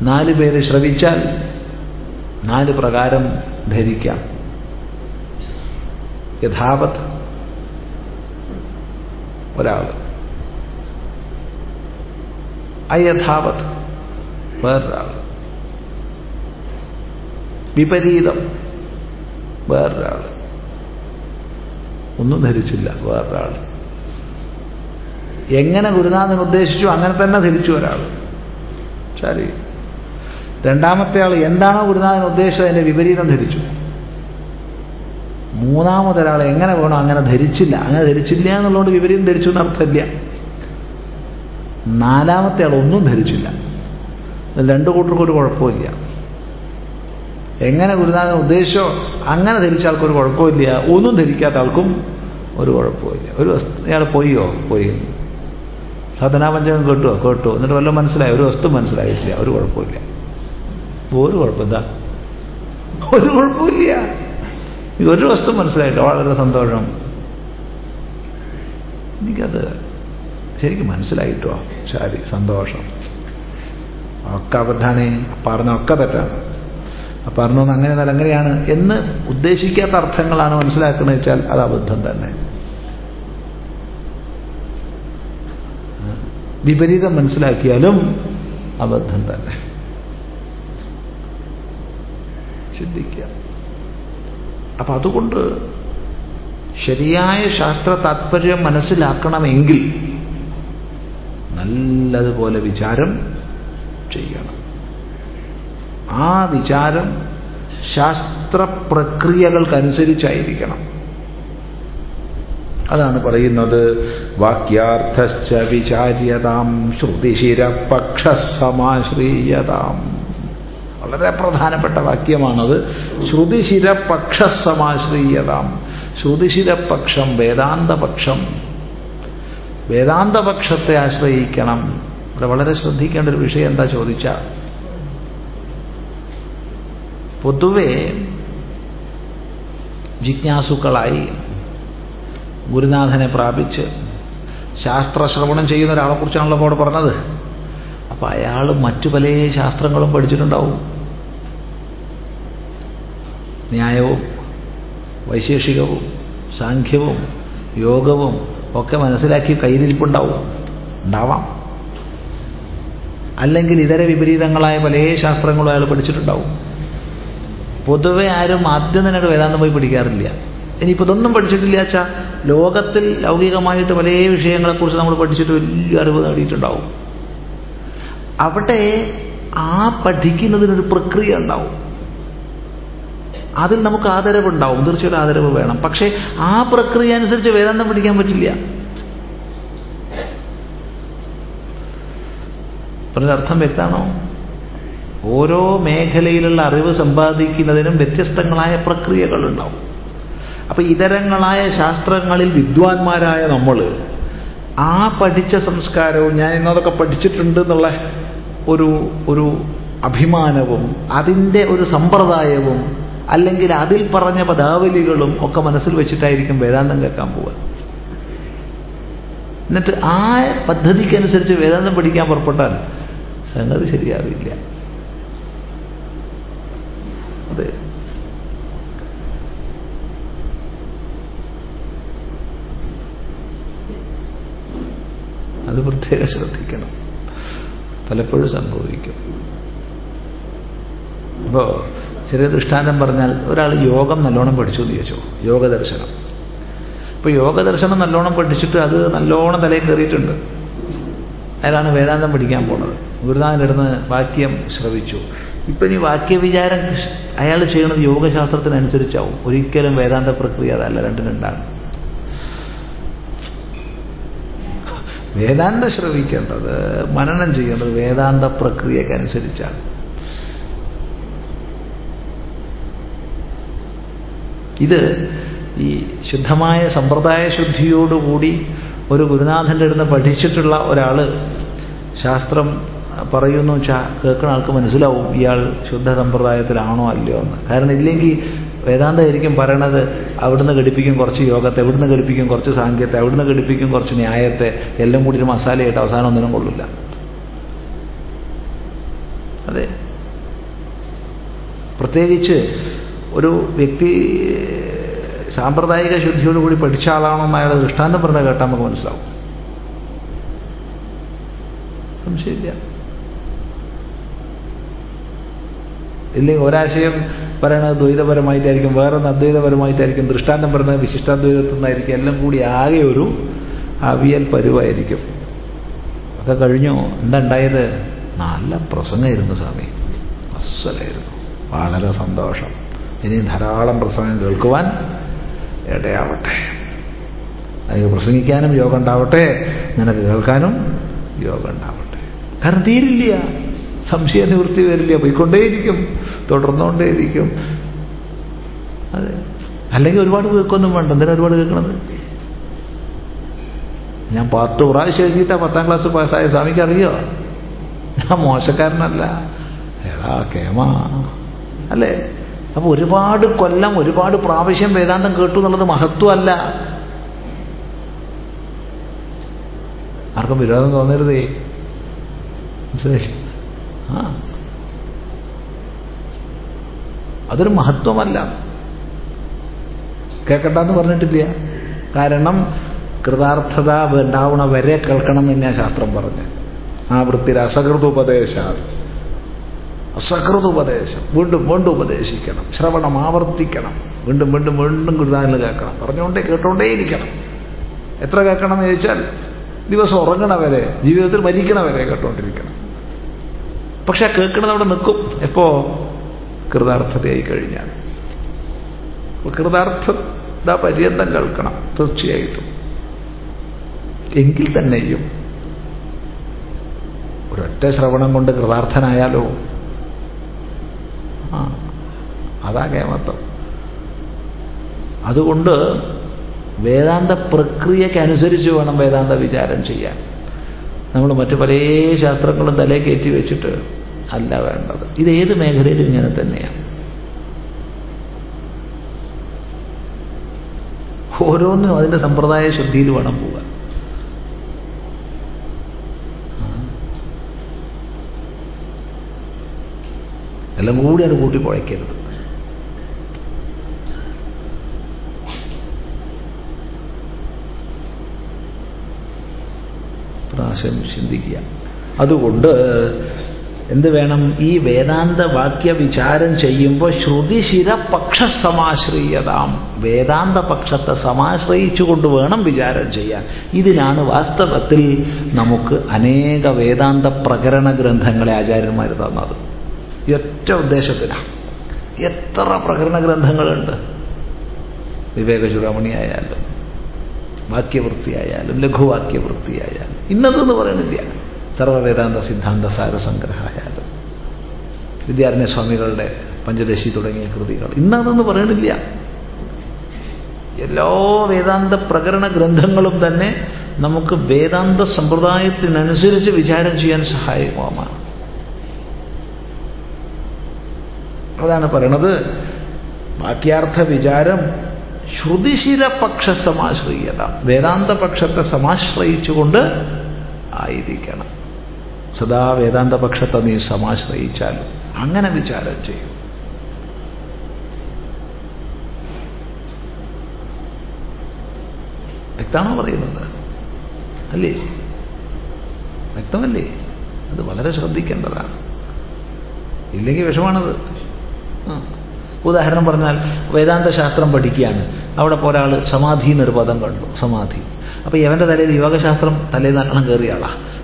നാല് പേര് ശ്രവിച്ചാൽ നാല് പ്രകാരം ധരിക്കാം. യഥാവത് ഒരാൾ അയഥാവത് വേറൊരാൾ വിപരീതം. വേറൊരാൾ ഒന്നും ധരിച്ചില്ല വേറൊരാൾ എങ്ങനെ ഗുരുനാഥൻ ഉദ്ദേശിച്ചു? അങ്ങനെ തന്നെ ധരിച്ചു ഒരാൾ. ശരി രണ്ടാമത്തെ ആൾ എന്താണോ ഗുരുനാഥൻ ഉദ്ദേശിച്ചത് അതിന്റെ വിപരീതം ധരിച്ചു. മൂന്നാമതൊരാൾ എങ്ങനെ വേണോ അങ്ങനെ ധരിച്ചില്ല. അങ്ങനെ ധരിച്ചില്ല എന്നുള്ളതുകൊണ്ട് വിപരീതം ധരിച്ചു എന്നർത്ഥമില്ല. നാലാമത്തെ ആൾ ഒന്നും ധരിച്ചില്ല. രണ്ടു കൂട്ടർക്കും ഒരു കുഴപ്പമില്ല. എങ്ങനെ ഗുരുനാഥൻ ഉദ്ദേശം അങ്ങനെ ധരിച്ച ആൾക്കൊരു കുഴപ്പമില്ല. ഒന്നും ധരിക്കാത്ത ആൾക്കും ഒരു കുഴപ്പമില്ല. ഒരു വസ്തു ഇയാൾ പോയോ? പോയി. സാധനാപഞ്ചകം കേട്ടോ? കേട്ടോ. എന്നിട്ട് വല്ല മനസ്സിലായി? ഒരു വസ്തു മനസ്സിലായിട്ടില്ല. ഒരു കുഴപ്പമില്ല. ഒരു കുഴപ്പം എന്താ? ഒരു കുഴപ്പമില്ല. ഒരു വസ്തു മനസ്സിലായിട്ടോ വളരെ സന്തോഷം. എനിക്കത് ശരിക്കും മനസ്സിലായിട്ടോ? ശരി സന്തോഷം. ഒക്കെ അബദ്ധാണ് പറഞ്ഞൊക്കെ തെറ്റാണ്. പറഞ്ഞൊന്ന് അങ്ങനെ അങ്ങനെയാണ് എന്ന് ഉദ്ദേശിക്കാത്ത അർത്ഥങ്ങളാണ് മനസ്സിലാക്കുന്നത് വെച്ചാൽ അത് അബദ്ധം തന്നെ. വിപരീതം മനസ്സിലാക്കിയാലും അബദ്ധം തന്നെ. ചിന്തിക്കുക അപ്പൊ അതുകൊണ്ട് ശരിയായ ശാസ്ത്ര താത്പര്യം മനസ്സിലാക്കണമെങ്കിൽ നല്ലതുപോലെ വിചാരം ചെയ്യണം. ആ വിചാരം ശാസ്ത്ര പ്രക്രിയകൾക്കനുസരിച്ചായിരിക്കണം അതാണ് പറയുന്നത്. വാക്യാർത്ഥശ്ച വിചാര്യതാം ശ്രുതിശിരപക്ഷ സമാശ്രീയതാം വളരെ പ്രധാനപ്പെട്ട വാക്യമാണത്. ശ്രുതിശിരപക്ഷ സമാശ്രീയതാം ശ്രുതിശിരപക്ഷം വേദാന്തപക്ഷം. വേദാന്തപക്ഷത്തെ ആശ്രയിക്കണം. ഇവിടെ വളരെ ശ്രദ്ധിക്കേണ്ട ഒരു വിഷയം എന്താ ചോദിച്ച പൊതുവെ ജിജ്ഞാസുക്കളായി ഗുരുനാഥനെ പ്രാപിച്ച് ശാസ്ത്രശ്രവണം ചെയ്യുന്ന ഒരാളെ കുറിച്ചാണല്ലോ ഇപ്പോൾ അവിടെ പറഞ്ഞത്. അപ്പൊ അയാൾ മറ്റു പല ശാസ്ത്രങ്ങളും പഠിച്ചിട്ടുണ്ടാവും. ന്യായവും വൈശേഷികവും സാഖ്യവും യോഗവും ഒക്കെ മനസ്സിലാക്കി കയ്യിലിരിപ്പുണ്ടാവും. ഉണ്ടാവാം. അല്ലെങ്കിൽ ഇതര വിപരീതങ്ങളായ പല ശാസ്ത്രങ്ങളും അയാൾ പഠിച്ചിട്ടുണ്ടാവും. പൊതുവെ ആരും ആദ്യം തന്നെ വേദാന്തം പോയി പഠിക്കാറില്ല. ഇനിയിപ്പോൾ ഇതൊന്നും പഠിച്ചിട്ടില്ല വെച്ചാൽ ലോകത്തിൽ ലൗകികമായിട്ട് പല വിഷയങ്ങളെക്കുറിച്ച് നമ്മൾ പഠിച്ചിട്ട് വലിയ അറിവ് നേടിയിട്ടുണ്ടാവും. അവിടെ ആ പഠിക്കുന്നതിനൊരു പ്രക്രിയ ഉണ്ടാവും. അതിൽ നമുക്ക് ആദരവുണ്ടാവും. തീർച്ചയായിട്ടും ആദരവ് വേണം. പക്ഷേ ആ പ്രക്രിയ അനുസരിച്ച് വേദാന്തം പഠിക്കാൻ പറ്റില്ല. പറഞ്ഞർത്ഥം വ്യക്തമാണോ? ഓരോ മേഖലയിലുള്ള അറിവ് സമ്പാദിക്കുന്നതിനും വ്യത്യസ്തങ്ങളായ പ്രക്രിയകളുണ്ടാവും. അപ്പൊ ഇതരങ്ങളായ ശാസ്ത്രങ്ങളിൽ വിദ്വാൻമാരായ നമ്മൾ ആ പഠിച്ച സംസ്കാരവും ഞാൻ ഇന്നതൊക്കെ പഠിച്ചിട്ടുണ്ട് എന്നുള്ള ഒരു ഒരു അഭിമാനവും അതിന്റെ ഒരു സമ്പ്രദായവും അല്ലെങ്കിൽ അതിൽ പറഞ്ഞ പദാവലികളും ഒക്കെ മനസ്സിൽ വെച്ചിട്ടായിരിക്കും വേദാന്തം കേൾക്കാൻ പോവുക. എന്നിട്ട് ആ പദ്ധതിക്കനുസരിച്ച് വേദാന്തം പഠിക്കാൻ പുറപ്പെട്ടാൽ സംഗതി ശരിയാവില്ല. അതെ. അത് പ്രത്യേകം ശ്രദ്ധിക്കണം. പലപ്പോഴും സംഭവിക്കും. അപ്പോ ചെറിയ ദൃഷ്ടാന്തം പറഞ്ഞാൽ ഒരാൾ യോഗം നല്ലോണം പഠിച്ചു എന്ന് ചോദിച്ചോ? യോഗദർശനം. ഇപ്പൊ യോഗദർശനം നല്ലോണം പഠിച്ചിട്ട് അത് നല്ലോണം തലയിൽ കയറിയിട്ടുണ്ട്. അയാളാണ് വേദാന്തം പഠിക്കാൻ പോണത്. ഗുരുനാഥനിടുന്ന് വാക്യം ശ്രവിച്ചു. ഇപ്പൊ ഇനി വാക്യവിചാരം അയാൾ ചെയ്യുന്നത് യോഗശാസ്ത്രത്തിനനുസരിച്ചാവും. ഒരിക്കലും വേദാന്ത പ്രക്രിയ അതല്ല രണ്ടിനുണ്ടാകും വേദാന്ത ശ്രവിക്കേണ്ടത് മനനം ചെയ്യേണ്ടത് വേദാന്ത പ്രക്രിയക്ക് അനുസരിച്ചാണ് ഇത് ഈ ശുദ്ധമായ സമ്പ്രദായ ശുദ്ധിയോടുകൂടി ഒരു ഗുരുനാഥന്റെ അടുത്ത് പഠിച്ചിട്ടുള്ള ഒരാൾ ശാസ്ത്രം പറയുന്നു വെച്ചാൽ കേൾക്കുന്ന ആൾക്ക് മനസ്സിലാവും ഇയാൾ ശുദ്ധ സമ്പ്രദായത്തിലാണോ അല്ലയോ എന്ന്. കാരണം ഇല്ലെങ്കിൽ വേദാന്തമായിരിക്കും പറയണത് അവിടുന്ന് ഘടിപ്പിക്കും കുറച്ച് യോഗത്തെ ഇവിടുന്ന് ഘടിപ്പിക്കും കുറച്ച് സാങ്കേത്തെ അവിടുന്ന് ഘടിപ്പിക്കും കുറച്ച് ന്യായത്തെ എല്ലാം കൂടി ഒരു മസാലയായിട്ട് അവസാനം ഒന്നിനും കൊള്ളില്ല. അതെ. പ്രത്യേകിച്ച് ഒരു വ്യക്തി സാമ്പ്രദായിക ശുദ്ധിയോടുകൂടി പഠിച്ച ആളാണെന്ന് അയാൾ ദൃഷ്ടാന്തം പറഞ്ഞ കേട്ടാൽ നമുക്ക് മനസ്സിലാവും. സംശയമില്ല. ഇല്ലെങ്കിൽ ഒരാശയം പറയണത് ദ്വൈതപരമായിട്ടായിരിക്കും വേറൊന്ന് അദ്വൈതപരമായിട്ടായിരിക്കും ദൃഷ്ടാന്തം പറയുന്നത് വിശിഷ്ടാദ്വൈതത്തിൽ നിന്നായിരിക്കും എല്ലാം കൂടി ആകെ ഒരു അവിയൽ പരുവായിരിക്കും. ഒക്കെ കഴിഞ്ഞു. എന്താ ഉണ്ടായത്? നല്ല പ്രസംഗമായിരുന്നു സ്വാമി. അസ്സലായിരുന്നു വളരെ സന്തോഷം. ഇനി ധാരാളം പ്രസംഗം കേൾക്കുവാൻ ഇടയാവട്ടെ. അതിന് പ്രസംഗിക്കാനും യോഗം ഉണ്ടാവട്ടെ നിനക്ക് കേൾക്കാനും യോഗം ഉണ്ടാവട്ടെ. കാരണം തീരില്ല. സംശയ നിവൃത്തി വരില്ല. പോയിക്കൊണ്ടേയിരിക്കും. തുടർന്നുകൊണ്ടേയിരിക്കും. അതെ. അല്ലെങ്കിൽ ഒരുപാട് കേൾക്കൊന്നും വേണ്ട. എന്തിനാ ഒരുപാട് കേൾക്കണത്? ഞാൻ പത്ത് പ്രാവശ്യം എഴുതിയിട്ടാ പത്താം ക്ലാസ് പാസ്സായ സ്വാമിക്ക് അറിയോ? ഞാൻ മോശക്കാരനല്ല. എടാ കേമ. അല്ലേ? അപ്പൊ ഒരുപാട് കൊല്ലം ഒരുപാട് പ്രാവശ്യം വേദാന്തം കേട്ടു എന്നുള്ളത് മഹത്വമല്ല. ആർക്കും വിരോധം തോന്നരുതേ. മനസ്സിലായി? അതൊരു മഹത്വമല്ല. കേൾക്കണ്ടെന്ന് പറഞ്ഞിട്ടില്ല. കാരണം കൃതാർത്ഥത ഉണ്ടാവണ വരെ കേൾക്കണം എന്ന് ഞാൻ ശാസ്ത്രം പറഞ്ഞു. ആ വൃത്തി അസകൃതോപദേശ അസകൃതോപദേശം വീണ്ടും വീണ്ടും ഉപദേശിക്കണം. ശ്രവണം ആവർത്തിക്കണം. വീണ്ടും വീണ്ടും വീണ്ടും ഗുരുദാനിൽ കേൾക്കണം. പറഞ്ഞുകൊണ്ടേ കേട്ടോണ്ടേയിരിക്കണം. എത്ര കേൾക്കണം എന്ന് ചോദിച്ചാൽ ദിവസം ഉറങ്ങണവരെ ജീവിതത്തിൽ മരിക്കണവരെ കേട്ടോണ്ടിരിക്കണം. പക്ഷെ ആ കേൾക്കണത് അവിടെ നിൽക്കും. എപ്പോ? കൃതാർത്ഥതയായി കഴിഞ്ഞാൽ. കൃതാർത്ഥത പര്യന്തം കേൾക്കണം. തീർച്ചയായിട്ടും. എങ്കിൽ തന്നെയും ഒരൊറ്റ ശ്രവണം കൊണ്ട് കൃതാർത്ഥനായാലോ അതാ കേമത്വം. അതുകൊണ്ട് വേദാന്ത പ്രക്രിയക്കനുസരിച്ച് വേണം വേദാന്ത വിചാരം ചെയ്യാൻ. നമ്മൾ മറ്റു പല ശാസ്ത്രങ്ങളും തലേ കയറ്റി വെച്ചിട്ട് അല്ല വേണ്ടത്. ഇത് ഏത് മേഖലയിലും ഇങ്ങനെ തന്നെയാണ് ഓരോന്നിനും അതിന്റെ സമ്പ്രദായ ശുദ്ധിയിൽ വേണം പോകാൻ. എല്ലാം കൂടി അത് കൂട്ടി കുഴയ്ക്കരുത് പ്രാവശ്യം ചിന്തിക്കുക. അതുകൊണ്ട് എന്ത് വേണം? ഈ വേദാന്ത വാക്യ വിചാരം ചെയ്യുമ്പോൾ ശ്രുതിശിര പക്ഷ സമാശ്രയതാം വേദാന്ത പക്ഷത്തെ സമാശ്രയിച്ചുകൊണ്ട് വേണം വിചാരം ചെയ്യാൻ. ഇതിനാണ് വാസ്തവത്തിൽ നമുക്ക് അനേക വേദാന്ത പ്രകരണ ഗ്രന്ഥങ്ങളെ ആചാര്യന്മാർ തന്നത്. ഒറ്റ ഉദ്ദേശത്തിനാണ് എത്ര പ്രകരണ ഗ്രന്ഥങ്ങളുണ്ട്? വിവേക ചൂടാമണിയായാലും വാക്യവൃത്തിയായാലും ലഘുവാക്യവൃത്തിയായാലും ഇന്നതെന്ന് പറയണില്ല സർവവേദാന്ത സിദ്ധാന്ത സാരസംഗ്രഹമായാലും വിദ്യാരണ്യ സ്വാമികളുടെ പഞ്ചദശി തുടങ്ങിയ കൃതികൾ ഇന്നതെന്ന് പറയണില്ല എല്ലാ വേദാന്ത പ്രകരണ ഗ്രന്ഥങ്ങളും തന്നെ നമുക്ക് വേദാന്ത സമ്പ്രദായത്തിനനുസരിച്ച് വിചാരം ചെയ്യാൻ സഹായകമാണ് അതാണ് പറയണത് വാക്യാർത്ഥ വിചാരം ശ്രുതിശിരപക്ഷ സമാശ്രയത വേദാന്ത പക്ഷത്തെ സമാശ്രയിച്ചുകൊണ്ട് ആയിരിക്കണം. സദാ വേദാന്ത പക്ഷത്തെ നീ സമാശ്രയിച്ചാലും അങ്ങനെ വിചാരം ചെയ്യും. വ്യക്തമാണോ പറയുന്നത്? അല്ലേ? വ്യക്തമല്ലേ? അത് വളരെ ശ്രദ്ധിക്കേണ്ടതാണ്. ഇല്ലെങ്കിൽ വിഷമാണത്. ഉദാഹരണം പറഞ്ഞാൽ വേദാന്ത ശാസ്ത്രം പഠിക്കുകയാണ്. അവിടെ ഒരാൾ സമാധി എന്നൊരു പദം കണ്ടു സമാധി. അപ്പോൾ ഇവന്റെ തലയിൽ യോഗശാസ്ത്രം തലേ നല്ലോണം കയറിയ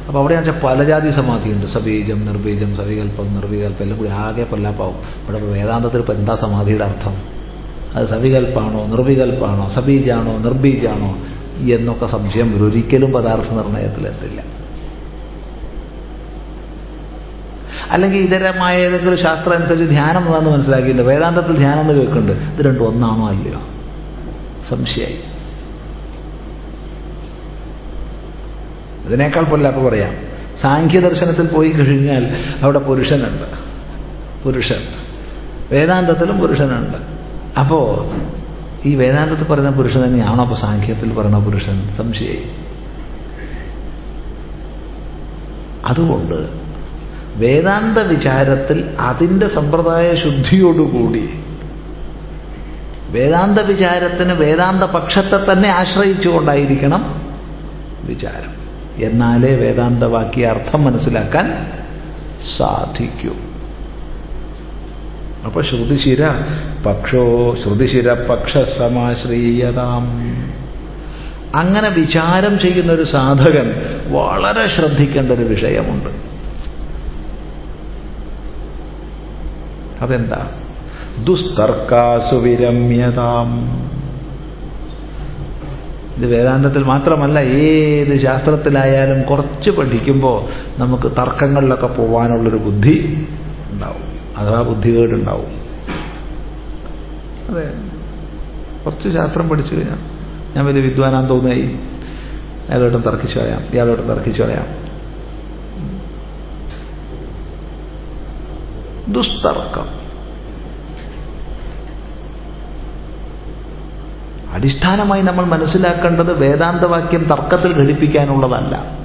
അപ്പോൾ അവിടെ വെച്ചാൽ പലജാതി സമാധിയുണ്ട് സബീജം നിർബീജം സവികല്പം നിർവികല്പം എല്ലാം കൂടി ആകെ പൊല്ലാപ്പാവും. ഇവിടെ വേദാന്തത്തിൽ ഇപ്പം എന്താ സമാധിയുടെ അർത്ഥം? അത് സവികൽപ്പാണോ നിർവികൽപ്പാണോ സബീജാണോ നിർബീജാണോ എന്നൊക്കെ സംശയം ഒരിക്കലും പദാർത്ഥ നിർണയത്തിലെത്തില്ല അല്ലെങ്കിൽ ഇതരമായ ഏതെങ്കിലും ശാസ്ത്രം അനുസരിച്ച് ധ്യാനം എന്നാന്ന് മനസ്സിലാക്കിയില്ല വേദാന്തത്തിൽ ധ്യാനം എന്ന് കേൾക്കുന്നുണ്ട്. ഇത് രണ്ടും ഒന്നാണോ അല്ലയോ സംശയമായി. ഇതിനേക്കാൾ പൊല്ലാപ്പ് പറയാം. സാഖ്യദർശനത്തിൽ പോയി കഴിഞ്ഞാൽ അവിടെ പുരുഷനുണ്ട്. പുരുഷൻ. വേദാന്തത്തിലും പുരുഷനുണ്ട്. അപ്പോ ഈ വേദാന്തത്തിൽ പറയുന്ന പുരുഷൻ തന്നെയാണോ? അപ്പൊ സാഖ്യത്തിൽ പറയുന്ന പുരുഷൻ. സംശയായി അതുകൊണ്ട് വേദാന്ത വിചാരത്തിൽ അതിന്റെ സമ്പ്രദായ ശുദ്ധിയോടുകൂടി വേദാന്ത വിചാരത്തിന് വേദാന്ത പക്ഷത്തെ തന്നെ ആശ്രയിച്ചുകൊണ്ടായിരിക്കണം വിചാരം. എന്നാലേ വേദാന്ത വാക്യ അർത്ഥം മനസ്സിലാക്കാൻ സാധിക്കൂ. അപ്പൊ ശ്രുതിശിര പക്ഷോ ശ്രുതിശിര പക്ഷ സമാശ്രീയതാം അങ്ങനെ വിചാരം ചെയ്യുന്ന ഒരു സാധകൻ വളരെ ശ്രദ്ധിക്കേണ്ട ഒരു വിഷയമുണ്ട്. അതെന്താ? ദുസ്തർക്കാസു വിരമ്യതാം ഇത് വേദാന്തത്തിൽ മാത്രമല്ല ഏത് ശാസ്ത്രത്തിലായാലും കുറച്ച് പഠിക്കുമ്പോൾ നമുക്ക് തർക്കങ്ങളിലൊക്കെ പോവാനുള്ളൊരു ബുദ്ധി ഉണ്ടാവും. അഥവാ ബുദ്ധികേടുണ്ടാവും. അതെ. കുറച്ച് ശാസ്ത്രം പഠിച്ചു കഴിഞ്ഞാൽ ഞാൻ വലിയ വിദ്വാനാന്തോന്നായി തോന്നുകയായി അയാളോട്ടും തർക്കിച്ചു കളയാം ഇയാളോട്ടും തർക്കിച്ചു കളയാം. ദുസ്തർക്കം. അടിസ്ഥാനമായി നമ്മൾ മനസ്സിലാക്കേണ്ടത് വേദാന്തവാക്യം തർക്കത്തിൽ ഘടിപ്പിക്കാനുള്ളതല്ല.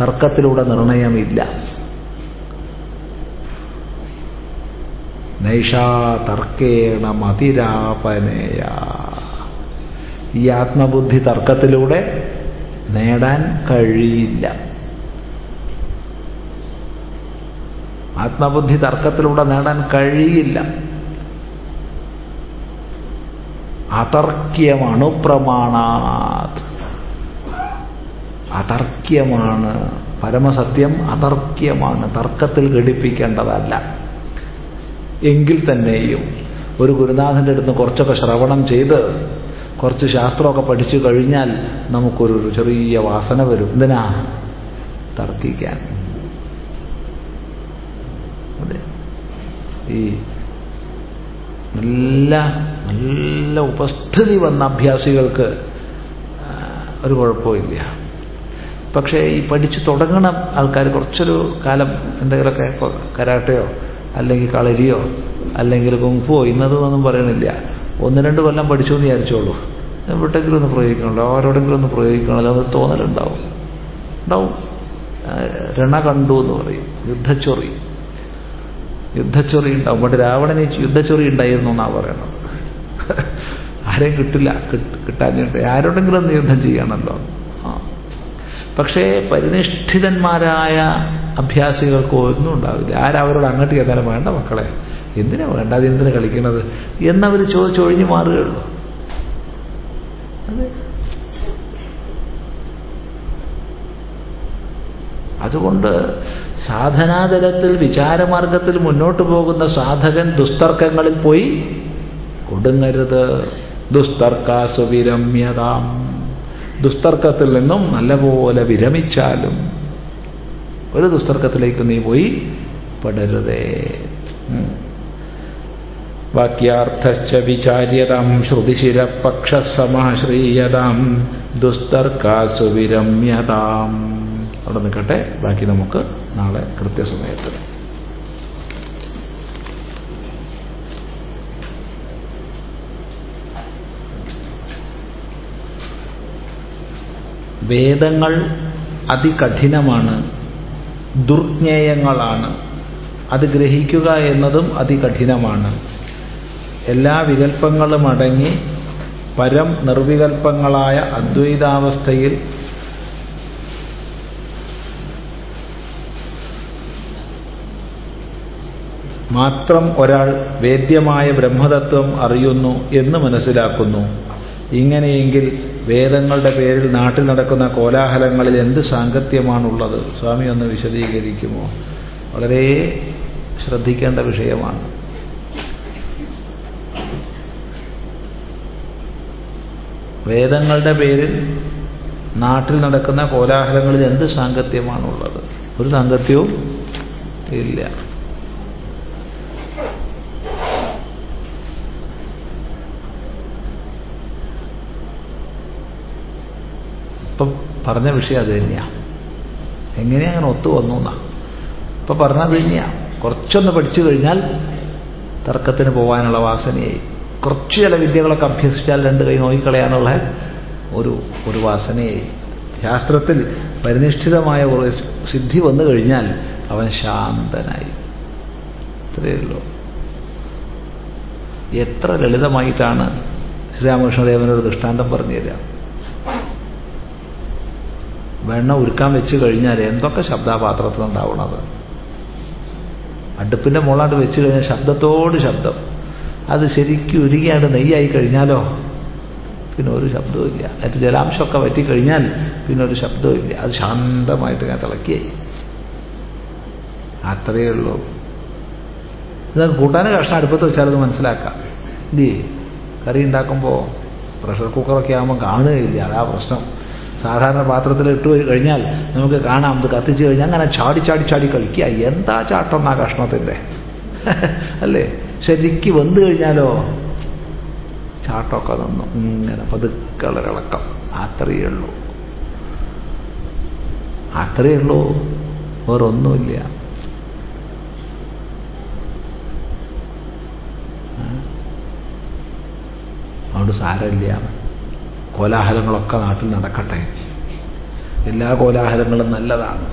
തർക്കത്തിലൂടെ നിർണയമില്ല. നൈഷാ തർക്കേണ മതിരാപനേയ. ഈ ആത്മബുദ്ധി തർക്കത്തിലൂടെ നേടാൻ കഴിയില്ല. ആത്മബുദ്ധി തർക്കത്തിലൂടെ നേടാൻ കഴിയില്ല. അതർക്യമാണ് പ്രമാണാത്. അതർക്യമാണ് പരമസത്യം അതർക്യമാണ് തർക്കത്തിൽ ഘടിപ്പിക്കേണ്ടതല്ല. എങ്കിൽ തന്നെയും ഒരു ഗുരുനാഥന്റെ അടുത്ത് കുറച്ചൊക്കെ ശ്രവണം ചെയ്ത് കുറച്ച് ശാസ്ത്രമൊക്കെ പഠിച്ചു കഴിഞ്ഞാൽ നമുക്കൊരു ചെറിയ വാസന വരും. എന്തിനാ? തർക്കിക്കാൻ. അതെ. ഈ നല്ല നല്ല ഉപസ്ഥിതി വന്ന അഭ്യാസികൾക്ക് ഒരു കുഴപ്പമില്ല പക്ഷേ ഈ പഠിച്ചു തുടങ്ങണം ആൾക്കാർ കുറച്ചൊരു കാലം എന്തെങ്കിലുമൊക്കെ കരാട്ടയോ അല്ലെങ്കിൽ കളരിയോ അല്ലെങ്കിൽ കുങ്ഫുവോ ഇന്നതൊന്നും പറയണില്ല. ഒന്ന് രണ്ട് കൊല്ലം പഠിച്ചു എന്ന് വിചാരിച്ചോളൂ. എവിടെങ്കിലും ഒന്ന് പ്രയോഗിക്കണമല്ലോ ആരോടെങ്കിലും ഒന്ന് പ്രയോഗിക്കണമല്ലോ അത് തോന്നലുണ്ടാവും. ഉണ്ടാവും. രണ കണ്ടു എന്ന് പറയും. യുദ്ധച്ചൊറി. യുദ്ധച്ചൊറി ഉണ്ടാവും. പണ്ട് രാവണനെ യുദ്ധച്ചൊറി ഉണ്ടായിരുന്നു എന്നാ പറയണം ആരെയും കിട്ടില്ല. കിട്ടാഞ്ഞിട്ട് ആരോടെങ്കിലും ഒന്ന് യുദ്ധം ചെയ്യണമല്ലോ പക്ഷേ പരിനിഷ്ഠിതന്മാരായ അഭ്യാസികൾക്ക് ഒന്നും ഉണ്ടാവില്ല. ആരവരോട് അങ്ങോട്ട് ചെന്നാലും വേണ്ട മക്കളെ. എന്തിനാ വേണ്ട അത് എന്തിനാ കളിക്കണത്? എന്നവർ ചോദിച്ചൊഴിഞ്ഞു മാറുകയുള്ളൂ. അതെ. അതുകൊണ്ട് സാധനാതലത്തിൽ വിചാരമാർഗത്തിൽ മുന്നോട്ട് പോകുന്ന സാധകൻ ദുസ്തർക്കങ്ങളിൽ പോയി കൊടുങ്ങരുത്. ദുസ്തർക്കാസു വിരമ്യതാം ദുസ്തർക്കത്തിൽ നിന്നും നല്ലപോലെ വിരമിച്ചാലും ഒരു ദുസ്തർക്കത്തിലേക്ക് നീ പോയി പെടരുതേ. വാക്യാർത്ഥശ്ച വിചാര്യതാം ശ്രുതിശിരപക്ഷസമാശ്രീയതാം ദുസ്തർക്കാസു വിരമ്യതാം അവിടെ നിൽക്കട്ടെ. ബാക്കി നമുക്ക് നാളെ കൃത്യസമയത്ത്. വേദങ്ങൾ അതികഠിനമാണ് ദുർജ്ഞേയങ്ങളാണ്. അത് ഗ്രഹിക്കുക എന്നതും അതികഠിനമാണ്. എല്ലാ വികല്പങ്ങളും അടങ്ങി പരം നിർവികൽപ്പങ്ങളായ അദ്വൈതാവസ്ഥയിൽ മാത്രം ഒരാൾ വേദ്യമായ ബ്രഹ്മതത്വം അറിയുന്നു എന്ന് മനസ്സിലാക്കുന്നു. ഇങ്ങനെയെങ്കിൽ വേദങ്ങളുടെ പേരിൽ നാട്ടിൽ നടക്കുന്ന കോലാഹലങ്ങളിൽ എന്ത് സാങ്കത്യമാണുള്ളത്? സ്വാമി ഒന്ന് വിശദീകരിക്കുമോ? വളരെ ശ്രദ്ധിക്കേണ്ട വിഷയമാണ്. വേദങ്ങളുടെ പേരിൽ നാട്ടിൽ നടക്കുന്ന കോലാഹലങ്ങളിൽ എന്ത് സാങ്കത്യമാണുള്ളത്? ഒരു സാങ്കത്യവും ഇല്ല. ഇപ്പം പറഞ്ഞ വിഷയം അത് തന്നെയാണ് എങ്ങനെയാ അങ്ങനെ ഒത്തു വന്നു എന്നാ ഇപ്പം പറഞ്ഞത് തന്നെയാണ് കുറച്ചൊന്ന് പഠിച്ചു കഴിഞ്ഞാൽ തർക്കത്തിന് പോകാനുള്ള വാസനയായി. കുറച്ച് ചില വിദ്യകളൊക്കെ അഭ്യസിച്ചാൽ രണ്ട് കൈ നോക്കിക്കളയാനുള്ള ഒരു ഒരു വാസനയായി. ശാസ്ത്രത്തിൽ പരിനിഷ്ഠിതമായ ഒരു സിദ്ധി വന്നു കഴിഞ്ഞാൽ അവൻ ശാന്തനായി. ഇത്രയേ ഉള്ളൂ. എത്ര ലളിതമായിട്ടാണ് ശ്രീരാമകൃഷ്ണദേവനൊരു ദൃഷ്ടാന്തം പറഞ്ഞു തരാം. വെണ്ണ ഉരുക്കാൻ വെച്ച് കഴിഞ്ഞാൽ എന്തൊക്കെ ശബ്ദപാത്രത്തിലുണ്ടാവണത് അടുപ്പിന്റെ മുകളാണ്ട് വെച്ച് കഴിഞ്ഞാൽ ശബ്ദത്തോട് ശബ്ദം. അത് ശരിക്കും ഉരുകിയാണ്ട് നെയ്യായി കഴിഞ്ഞാലോ? പിന്നെ ഒരു ശബ്ദവും ഇല്ല. അതിന്റെ ജലാംശമൊക്കെ വറ്റിക്കഴിഞ്ഞാൽ പിന്നെ ഒരു ശബ്ദവും ഇല്ല. അത് ശാന്തമായിട്ട് ഞാൻ തിളക്കിയായി. അത്രയേ ഉള്ളൂ. ഇത് കൂട്ടാനും കഷ്ണം അടുപ്പത്ത് വെച്ചാൽ അത് മനസ്സിലാക്കാം. ഇല്ലേ? കറി ഉണ്ടാക്കുമ്പോൾ പ്രഷർ കുക്കറൊക്കെ ആകുമ്പോൾ കാണുകയില്ല. അതാ പ്രശ്നം. സാധാരണ പാത്രത്തിൽ ഇട്ട് കഴിഞ്ഞാൽ നമുക്ക് കാണാം. ഇത് കത്തിച്ച് കഴിഞ്ഞാൽ അങ്ങനെ ചാടി ചാടി ചാടി കളിക്കുക. എന്താ ചാട്ടം എന്നാ കഷ്ണത്തിന്റെ? അല്ലേ? ശരിക്ക് വന്നു കഴിഞ്ഞാലോ? ചാട്ടമൊക്കെ നിന്നു ഇങ്ങനെ പതുക്കളൊരിളക്കം അത്രയേ ഉള്ളൂ. അത്രയേ ഉള്ളൂ. വേറൊന്നുമില്ല. അതുകൊണ്ട് സാരമില്ല. കോലാഹലങ്ങളൊക്കെ നാട്ടിൽ നടക്കട്ടെ. എല്ലാ കോലാഹലങ്ങളും നല്ലതാണ്.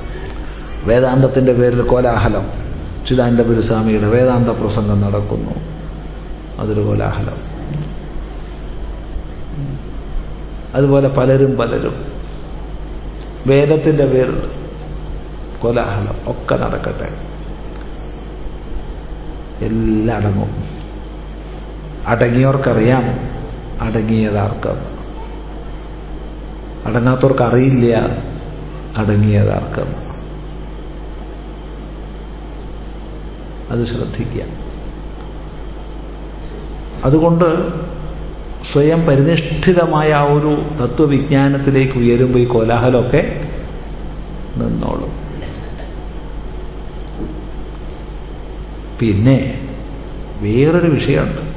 വേദാന്തത്തിന്റെ പേരിൽ കോലാഹലം. ചിദാനന്ദ സ്വാമിയുടെ വേദാന്ത പ്രസംഗം നടക്കുന്നു. അതൊരു കോലാഹലം. അതുപോലെ പലരും പലരും വേദത്തിന്റെ പേരിൽ കോലാഹലം ഒക്കെ നടക്കട്ടെ. എല്ലാം അടങ്ങും. അടങ്ങിയവർക്കറിയാം. അടങ്ങിയതാർക്കം അടങ്ങാത്തവർക്ക് അറിയില്ല അടങ്ങിയതാർക്കം അത് ശ്രദ്ധിക്കുക. അതുകൊണ്ട് സ്വയം പരിനിഷ്ഠിതമായ ആ ഒരു തത്വവിജ്ഞാനത്തിലേക്ക് ഉയരുമ്പോൾ ഈ കോലാഹലമൊക്കെ നിന്നോളും. പിന്നെ വേറൊരു വിഷയമുണ്ട്.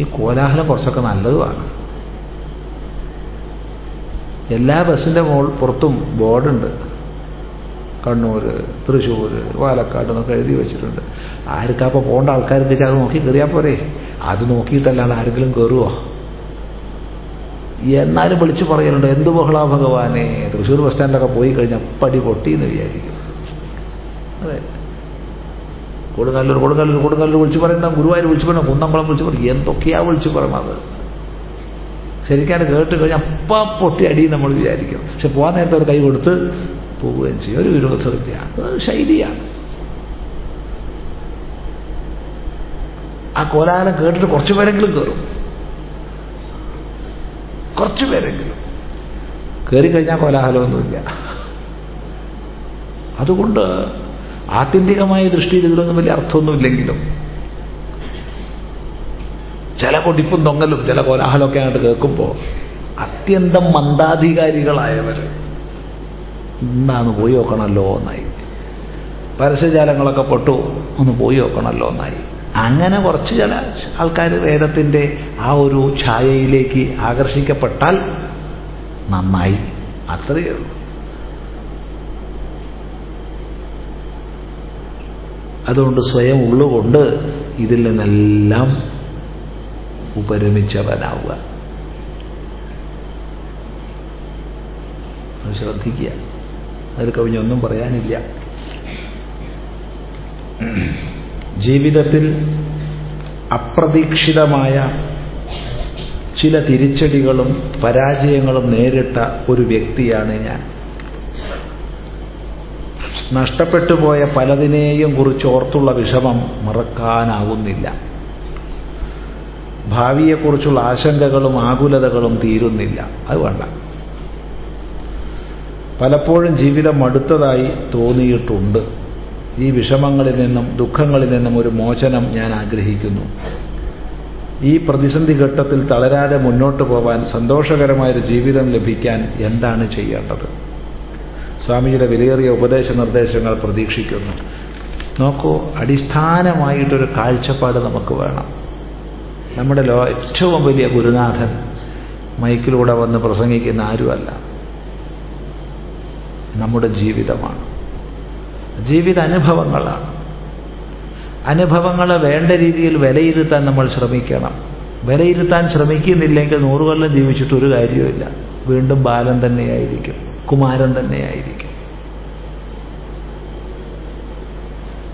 ഈ കോലാഹലം കുറച്ചൊക്കെ നല്ലതുമാണ്. എല്ലാ ബസ്സിന്റെ മോൾ പുറത്തും ബോർഡുണ്ട്. കണ്ണൂർ തൃശ്ശൂർ പാലക്കാട് എന്നൊക്കെ എഴുതി വെച്ചിട്ടുണ്ട്. ആർക്കപ്പോൾ പോകേണ്ട ആൾക്കാർക്ക് അത് നോക്കി കയറിയാൽ പോരെ? അത് നോക്കിയിട്ടല്ലാണ്ട് ആരെങ്കിലും കയറുമോ എന്നാലും വിളിച്ചു പറയുന്നുണ്ട് എന്ത് ബഹളാ ഭഗവാനെ? തൃശ്ശൂർ ബസ് സ്റ്റാൻഡിലൊക്കെ പോയി കഴിഞ്ഞാൽ പടി പൊട്ടി എന്ന് വിചാരിക്കും. അതെ. കൊടുങ്ങല്ലൂർ കൊടുങ്ങല്ലൂർ കൊടുങ്ങല്ലൂർ വിളിച്ചു പറയണ്ട ഗുരുവായൂർ വിളിച്ചു പറയണം കുന്നംകുളം വിളിച്ചു പറയും എന്തൊക്കെയാ വിളിച്ചു പറയണത്? ശരിക്കാണ് കേട്ട് കഴിഞ്ഞാൽ അപ്പം പൊട്ടി അടി നമ്മൾ വിചാരിക്കും. പക്ഷെ പോകാൻ നേരത്തെ ഒരു കൈ കൊടുത്ത് പോവുകയും ചെയ്യും. ഒരു വിരോധമില്ല അത് ശൈലിയാണ്. ആ കോലാഹലം കേട്ടിട്ട് കുറച്ചു പേരെങ്കിലും കയറും കുറച്ചു പേരെങ്കിലും. കയറിക്കഴിഞ്ഞാൽ കോലാഹലമൊന്നുമില്ല. അതുകൊണ്ട് ആത്യന്തികമായ ദൃഷ്ടിയിൽ ഇതിലൊന്നും വലിയ അർത്ഥമൊന്നുമില്ലെങ്കിലും ചില കൊടിപ്പും തൊങ്ങലും ചില കോലാഹലമൊക്കെ ആയിട്ട് കേൾക്കുമ്പോൾ അത്യന്തം മന്ദാധികാരികളായവർ എന്നാന്ന് പോയി നോക്കണമല്ലോ എന്നായി. പരസ്യജാലങ്ങളൊക്കെ പൊട്ടു ഒന്ന് പോയി നോക്കണമല്ലോ എന്നായി. അങ്ങനെ കുറച്ച് ചില ആൾക്കാർ വേദത്തിന്റെ ആ ഒരു ഛായയിലേക്ക് ആകർഷിക്കപ്പെട്ടാൽ നന്നായി. അത്രയേ ഉള്ളൂ. അതുകൊണ്ട് സ്വയം ഉള്ളുകൊണ്ട് ഇതിൽ നിന്നെല്ലാം ഉപരമിച്ചവനാവുക. ശ്രദ്ധിക്കുക. അതിൽ കവിഞ്ഞൊന്നും പറയാനില്ല. ജീവിതത്തിൽ അപ്രതീക്ഷിതമായ ചില തിരിച്ചടികളും പരാജയങ്ങളും നേരിട്ട ഒരു വ്യക്തിയാണ് ഞാൻ. നഷ്ടപ്പെട്ടുപോയ പലതിനെയും കുറിച്ച് ഓർത്തുള്ള വിഷമം മറക്കാനാകുന്നില്ല ഭാവിയെക്കുറിച്ചുള്ള ആശങ്കകളും ആകുലതകളും തീരുന്നില്ല. അത് വേണ്ട. പലപ്പോഴും ജീവിതം മടുത്തതായി തോന്നിയിട്ടുണ്ട്. ഈ വിഷമങ്ങളിൽ നിന്നും ദുഃഖങ്ങളിൽ നിന്നും ഒരു മോചനം ഞാൻ ആഗ്രഹിക്കുന്നു. ഈ പ്രതിസന്ധി ഘട്ടത്തിൽ തളരാതെ മുന്നോട്ട് പോവാൻ സന്തോഷകരമായൊരു ജീവിതം ലഭിക്കാൻ എന്താണ് ചെയ്യേണ്ടത്? സ്വാമിജിയുടെ വിലയേറിയ ഉപദേശ നിർദ്ദേശങ്ങൾ പ്രതീക്ഷിക്കുന്നു. നോക്കൂ അടിസ്ഥാനമായിട്ടൊരു കാഴ്ചപ്പാട് നമുക്ക് വേണം. നമ്മുടെ ലോ ഏറ്റവും വലിയ ഗുരുനാഥൻ മൈക്കിലൂടെ വന്ന് പ്രസംഗിക്കുന്ന ആരുമല്ല. നമ്മുടെ ജീവിതമാണ്. ജീവിത അനുഭവങ്ങളാണ്. അനുഭവങ്ങളെ വേണ്ട രീതിയിൽ വിലയിരുത്താൻ നമ്മൾ ശ്രമിക്കണം. വിലയിരുത്താൻ ശ്രമിക്കുന്നില്ലെങ്കിൽ നൂറുകൊല്ലം ജീവിച്ചിട്ട് ഒരു കാര്യവുമില്ല. വീണ്ടും ബാലൻ തന്നെയായിരിക്കും. കുമാരൻ തന്നെയായിരിക്കും.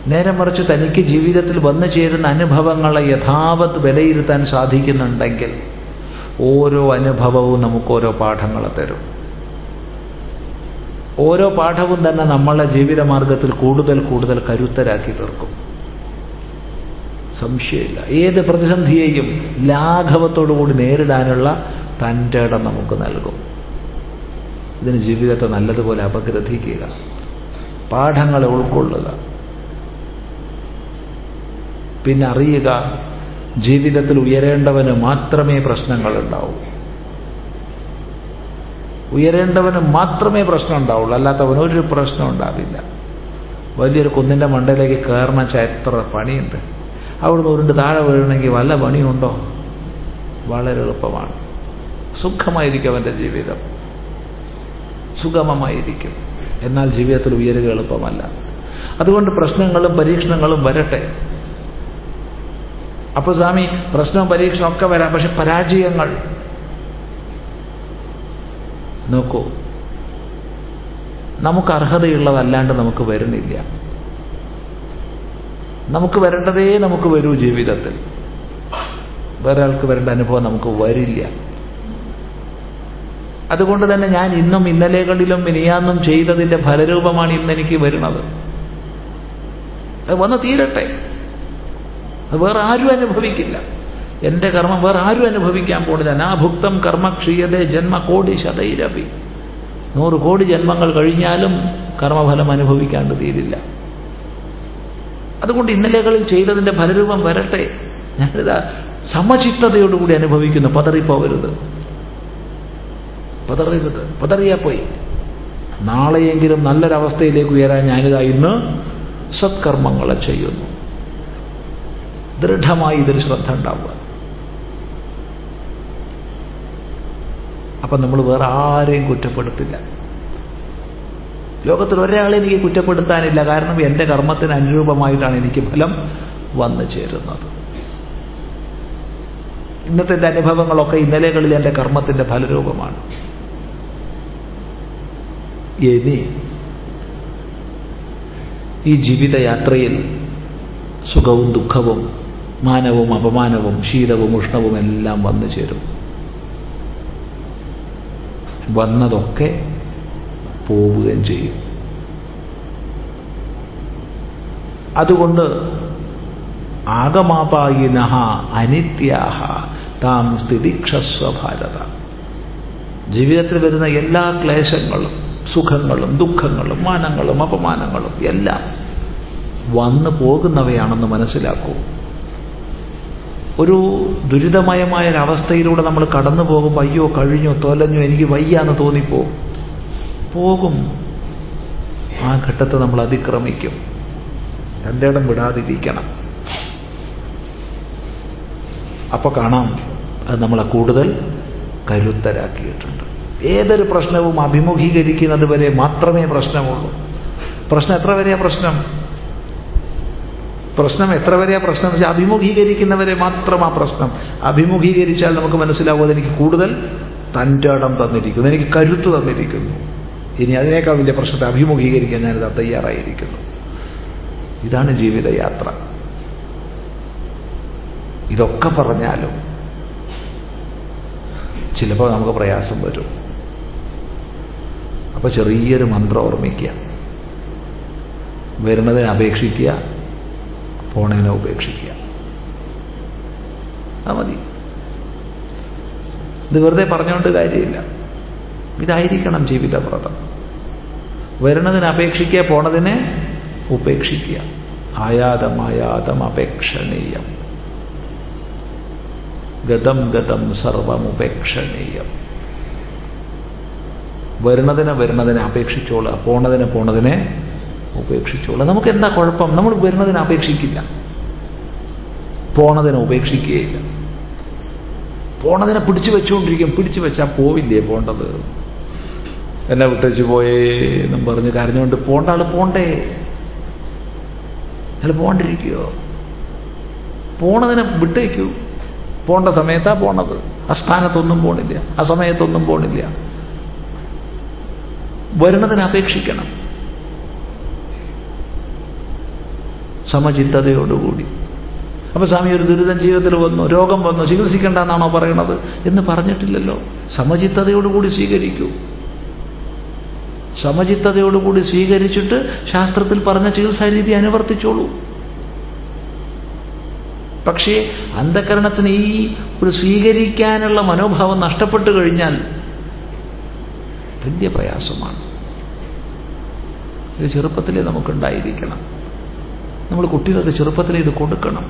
നേരെ മറിച്ച് തനിക്ക് ജീവിതത്തിൽ വന്നു ചേരുന്ന അനുഭവങ്ങളെ യഥാവത് വിലയിരുത്താൻ സാധിക്കുന്നുണ്ടെങ്കിൽ ഓരോ അനുഭവവും നമുക്ക് ഓരോ പാഠങ്ങളെ തരും. ഓരോ പാഠവും തന്നെ നമ്മളെ ജീവിതമാർഗത്തിൽ കൂടുതൽ കൂടുതൽ കരുത്തരാക്കി തീർക്കും. സംശയമില്ല. ഏത് പ്രതിസന്ധിയെയും ലാഘവത്തോടുകൂടി നേരിടാനുള്ള തന്റെ ഇടം നമുക്ക് നൽകും. ഇതിന് ജീവിതത്തെ നല്ലതുപോലെ അപഗ്രഥിക്കുക. പാഠങ്ങളെ ഉൾക്കൊള്ളുക. പിന്നെ അറിയുക ജീവിതത്തിൽ ഉയരേണ്ടവന് മാത്രമേ പ്രശ്നങ്ങൾ ഉണ്ടാവൂ ഉയരേണ്ടവന് മാത്രമേ പ്രശ്നം ഉണ്ടാവുള്ളൂ അല്ലാത്തവന് ഒരു പ്രശ്നം ഉണ്ടാവില്ല. വലിയൊരു കുന്നിന്റെ മണ്ടയിലേക്ക് കയറണ ചരിത്ര പണിയുണ്ട്. അവിടുന്ന് ഉരുണ്ട് താഴെ വീഴണമെങ്കിൽ വല്ല പണിയുണ്ടോ? വളരെ എളുപ്പമാണ്. സുഖമായിരിക്കും അവന്റെ ജീവിതം. സുഗമമായിരിക്കും. എന്നാൽ ജീവിതത്തിൽ ഉയരുക എളുപ്പമല്ല. അതുകൊണ്ട് പ്രശ്നങ്ങളും പരീക്ഷണങ്ങളും വരട്ടെ. അപ്പൊ സ്വാമി പ്രശ്നവും പരീക്ഷണം ഒക്കെ വരാം. പക്ഷെ പരാജയങ്ങൾ. നോക്കൂ. നമുക്ക് അർഹതയുള്ളതല്ലാണ്ട് നമുക്ക് വരുന്നില്ല. നമുക്ക് വരേണ്ടതേ നമുക്ക് വരൂ ജീവിതത്തിൽ. വേറെ ആൾക്ക് വരേണ്ട അനുഭവം നമുക്ക് വരില്ല. അതുകൊണ്ട് തന്നെ ഞാൻ ഇന്നും ഇന്നലെകളിലും മിനിയാന്നും ചെയ്തതിന്റെ ഫലരൂപമാണ് ഇന്ന് എനിക്ക് വരുന്നത്. അത് വന്ന് തീരട്ടെ. അത് വേറെ ആരും അനുഭവിക്കില്ല. എന്റെ കർമ്മം വേറെ ആരും അനുഭവിക്കാൻ പോണില്ല. നാഭുക്തം കർമ്മ ജന്മ കോടി ശതൈരപി. നൂറ് കോടി ജന്മങ്ങൾ കഴിഞ്ഞാലും കർമ്മഫലം അനുഭവിക്കാണ്ട് തീരില്ല. അതുകൊണ്ട് ഇന്നലകളിൽ ചെയ്തതിന്റെ ഫലരൂപം വരട്ടെ. ഞാനിതാ സമചിത്തതയോടുകൂടി അനുഭവിക്കുന്നു. പതറിപ്പോവരുത്. പതറരുത്. പതറിയാ പോയി. നാളെയെങ്കിലും നല്ലൊരവസ്ഥയിലേക്ക് ഉയരാൻ ഞാനിതാ ഇന്ന് സത്കർമ്മങ്ങളെ ചെയ്യുന്നു. ദൃഢമായി ഇതിൽ ശ്രദ്ധ ഉണ്ടാവുക. അപ്പം നമ്മൾ വേറെ ആരെയും കുറ്റപ്പെടുത്തില്ല. ലോകത്തിൽ ഒരാളെ എനിക്ക് കുറ്റപ്പെടുത്താനില്ല. കാരണം എന്റെ കർമ്മത്തിന് അനുരൂപമായിട്ടാണ് എനിക്ക് ഫലം വന്നു ചേരുന്നത്. ഇന്നത്തെ എന്റെ അനുഭവങ്ങളൊക്കെ ഇന്നലെകളിൽ എന്റെ കർമ്മത്തിന്റെ ഫലരൂപമാണ്. ഇനി ഈ ജീവിതയാത്രയിൽ സുഖവും ദുഃഖവും മാനവും അപമാനവും ശീതവും ഉഷ്ണവും എല്ലാം വന്നു ചേരും. വന്നതൊക്കെ പോവുകയും ചെയ്യും. അതുകൊണ്ട് ആഗമാപായിന അനിത്യാഹ താം സ്ഥിതിക്ഷസ്വ ഭാരത. ജീവിതത്തിൽ വരുന്ന എല്ലാ ക്ലേശങ്ങളും സുഖങ്ങളും ദുഃഖങ്ങളും മാനങ്ങളും അപമാനങ്ങളും എല്ലാം വന്നു പോകുന്നവയാണെന്ന് മനസ്സിലാക്കൂ. ഒരു ദുരിതമയമായ ഒരവസ്ഥയിലൂടെ നമ്മൾ കടന്നു പോകുമ്പോൾ അയ്യോ കഴിഞ്ഞോ തോലഞ്ഞോ എനിക്ക് വയ്യാന്ന് തോന്നിപ്പോ. പോകും. ആ ഘട്ടത്തെ നമ്മൾ അതിക്രമിക്കും. എന്റെ വിടാതിരിക്കണം. അപ്പൊ കാണാം അത് നമ്മളെ കൂടുതൽ കരുത്തരാക്കിയിട്ടുണ്ട്. ഏതൊരു പ്രശ്നവും അഭിമുഖീകരിക്കുന്നത് വരെ മാത്രമേ പ്രശ്നമുള്ളൂ. പ്രശ്നം എത്ര വരെയാ പ്രശ്നം? പ്രശ്നം എത്ര വരെയാ പ്രശ്നം എന്ന് വെച്ചാൽ അഭിമുഖീകരിക്കുന്നവരെ മാത്രം ആ പ്രശ്നം. അഭിമുഖീകരിച്ചാൽ നമുക്ക് മനസ്സിലാവും അതെനിക്ക് കൂടുതൽ തന്റെ ഇടം തന്നിരിക്കുന്നു എനിക്ക് കരുത്ത് തന്നിരിക്കുന്നു. ഇനി അതിനേക്കാൾ വലിയ പ്രശ്നത്തെ അഭിമുഖീകരിക്കാൻ ഞാനിത് തയ്യാറായിരിക്കുന്നു. ഇതാണ് ജീവിതയാത്ര. ഇതൊക്കെ പറഞ്ഞാലും ചിലപ്പോൾ നമുക്ക് പ്രയാസം വരും. അപ്പൊ ചെറിയൊരു മന്ത്രം ഓർമ്മിക്കുക. വരുന്നതിനെ അപേക്ഷിക്കുക. പോണതിനെ ഉപേക്ഷിക്കുക. അത് മതി. ഇത് വെറുതെ പറഞ്ഞുകൊണ്ട് കാര്യമില്ല. ഇതായിരിക്കണം ജീവിതവ്രതം. വരുന്നതിന് അപേക്ഷിക്കുക പോണതിനെ ഉപേക്ഷിക്കുക. ആയാതമായാതം ആയാതം അപേക്ഷണീയം. ഗതം ഗതം സർവമുപേക്ഷണീയം. വരുന്നതിനെ വരുന്നതിനെ അപേക്ഷിച്ചോളുക പോണതിനെ പോണതിനെ ഉപേക്ഷിച്ചോളുക നമുക്ക് എന്താ കുഴപ്പം? നമ്മൾ വരുന്നതിനെ അപേക്ഷിക്കില്ല. പോണതിനെ ഉപേക്ഷിക്കുകയില്ല. പോണതിനെ പിടിച്ചു വെച്ചുകൊണ്ടിരിക്കും. പിടിച്ചു വെച്ചാൽ പോവില്ലേ പോണ്ടത്? എന്നെ വിട്ടേച്ച് പോയേ എന്നും പറഞ്ഞ് കരഞ്ഞുകൊണ്ട് പോണ്ട ആൾ പോണ്ടേ? അല്ല പോണ്ടിരിക്കുകയോ പോണതിനെ വിട്ടേക്കൂ. പോണ്ട സമയത്താ പോണത്. ആ സ്ഥാനത്തൊന്നും പോണില്ല. ആ സമയത്തൊന്നും പോണില്ല. വരുന്നതിനെ അപേക്ഷിക്കണം. സമചിത്തതയോടുകൂടി. അപ്പൊ സ്വാമി ഒരു ദുരിതം ജീവിതത്തിൽ വന്നു രോഗം വന്നു ചികിത്സിക്കേണ്ട എന്നാണോ പറയണത് എന്ന് പറഞ്ഞിട്ടില്ലല്ലോ. സമചിത്തതയോടുകൂടി സ്വീകരിക്കൂ. സമചിത്തതയോടുകൂടി സ്വീകരിച്ചിട്ട് ശാസ്ത്രത്തിൽ പറഞ്ഞ ചികിത്സാ രീതി അനുവർത്തിച്ചോളൂ. പക്ഷേ അന്ധകരണത്തിന് ഈ ഒരു സ്വീകരിക്കാനുള്ള മനോഭാവം നഷ്ടപ്പെട്ടു കഴിഞ്ഞാൽ വലിയ പ്രയാസമാണ്. ഇത് ചെറുപ്പത്തിലേ നമുക്കുണ്ടായിരിക്കണം. നമ്മൾ കുട്ടികൾക്ക് ചെറുപ്പത്തിൽ ഇത് കൊടുക്കണം.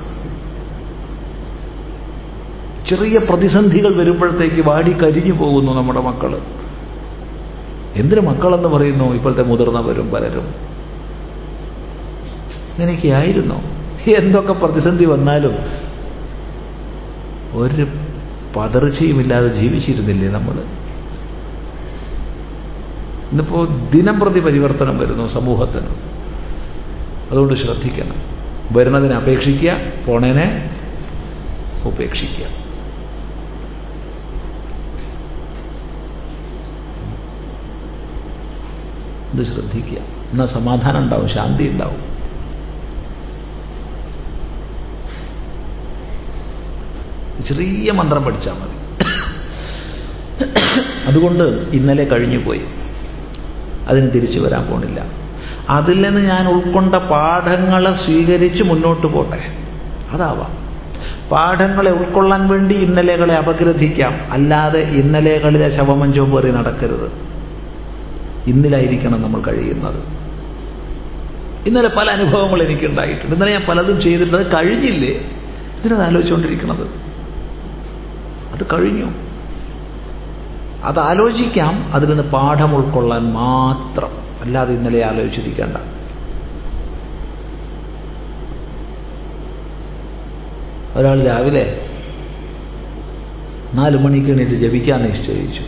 ചെറിയ പ്രതിസന്ധികൾ വരുമ്പോഴത്തേക്ക് വാടി കരിഞ്ഞു പോകുന്നു നമ്മുടെ മക്കൾ എന്തിനു മക്കളെന്ന് പറയുന്നു? ഇപ്പോഴത്തെ മുതിർന്നവരും പലരും. ഇങ്ങനെയൊക്കെയായിരുന്നു. എന്തൊക്കെ പ്രതിസന്ധി വന്നാലും ഒരു പതർച്ചയുമില്ലാതെ ജീവിച്ചിരുന്നില്ലേ നമ്മൾ ഇന്നിപ്പോ ദിനം പ്രതി പരിവർത്തനം വരുന്നു സമൂഹത്തിന്. അതുകൊണ്ട് ശ്രദ്ധിക്കണം. വരുന്നതിനെ അപേക്ഷിക്കുക പോണേനെ ഉപേക്ഷിക്കുക. ഇത് ശ്രദ്ധിക്കുക. എന്നാൽ സമാധാനം ഉണ്ടാവും ശാന്തി ഉണ്ടാവും. ചെറിയ മന്ത്രം പഠിച്ചാൽ മതി. അതുകൊണ്ട് ഇന്നലെ കഴിഞ്ഞു പോയി അതിന് തിരിച്ചു വരാൻ പോണില്ല. അതിൽ നിന്ന് ഞാൻ ഉൾക്കൊണ്ട പാഠങ്ങളെ സ്വീകരിച്ച് മുന്നോട്ട് പോട്ടെ. അതാവാം. പാഠങ്ങളെ ഉൾക്കൊള്ളാൻ വേണ്ടി ഇന്നലകളെ അപഗ്രഥിക്കാം. അല്ലാതെ ഇന്നലകളിലെ ശവമഞ്ചവും പേറി നടക്കരുത്. ഇന്നിലായിരിക്കണം നമ്മൾ കഴിയുന്നത്. ഇന്നലെ പല അനുഭവങ്ങൾ എനിക്കുണ്ടായിട്ടുണ്ട്. ഇന്നലെ ഞാൻ പലതും ചെയ്തിട്ടുണ്ട്. അത് കഴിഞ്ഞില്ലേ? ഇതിനത് ആലോചിച്ചുകൊണ്ടിരിക്കുന്നത്. അത് കഴിഞ്ഞു. അത് ആലോചിക്കാം. അതിൽ നിന്ന് പാഠം ഉൾക്കൊള്ളാൻ മാത്രം. അല്ലാതെ ഇന്നലെ ആലോചിച്ചിരിക്കേണ്ട. ഒരാൾ രാവിലെ നാല് മണിക്ക് എണീറ്റ് ജപിക്കാൻ നിശ്ചയിച്ചു.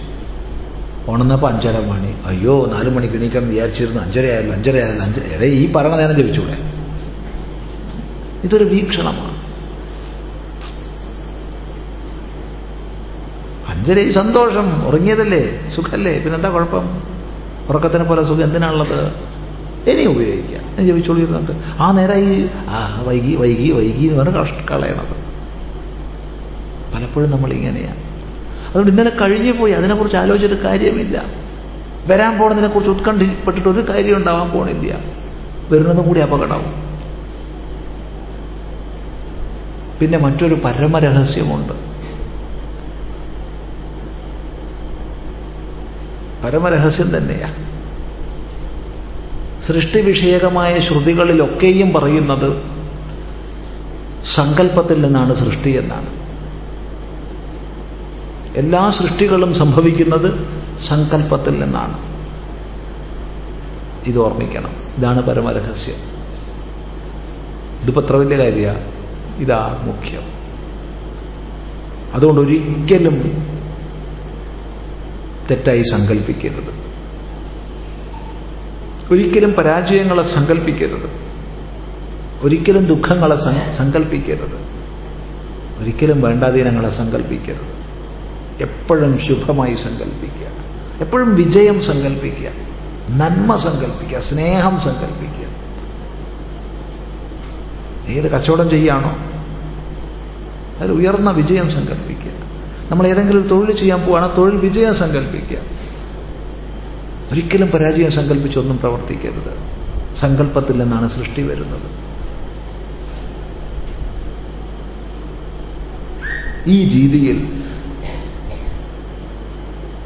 ഉണർന്നപ്പോൾ അഞ്ചര മണി. അയ്യോ നാല് മണിക്ക് എണീക്കണം വിചാരിച്ചിരുന്നു. അഞ്ചര ആയാലും അഞ്ചര ആയാലും അഞ്ചര എടേ ഈ പറഞ്ഞ നേരം ജപിച്ചൂടെ? ഇതൊരു വീക്ഷണമാണ്. അഞ്ചര സന്തോഷം ഉറങ്ങിയതല്ലേ? സുഖല്ലേ? പിന്നെന്താ കുഴപ്പം? ഉറക്കത്തിനെ പോലെ സുഖം എന്തിനാണുള്ളത്? ഇനി ഉപയോഗിക്കാം. ഞാൻ ജപിച്ചോളിരുന്നുണ്ട് ആ നേരമായി ആ വൈകി വൈകി വൈകി എന്ന് പറഞ്ഞ് കഷ്ട കളയണത്. പലപ്പോഴും നമ്മൾ ഇങ്ങനെയാണ്. അതുകൊണ്ട് ഇന്നലെ കഴിഞ്ഞു പോയി. അതിനെക്കുറിച്ച് ആലോചിച്ചിട്ട് കാര്യമില്ല. വരാൻ പോണതിനെക്കുറിച്ച് ഉത്കണ്ഠപ്പെട്ടിട്ട് ഒരു കാര്യം ഉണ്ടാവാൻ പോണില്ല. വരുന്നതും കൂടി അപകടവും. പിന്നെ മറ്റൊരു പരമരഹസ്യമുണ്ട്. പരമരഹസ്യം തന്നെയാ. സൃഷ്ടിവിഷയകമായ ശ്രുതികളിലൊക്കെയും പറയുന്നത് സങ്കല്പത്തിൽ നിന്നാണ് സൃഷ്ടി എന്നാണ്. എല്ലാ സൃഷ്ടികളും സംഭവിക്കുന്നത് സങ്കല്പത്തിൽ നിന്നാണ്. ഇത് ഓർമ്മിക്കണം. ഇതാണ് പരമരഹസ്യം. ഇതിപ്പോ എത്ര വലിയ കാര്യ? ഇതാ മുഖ്യം. അതുകൊണ്ട് ഒരിക്കലും തെറ്റായി സങ്കല്പിക്കരുത് ഒരിക്കലും പരാജയങ്ങളെ സങ്കല്പിക്കരുത് ഒരിക്കലും ദുഃഖങ്ങളെ സങ്കല്പിക്കരുത് ഒരിക്കലും വേണ്ടാധീനങ്ങളെ സങ്കല്പിക്കരുത് എപ്പോഴും ശുഭമായി സങ്കല്പിക്കുക എപ്പോഴും വിജയം സങ്കല്പിക്കുക നന്മ സങ്കല്പിക്കുക സ്നേഹം സങ്കല്പിക്കുക ഏത് കച്ചവടം ചെയ്യാണോ അതിൽ ഉയർന്ന വിജയം സങ്കല്പിക്കുക നമ്മൾ ഏതെങ്കിലും ഒരു തൊഴിൽ ചെയ്യാൻ പോവുകയാണ് തൊഴിൽ വിജയം സങ്കല്പിക്കുക ഒരിക്കലും പരാജയം സങ്കല്പിച്ചൊന്നും പ്രവർത്തിക്കരുത്. സങ്കല്പത്തിൽ നിന്നാണ് സൃഷ്ടി വരുന്നത്. ഈ രീതിയിൽ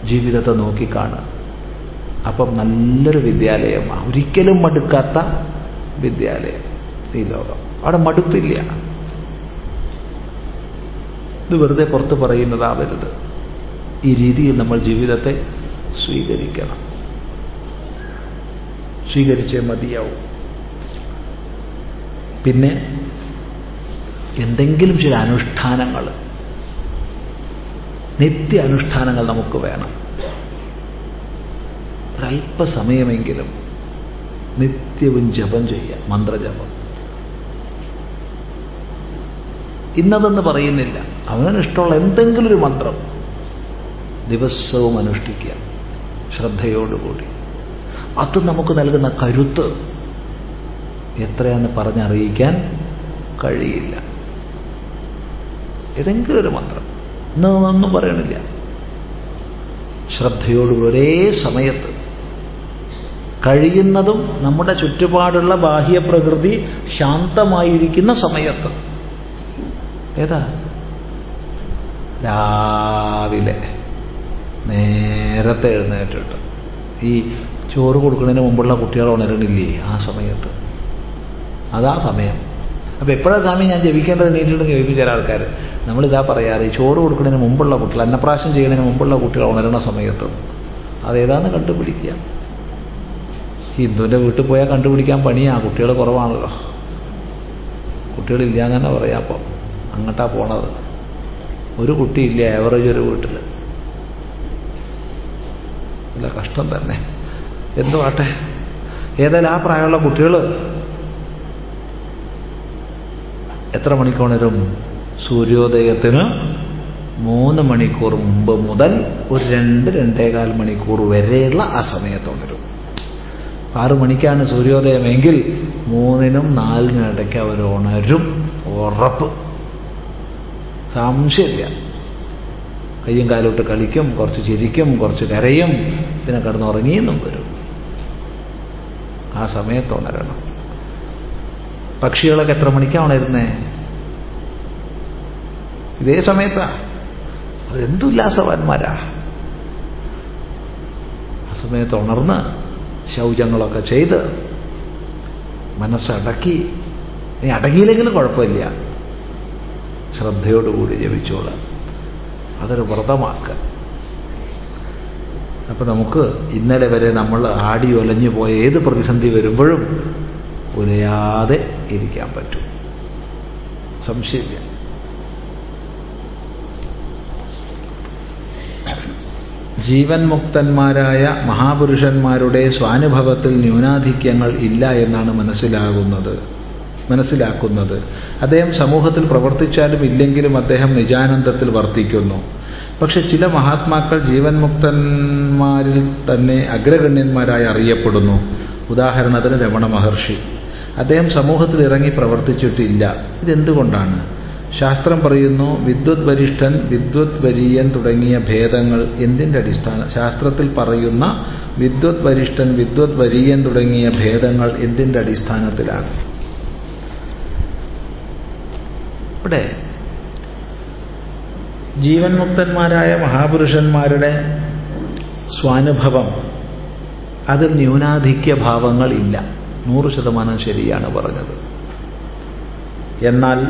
ജീവിതത്തെ നോക്കിക്കാണുക അപ്പം നല്ലൊരു വിദ്യാലയമാണ് ഒരിക്കലും മടുക്കാത്ത വിദ്യാലയം ഈ ലോകം. അവിടെ മടുപ്പില്ല. ഇത് വെറുതെ പുറത്ത് പറയുന്നതാവരുത്. ഈ രീതിയിൽ നമ്മൾ ജീവിതത്തെ സ്വീകരിക്കണം. സ്വീകരിച്ചേ മതിയാവും. പിന്നെ എന്തെങ്കിലും ചില അനുഷ്ഠാനങ്ങൾ നിത്യ അനുഷ്ഠാനങ്ങൾ നമുക്ക് വേണം. ഒരല്പസമയമെങ്കിലും നിത്യവും ജപം ചെയ്യാം മന്ത്രജപം. ഇന്നതെന്ന് പറയുന്നില്ല. അവന് ഇഷ്ടമുള്ള എന്തെങ്കിലും ഒരു മന്ത്രം ദിവസവും അനുഷ്ഠിക്കുക ശ്രദ്ധയോടുകൂടി. അത് നമുക്ക് നൽകുന്ന കരുത്ത് എത്രയാന്ന് പറഞ്ഞറിയിക്കാൻ കഴിയില്ല. ഏതെങ്കിലും ഒരു മന്ത്രം ഇന്നൊന്നും പറയണില്ല. ശ്രദ്ധയോട് ഒരേ സമയത്ത് കഴിയുന്നതും നമ്മുടെ ചുറ്റുപാടുള്ള ബാഹ്യപ്രകൃതി ശാന്തമായിരിക്കുന്ന സമയത്ത് ഏതാ? രാവിലെ നേരത്തെ എഴുന്നേറ്റിട്ട്. ഈ ചോറ് കൊടുക്കുന്നതിന് മുമ്പുള്ള കുട്ടികൾ ഉണരണില്ലേ ആ സമയത്ത്? അതാ സമയം. അപ്പൊ എപ്പോഴാണ് സമയം ഞാൻ ജപിക്കേണ്ടത് നീട്ടിട്ടുണ്ടെന്ന് ചോദിക്കും ചില ആൾക്കാർ നമ്മളിതാ പറയാറ് ഈ ചോറ് കൊടുക്കുന്നതിന് മുമ്പുള്ള കുട്ടികൾ അന്നപ്രാശം ചെയ്യുന്നതിന് മുമ്പുള്ള കുട്ടികൾ ഉണരണ സമയത്ത്. അതേതാന്ന് കണ്ടുപിടിക്കുക. ഹിന്ദുവിന്റെ വീട്ടിൽ പോയാൽ കണ്ടുപിടിക്കാൻ പണിയാ കുട്ടികൾ കുറവാണല്ലോ. കുട്ടികളില്ല എന്ന് തന്നെ പറയാം അപ്പം. അങ്ങോട്ടാ പോണത്. ഒരു കുട്ടിയില്ല ആവറേജ് ഒരു വീട്ടിൽ നല്ല കഷ്ടം തന്നെ. എന്തുവാട്ടെ ഏതായാലും ആ പ്രായമുള്ള കുട്ടികൾ എത്ര മണിക്കൂണരും സൂര്യോദയത്തിന് മൂന്ന് മണിക്കൂർ മുമ്പ് മുതൽ ഒരു രണ്ട് രണ്ടേകാൽ മണിക്കൂർ വരെയുള്ള ആ സമയത്ത് ഉണരും ആറു മണിക്കാണ് സൂര്യോദയമെങ്കിൽ മൂന്നിനും നാലിനും ഇടയ്ക്ക് അവർ ഉണരും ഉറപ്പ്. സംശയമില്ല. കയ്യും കാലോട്ട് കളിക്കും കുറച്ച് ചിരിക്കും കുറച്ച് കരയും പിന്നെ കിടന്നുറങ്ങിയെന്നും വരും. ആ സമയത്ത് ഉണരണം. പക്ഷികളൊക്കെ എത്ര മണിക്കാണ് ഉണരുന്നേ ഇതേ സമയത്താ. അവരെന്തുല്ലാസവാന്മാരാ? ആ സമയത്ത് ഉണർന്ന് ശൗചങ്ങളൊക്കെ ചെയ്ത് മനസ്സടക്കി. നീ അടങ്ങിയില്ലെങ്കിലും കുഴപ്പമില്ല. ശ്രദ്ധയോടുകൂടി ജപിച്ചോളാം. അതൊരു വ്രതമാക്കുക അപ്പൊ നമുക്ക് ഇന്നലെ വരെ നമ്മൾ ആടി ഒലഞ്ഞു പോയ ഏത് പ്രതിസന്ധി വരുമ്പോഴും ഉലയാതെ ഇരിക്കാൻ പറ്റും. സംശയമില്ല. ജീവൻ മുക്തന്മാരായ മഹാപുരുഷന്മാരുടെ സ്വാനുഭവത്തിൽ ന്യൂനാധിക്യങ്ങൾ ഇല്ല എന്നാണ് മനസ്സിലാകുന്നത്. മനസ്സിലാക്കുന്നത്. അദ്ദേഹം സമൂഹത്തിൽ പ്രവർത്തിച്ചാലും ഇല്ലെങ്കിലും അദ്ദേഹം നിജാനന്ദത്തിൽ വർത്തിക്കുന്നു. പക്ഷെ ചില മഹാത്മാക്കൾ ജീവൻ മുക്തന്മാരിൽ തന്നെ അഗ്രഗണ്യന്മാരായി അറിയപ്പെടുന്നു. ഉദാഹരണത്തിന് രമണ മഹർഷി. അദ്ദേഹം സമൂഹത്തിൽ ഇറങ്ങി പ്രവർത്തിച്ചിട്ടില്ല. ഇതെന്തുകൊണ്ടാണ്? ശാസ്ത്രം പറയുന്നു വിദ്വത് വരിഷ്ഠൻ വിദ്വത് വരീയൻ തുടങ്ങിയ ഭേദങ്ങൾ എന്തിന്റെ അടിസ്ഥാന ശാസ്ത്രത്തിൽ പറയുന്ന വിദ്വത് വരിഷ്ഠൻ വിദ്വത് വരീയൻ തുടങ്ങിയ ഭേദങ്ങൾ എന്തിന്റെ അടിസ്ഥാനത്തിലാണ്? ഇവിടെ ജീവൻ മുക്തന്മാരായ മഹാപുരുഷന്മാരുടെ സ്വാനുഭവം. അതിൽ ന്യൂനാധിക്യ ഭാവങ്ങൾ ഇല്ല നൂറ് ശതമാനം ശരിയാണ് പറഞ്ഞത്. എന്നാൽ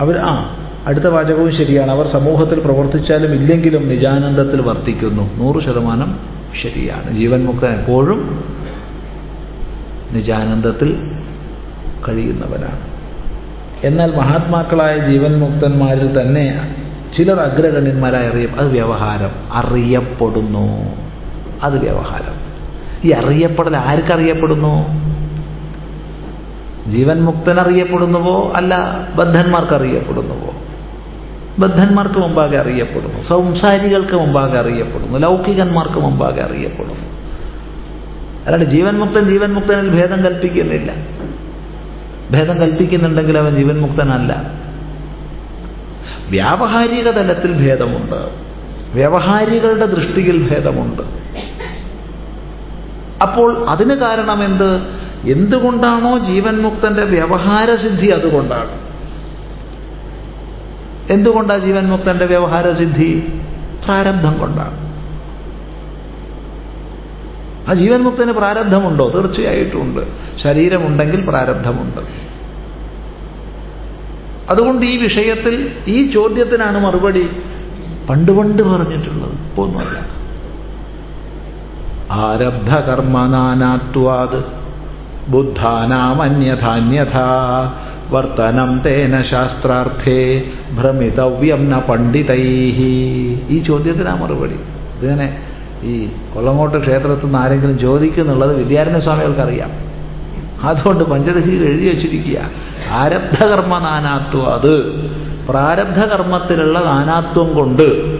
അവർ ആ അടുത്ത വാചകവും ശരിയാണ്. അവർ സമൂഹത്തിൽ പ്രവർത്തിച്ചാലും ഇല്ലെങ്കിലും നിജാനന്ദത്തിൽ വർത്തിക്കുന്നു. നൂറ് ശതമാനം ശരിയാണ്. ജീവൻ മുക്തൻ എപ്പോഴും നിജാനന്ദത്തിൽ കഴിയുന്നവനാണ്. എന്നാൽ മഹാത്മാക്കളായ ജീവൻ മുക്തന്മാരിൽ തന്നെ ചിലർ അഗ്രഗണ്യന്മാരായി അറിയും അത് വ്യവഹാരം. അറിയപ്പെടുന്നു. അത് വ്യവഹാരം. ഈ അറിയപ്പെടൽ ആർക്കറിയപ്പെടുന്നു? ജീവൻ മുക്തൻ അറിയപ്പെടുന്നുവോ അല്ല ബദ്ധന്മാർക്ക് അറിയപ്പെടുന്നുവോ ബദ്ധന്മാർക്ക് മുമ്പാകെ അറിയപ്പെടുന്നു. സംസാരികൾക്ക് മുമ്പാകെ അറിയപ്പെടുന്നു. ലൗകികന്മാർക്ക് മുമ്പാകെ അറിയപ്പെടുന്നു. അല്ലാണ്ട് ജീവൻ മുക്തൻ ജീവൻ മുക്തനിൽ ഭേദം കൽപ്പിക്കുന്നില്ല. ഭേദം കൽപ്പിക്കുന്നുണ്ടെങ്കിൽ അവൻ ജീവൻ മുക്തനല്ല വ്യാവഹാരിക തലത്തിൽ ഭേദമുണ്ട്. വ്യവഹാരികളുടെ ദൃഷ്ടിയിൽ ഭേദമുണ്ട്. അപ്പോൾ അതിന് കാരണം എന്ത് എന്തുകൊണ്ടാണോ ജീവൻ മുക്തന്റെ വ്യവഹാരസിദ്ധി അതുകൊണ്ടാണ്? എന്തുകൊണ്ടാണ് ജീവൻ മുക്തന്റെ വ്യവഹാരസിദ്ധി? പ്രാരബ്ധം കൊണ്ടാണ്. ആ ജീവൻ മുക്തന് പ്രാരബ്ധമുണ്ടോ? തീർച്ചയായിട്ടും ഉണ്ട് ശരീരമുണ്ടെങ്കിൽ പ്രാരബ്ധമുണ്ട്. അതുകൊണ്ട് ഈ വിഷയത്തിൽ ഈ ചോദ്യത്തിനാണ് മറുപടി പണ്ട് പണ്ട് പറഞ്ഞിട്ടുള്ളത്. ഇപ്പോൾ ഒന്നുമല്ല ആരബ്ധ കർമ്മനാനാത്വാത് ബുദ്ധാനാമന്യഥാന്യഥ വർത്തനം തേന ശാസ്ത്രാർത്ഥേ ഭ്രമിതവ്യം ന പണ്ഡിതൈ ഈ ചോദ്യത്തിനാ മറുപടി. ഇതിങ്ങനെ ഈ കൊള്ളങ്ങോട്ട് ക്ഷേത്രത്തിൽ നിന്ന് ആരെങ്കിലും ചോദിക്കുന്നുള്ളത് വിദ്യാരണ്യ സ്വാമികൾക്കറിയാം അതുകൊണ്ട് പഞ്ചദശിയിൽ എഴുതി വച്ചിരിക്കുക. ആരബ്ധകർമ്മ നാനാത്വം അത്. പ്രാരബ്ധകർമ്മത്തിലുള്ള നാനാത്വം കൊണ്ട്.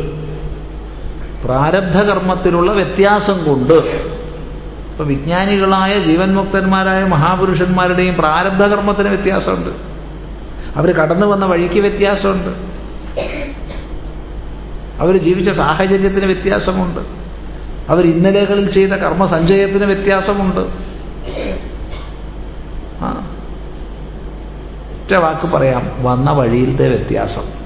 പ്രാരബ്ധകർമ്മത്തിലുള്ള വ്യത്യാസം കൊണ്ട്. ഇപ്പൊ വിജ്ഞാനികളായ ജീവൻ മുക്തന്മാരായ മഹാപുരുഷന്മാരുടെയും പ്രാരബ്ധകർമ്മത്തിന് വ്യത്യാസമുണ്ട്. അവർ കടന്നു വന്ന വഴിക്ക് വ്യത്യാസമുണ്ട്. അവർ ജീവിച്ച സാഹചര്യത്തിന് വ്യത്യാസമുണ്ട്. അവർ ഇന്നലകളിൽ ചെയ്ത കർമ്മസഞ്ചയത്തിന് വ്യത്യാസമുണ്ട്. ഒറ്റ വാക്ക് പറയാം. വന്ന വഴിയിലത്തെ വ്യത്യാസം.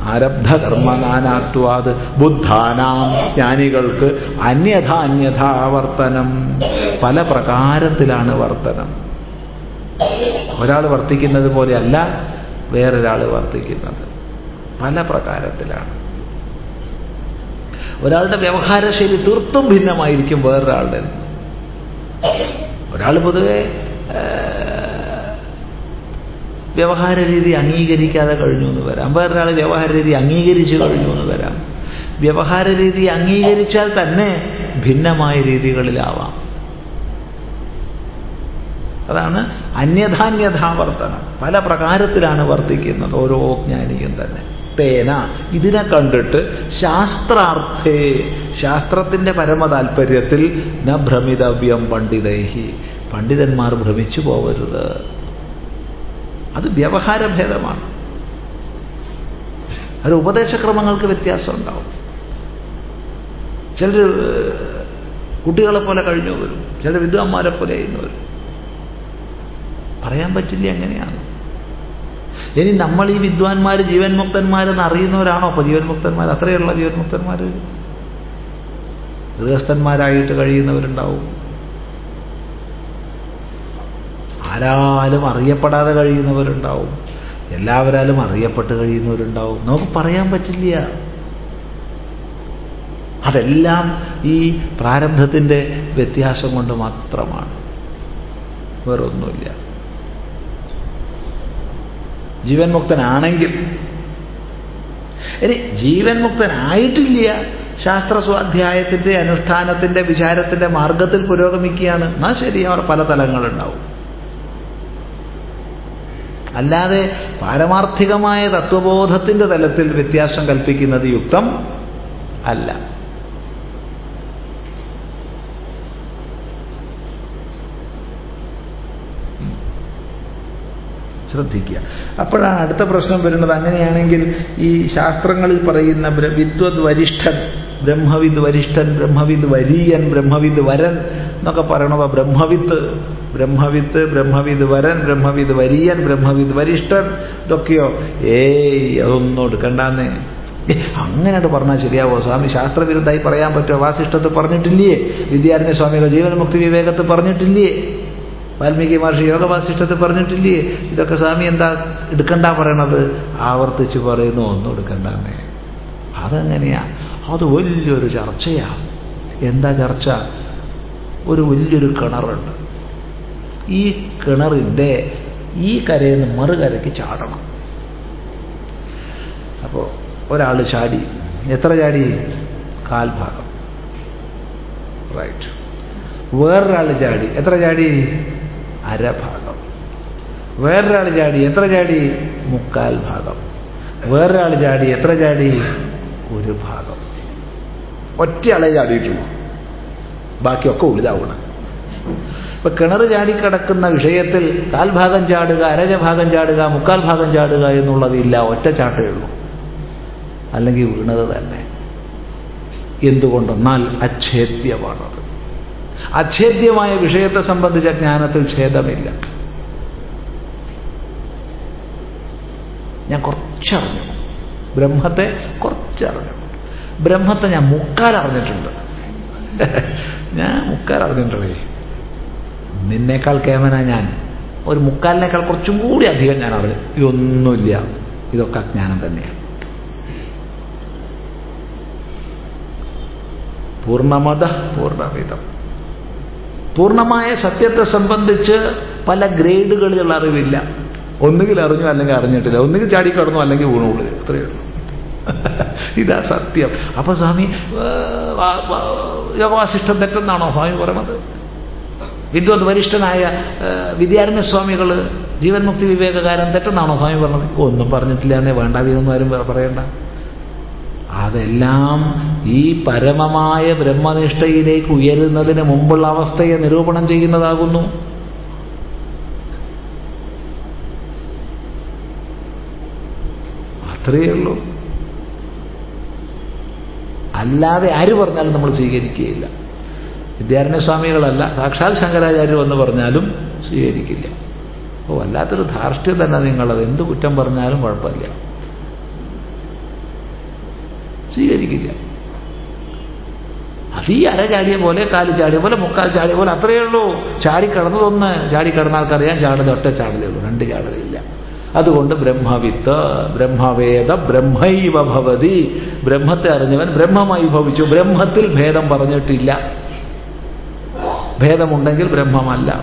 ആരബ്ധ കർമ്മനാനാത്വാത് ബുദ്ധാനാം ജ്ഞാനികൾക്ക് അന്യഥ അന്യഥാ വർത്തനം. പല പ്രകാരത്തിലാണ് വർത്തനം. ഒരാൾ വർത്തിക്കുന്നത് പോലെയല്ല വേറൊരാൾ വർത്തിക്കുന്നത്. പല പ്രകാരത്തിലാണ്. ഒരാളുടെ വ്യവഹാരശൈലി തീർത്തും ഭിന്നമായിരിക്കും വേറൊരാളുടെ. ഒരാൾ പൊതുവെ വ്യവഹാര രീതി അംഗീകരിക്കാതെ കഴിഞ്ഞു എന്ന് വരാം. വേറൊരാൾ വ്യവഹാര രീതി അംഗീകരിച്ചു കഴിഞ്ഞു എന്ന് വരാം. വ്യവഹാര രീതി അംഗീകരിച്ചാൽ തന്നെ ഭിന്നമായ രീതികളിലാവാം. അതാണ് അന്യഥാന്യഥാവർത്തനം പല പ്രകാരത്തിലാണ് വർത്തിക്കുന്നത് ഓരോ ജ്ഞാനിയും തന്നെ. തേന. ഇതിനെ കണ്ടിട്ട് ശാസ്ത്രാർത്ഥേ ശാസ്ത്രത്തിന്റെ പരമ താല്പര്യത്തിൽ ന ഭ്രമിതവ്യം പണ്ഡിതൈഹി. പണ്ഡിതന്മാർ ഭ്രമിച്ചു പോവരുത്. അത് വ്യവഹാരഭേദമാണ് അത് ഉപദേശക്രമങ്ങൾക്ക് വ്യത്യാസം ഉണ്ടാവും ചിലർ കുട്ടികളെ പോലെ കഴിഞ്ഞു വരും. ചില വിദ്വാന്മാരെ പോലെ കഴിഞ്ഞു വരും. പറയാൻ പറ്റില്ല എങ്ങനെയാണ്. ഇനി നമ്മൾ ഈ വിദ്വാൻമാർ ജീവൻ മുക്തന്മാരെന്ന് അറിയുന്നവരാണോ? അപ്പൊ ജീവൻ മുക്തന്മാർ അത്രയുള്ള ജീവൻ മുക്തന്മാർ ഗൃഹസ്ഥന്മാരായിട്ട് കഴിയുന്നവരുണ്ടാവും. ആരാലും അറിയപ്പെടാതെ കഴിയുന്നവരുണ്ടാവും. എല്ലാവരാലും അറിയപ്പെട്ട് കഴിയുന്നവരുണ്ടാവും. നമുക്ക് പറയാൻ പറ്റില്ല. അതെല്ലാം ഈ പ്രാരബ്ധത്തിന്റെ വ്യത്യാസം കൊണ്ട് മാത്രമാണ്. വേറൊന്നുമില്ല. ജീവൻ മുക്തനാണെങ്കിൽ ഇനി ജീവൻ മുക്തനായിട്ടില്ല ശാസ്ത്ര സ്വാധ്യായത്തിന്റെ അനുഷ്ഠാനത്തിന്റെ വിചാരത്തിന്റെ മാർഗത്തിൽ പുരോഗമിക്കുകയാണ്. എന്നാൽ ശരി അവർ പല തലങ്ങളുണ്ടാവും. അല്ലാതെ പാരമാർത്ഥികമായ തത്വബോധത്തിന്റെ തലത്തിൽ വ്യത്യാസം കൽപ്പിക്കുന്നത് യുക്തം അല്ല. ശ്രദ്ധിക്കുക. അപ്പോഴാണ് അടുത്ത പ്രശ്നം വരുന്നത് അങ്ങനെയാണെങ്കിൽ ഈ ശാസ്ത്രങ്ങളിൽ പറയുന്ന വിദ്വത് വരിഷ്ഠൻ ബ്രഹ്മവിദ് വരിഷ്ഠൻ ബ്രഹ്മവിദ് വരീയൻ ബ്രഹ്മവിദ് വരൻ എന്നൊക്കെ പറയണവ ബ്രഹ്മവിത്ത് ബ്രഹ്മവിത്ത് ബ്രഹ്മവിദ് വരൻ ബ്രഹ്മവിദ് വരിയൻ ബ്രഹ്മവിദ് വരിഷ്ഠൻ ഇതൊക്കെയോ? ഏയ് അതൊന്നും എടുക്കണ്ടെന്നേ. അങ്ങനെയായിട്ട് പറഞ്ഞാൽ ശരിയാവോ? സ്വാമി ശാസ്ത്രവിരുദ്ധമായി പറയാൻ പറ്റുമോ? വാസിഷ്ടത്ത് പറഞ്ഞിട്ടില്ലേ? വിദ്യാരണ്യ സ്വാമികൾ ജീവൻമുക്തി വിവേകത്ത് പറഞ്ഞിട്ടില്ലേ? വാൽമീകി മഹർഷി യോഗവാസിഷ്ടത്ത് പറഞ്ഞിട്ടില്ലേ? ഇതൊക്കെ സ്വാമി എന്താ എടുക്കണ്ട പറയണത്? ആവർത്തിച്ച് പറയുന്നു ഒന്നും എടുക്കണ്ടെന്നേ. അതെങ്ങനെയാ. അത് വലിയൊരു ചർച്ചയാണ് എന്താ ചർച്ച? ഒരു വലിയൊരു കിണറുണ്ട്. ഈ കിണറിന്റെ ഈ കരയിൽ നിന്ന് മറുകരയ്ക്ക് ചാടണം. അപ്പോൾ ഒരാൾ ചാടി. എത്ര ചാടി? കാൽഭാഗം. റൈറ്റ്. വേറൊരാൾ ചാടി. എത്ര ചാടി? അരഭാഗം. വേറൊരാൾ ചാടി എത്ര ചാടി? മുക്കാൽ ഭാഗം. വേറൊരാൾ ചാടി എത്ര ചാടി? ഒരു ഭാഗം. ഒറ്റയാളെ ചാടിയിട്ടുള്ളൂ. ബാക്കിയൊക്കെ ഉള്ളിലാവണം ഇപ്പൊ കിണർ ചാടിക്കിടക്കുന്ന വിഷയത്തിൽ കാൽഭാഗം ചാടുക അരജ ഭാഗം ചാടുക മുക്കാൽ ഭാഗം ചാടുക എന്നുള്ളതില്ല ഒറ്റ ചാട്ടേ ഉള്ളൂ. അല്ലെങ്കിൽ വീണത് തന്നെ. എന്തുകൊണ്ടെന്നാൽ അച്ഛേദ്യമാണത്. അച്ഛേദ്യമായ വിഷയത്തെ സംബന്ധിച്ച ജ്ഞാനത്തിൽ ഛേദമില്ല. ഞാൻ കുറച്ചറിഞ്ഞു. ബ്രഹ്മത്തെ കുറച്ചറിഞ്ഞു. ബ്രഹ്മത്തെ ഞാൻ മുക്കാൽ അറിഞ്ഞിട്ടുണ്ട് ഞാൻ മുക്കാൽ അറിഞ്ഞിട്ടുള്ളേ നിന്നേക്കാൾ കേമനാ ഞാൻ. ഒരു മുക്കാലിനേക്കാൾ കുറച്ചും കൂടി അധികം ഞാൻ അറിഞ്ഞു. ഇതൊന്നുമില്ല. ഇതൊക്കെ അജ്ഞാനം തന്നെയാണ് പൂർണമത പൂർണമിതം. പൂർണമായ സത്യത്തെ സംബന്ധിച്ച് പല ഗ്രേഡുകളിലുള്ള അറിവില്ല. ഒന്നുകിൽ അറിഞ്ഞു അല്ലെങ്കിൽ അറിഞ്ഞിട്ടില്ല. ഒന്നുകിൽ ചാടിക്കടന്നു അല്ലെങ്കിൽ വീണുള്ളൂ അത്രയേ ഉള്ളൂ. [LAUGHS] ഇതാ സത്യം. അപ്പൊ സ്വാമി യോഗവാസിഷ്ടം തെറ്റെന്നാണോ സ്വാമി പറയണത്? വിദ്വത് വരിഷ്ഠനായ വിദ്യാരണ്യ സ്വാമികൾ ജീവൻമുക്തി വിവേകകാരൻ തെറ്റെന്നാണോ സ്വാമി പറഞ്ഞത്? ഒന്നും പറഞ്ഞിട്ടില്ല എന്നേ വേണ്ട. ഇതൊന്നും ആരും പറയണ്ട. അതെല്ലാം ഈ പരമമായ ബ്രഹ്മനിഷ്ഠയിലേക്ക് ഉയരുന്നതിന് മുമ്പുള്ള അവസ്ഥയെ നിരൂപണം ചെയ്യുന്നതാകുന്നു. അത്രയേ ഉള്ളൂ. അല്ലാതെ ആര് പറഞ്ഞാലും നമ്മൾ സ്വീകരിക്കുകയില്ല. വിദ്യാരണ്യ സ്വാമികളല്ല സാക്ഷാൽ ശങ്കരാചാര്യർ വന്ന് പറഞ്ഞാലും സ്വീകരിക്കില്ല. ഓ വല്ലാത്തൊരു ധാർഷ്ട്യം തന്നെ നിങ്ങളത്. എന്ത് കുറ്റം പറഞ്ഞാലും കുഴപ്പമില്ല. സ്വീകരിക്കില്ല. അത് ഈ അര ചാടിയ പോലെ കാൽ ചാടിയ പോലെ മുക്കാൽ ചാടിയ പോലെ അത്രയേ ഉള്ളൂ. ചാടിക്കടന്നതൊന്ന് ചാടിക്കടന്നാൽക്കറിയാൻ ചാടുന്നത് ഒറ്റ ചാടലേ ഉള്ളൂ രണ്ട് ചാടലില്ല. അതുകൊണ്ട് ബ്രഹ്മവിത്ത് ബ്രഹ്മവേദ ബ്രഹ്മൈവ ഭവതി. ബ്രഹ്മത്തെ അറിഞ്ഞവൻ ബ്രഹ്മമായി ഭവിച്ചു. ബ്രഹ്മത്തിൽ ഭേദം പറഞ്ഞിട്ടില്ല. ഭേദമുണ്ടെങ്കിൽ ബ്രഹ്മമല്ല.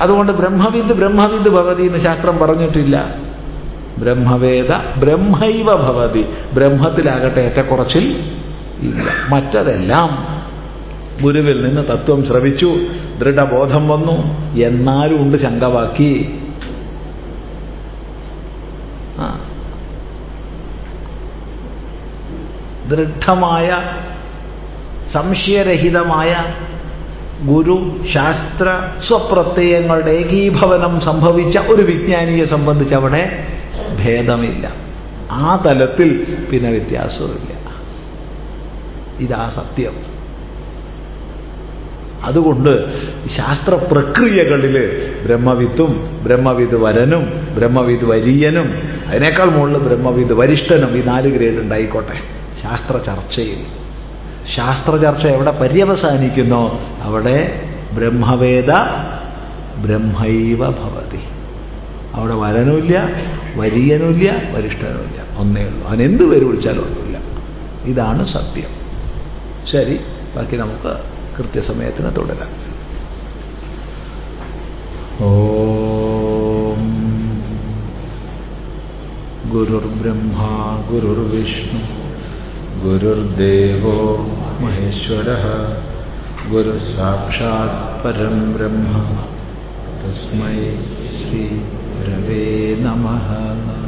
അതുകൊണ്ട് ബ്രഹ്മവിദ് ബ്രഹ്മവിദ് ഭവതി എന്ന് ശാസ്ത്രം പറഞ്ഞിട്ടില്ല. ബ്രഹ്മവേദ ബ്രഹ്മൈവ ഭവതി. ബ്രഹ്മത്തിലാകട്ടെ ഏറ്റക്കുറച്ചിൽ ഇല്ല. മറ്റതെല്ലാം ഗുരുവിൽ നിന്ന് തത്വം ശ്രവിച്ചു ദൃഢബോധം വന്നു എന്നാലും ഉണ്ട് ശങ്കവാക്കി ദൃഢമായ സംശയരഹിതമായ ഗുരു ശാസ്ത്ര സ്വപ്രത്യയങ്ങളുടെ ഏകീഭവനം സംഭവിച്ച ഒരു വിജ്ഞാനിയെ സംബന്ധിച്ച് അവിടെ ഭേദമില്ല. ആ തലത്തിൽ പിന്നെ വ്യത്യാസവുമില്ല. ഇതാ സത്യം. അതുകൊണ്ട് ശാസ്ത്ര പ്രക്രിയകളിൽ ബ്രഹ്മവിത്തും ബ്രഹ്മവിത് വരനും ബ്രഹ്മവിത് വരീയനും അതിനേക്കാൾ മുകളിൽ ബ്രഹ്മവിത് വരിഷ്ഠനും ഈ നാല് ഗ്രേഡ് ഉണ്ടായിക്കോട്ടെ. ശാസ്ത്ര ചർച്ചയിൽ ശാസ്ത്ര ചർച്ച എവിടെ പര്യവസാനിക്കുന്നോ? അവിടെ ബ്രഹ്മവേദ ബ്രഹ്മൈവ ഭവതി. അവിടെ വരനുമില്ല വരീയനുമില്ല വരിഷ്ഠനുമില്ല. ഒന്നേ ഉള്ളൂ. അവൻ എന്ത് പേര് വിളിച്ചാലും ഒന്നുമില്ല. ഇതാണ് സത്യം. ശരി ബാക്കി നമുക്ക് കൃത്യസമയത്തിന് തുടരാം. ഓം. ഗുരുർബ്രഹ്മ ഗുരുർവിഷ്ണു ഗുരുർദേവോ മഹേശ്വര ഗുരുസാക്ഷാത് പരം ബ്രഹ്മ. തസ്മൈ ശ്രീ गुरवे नमः।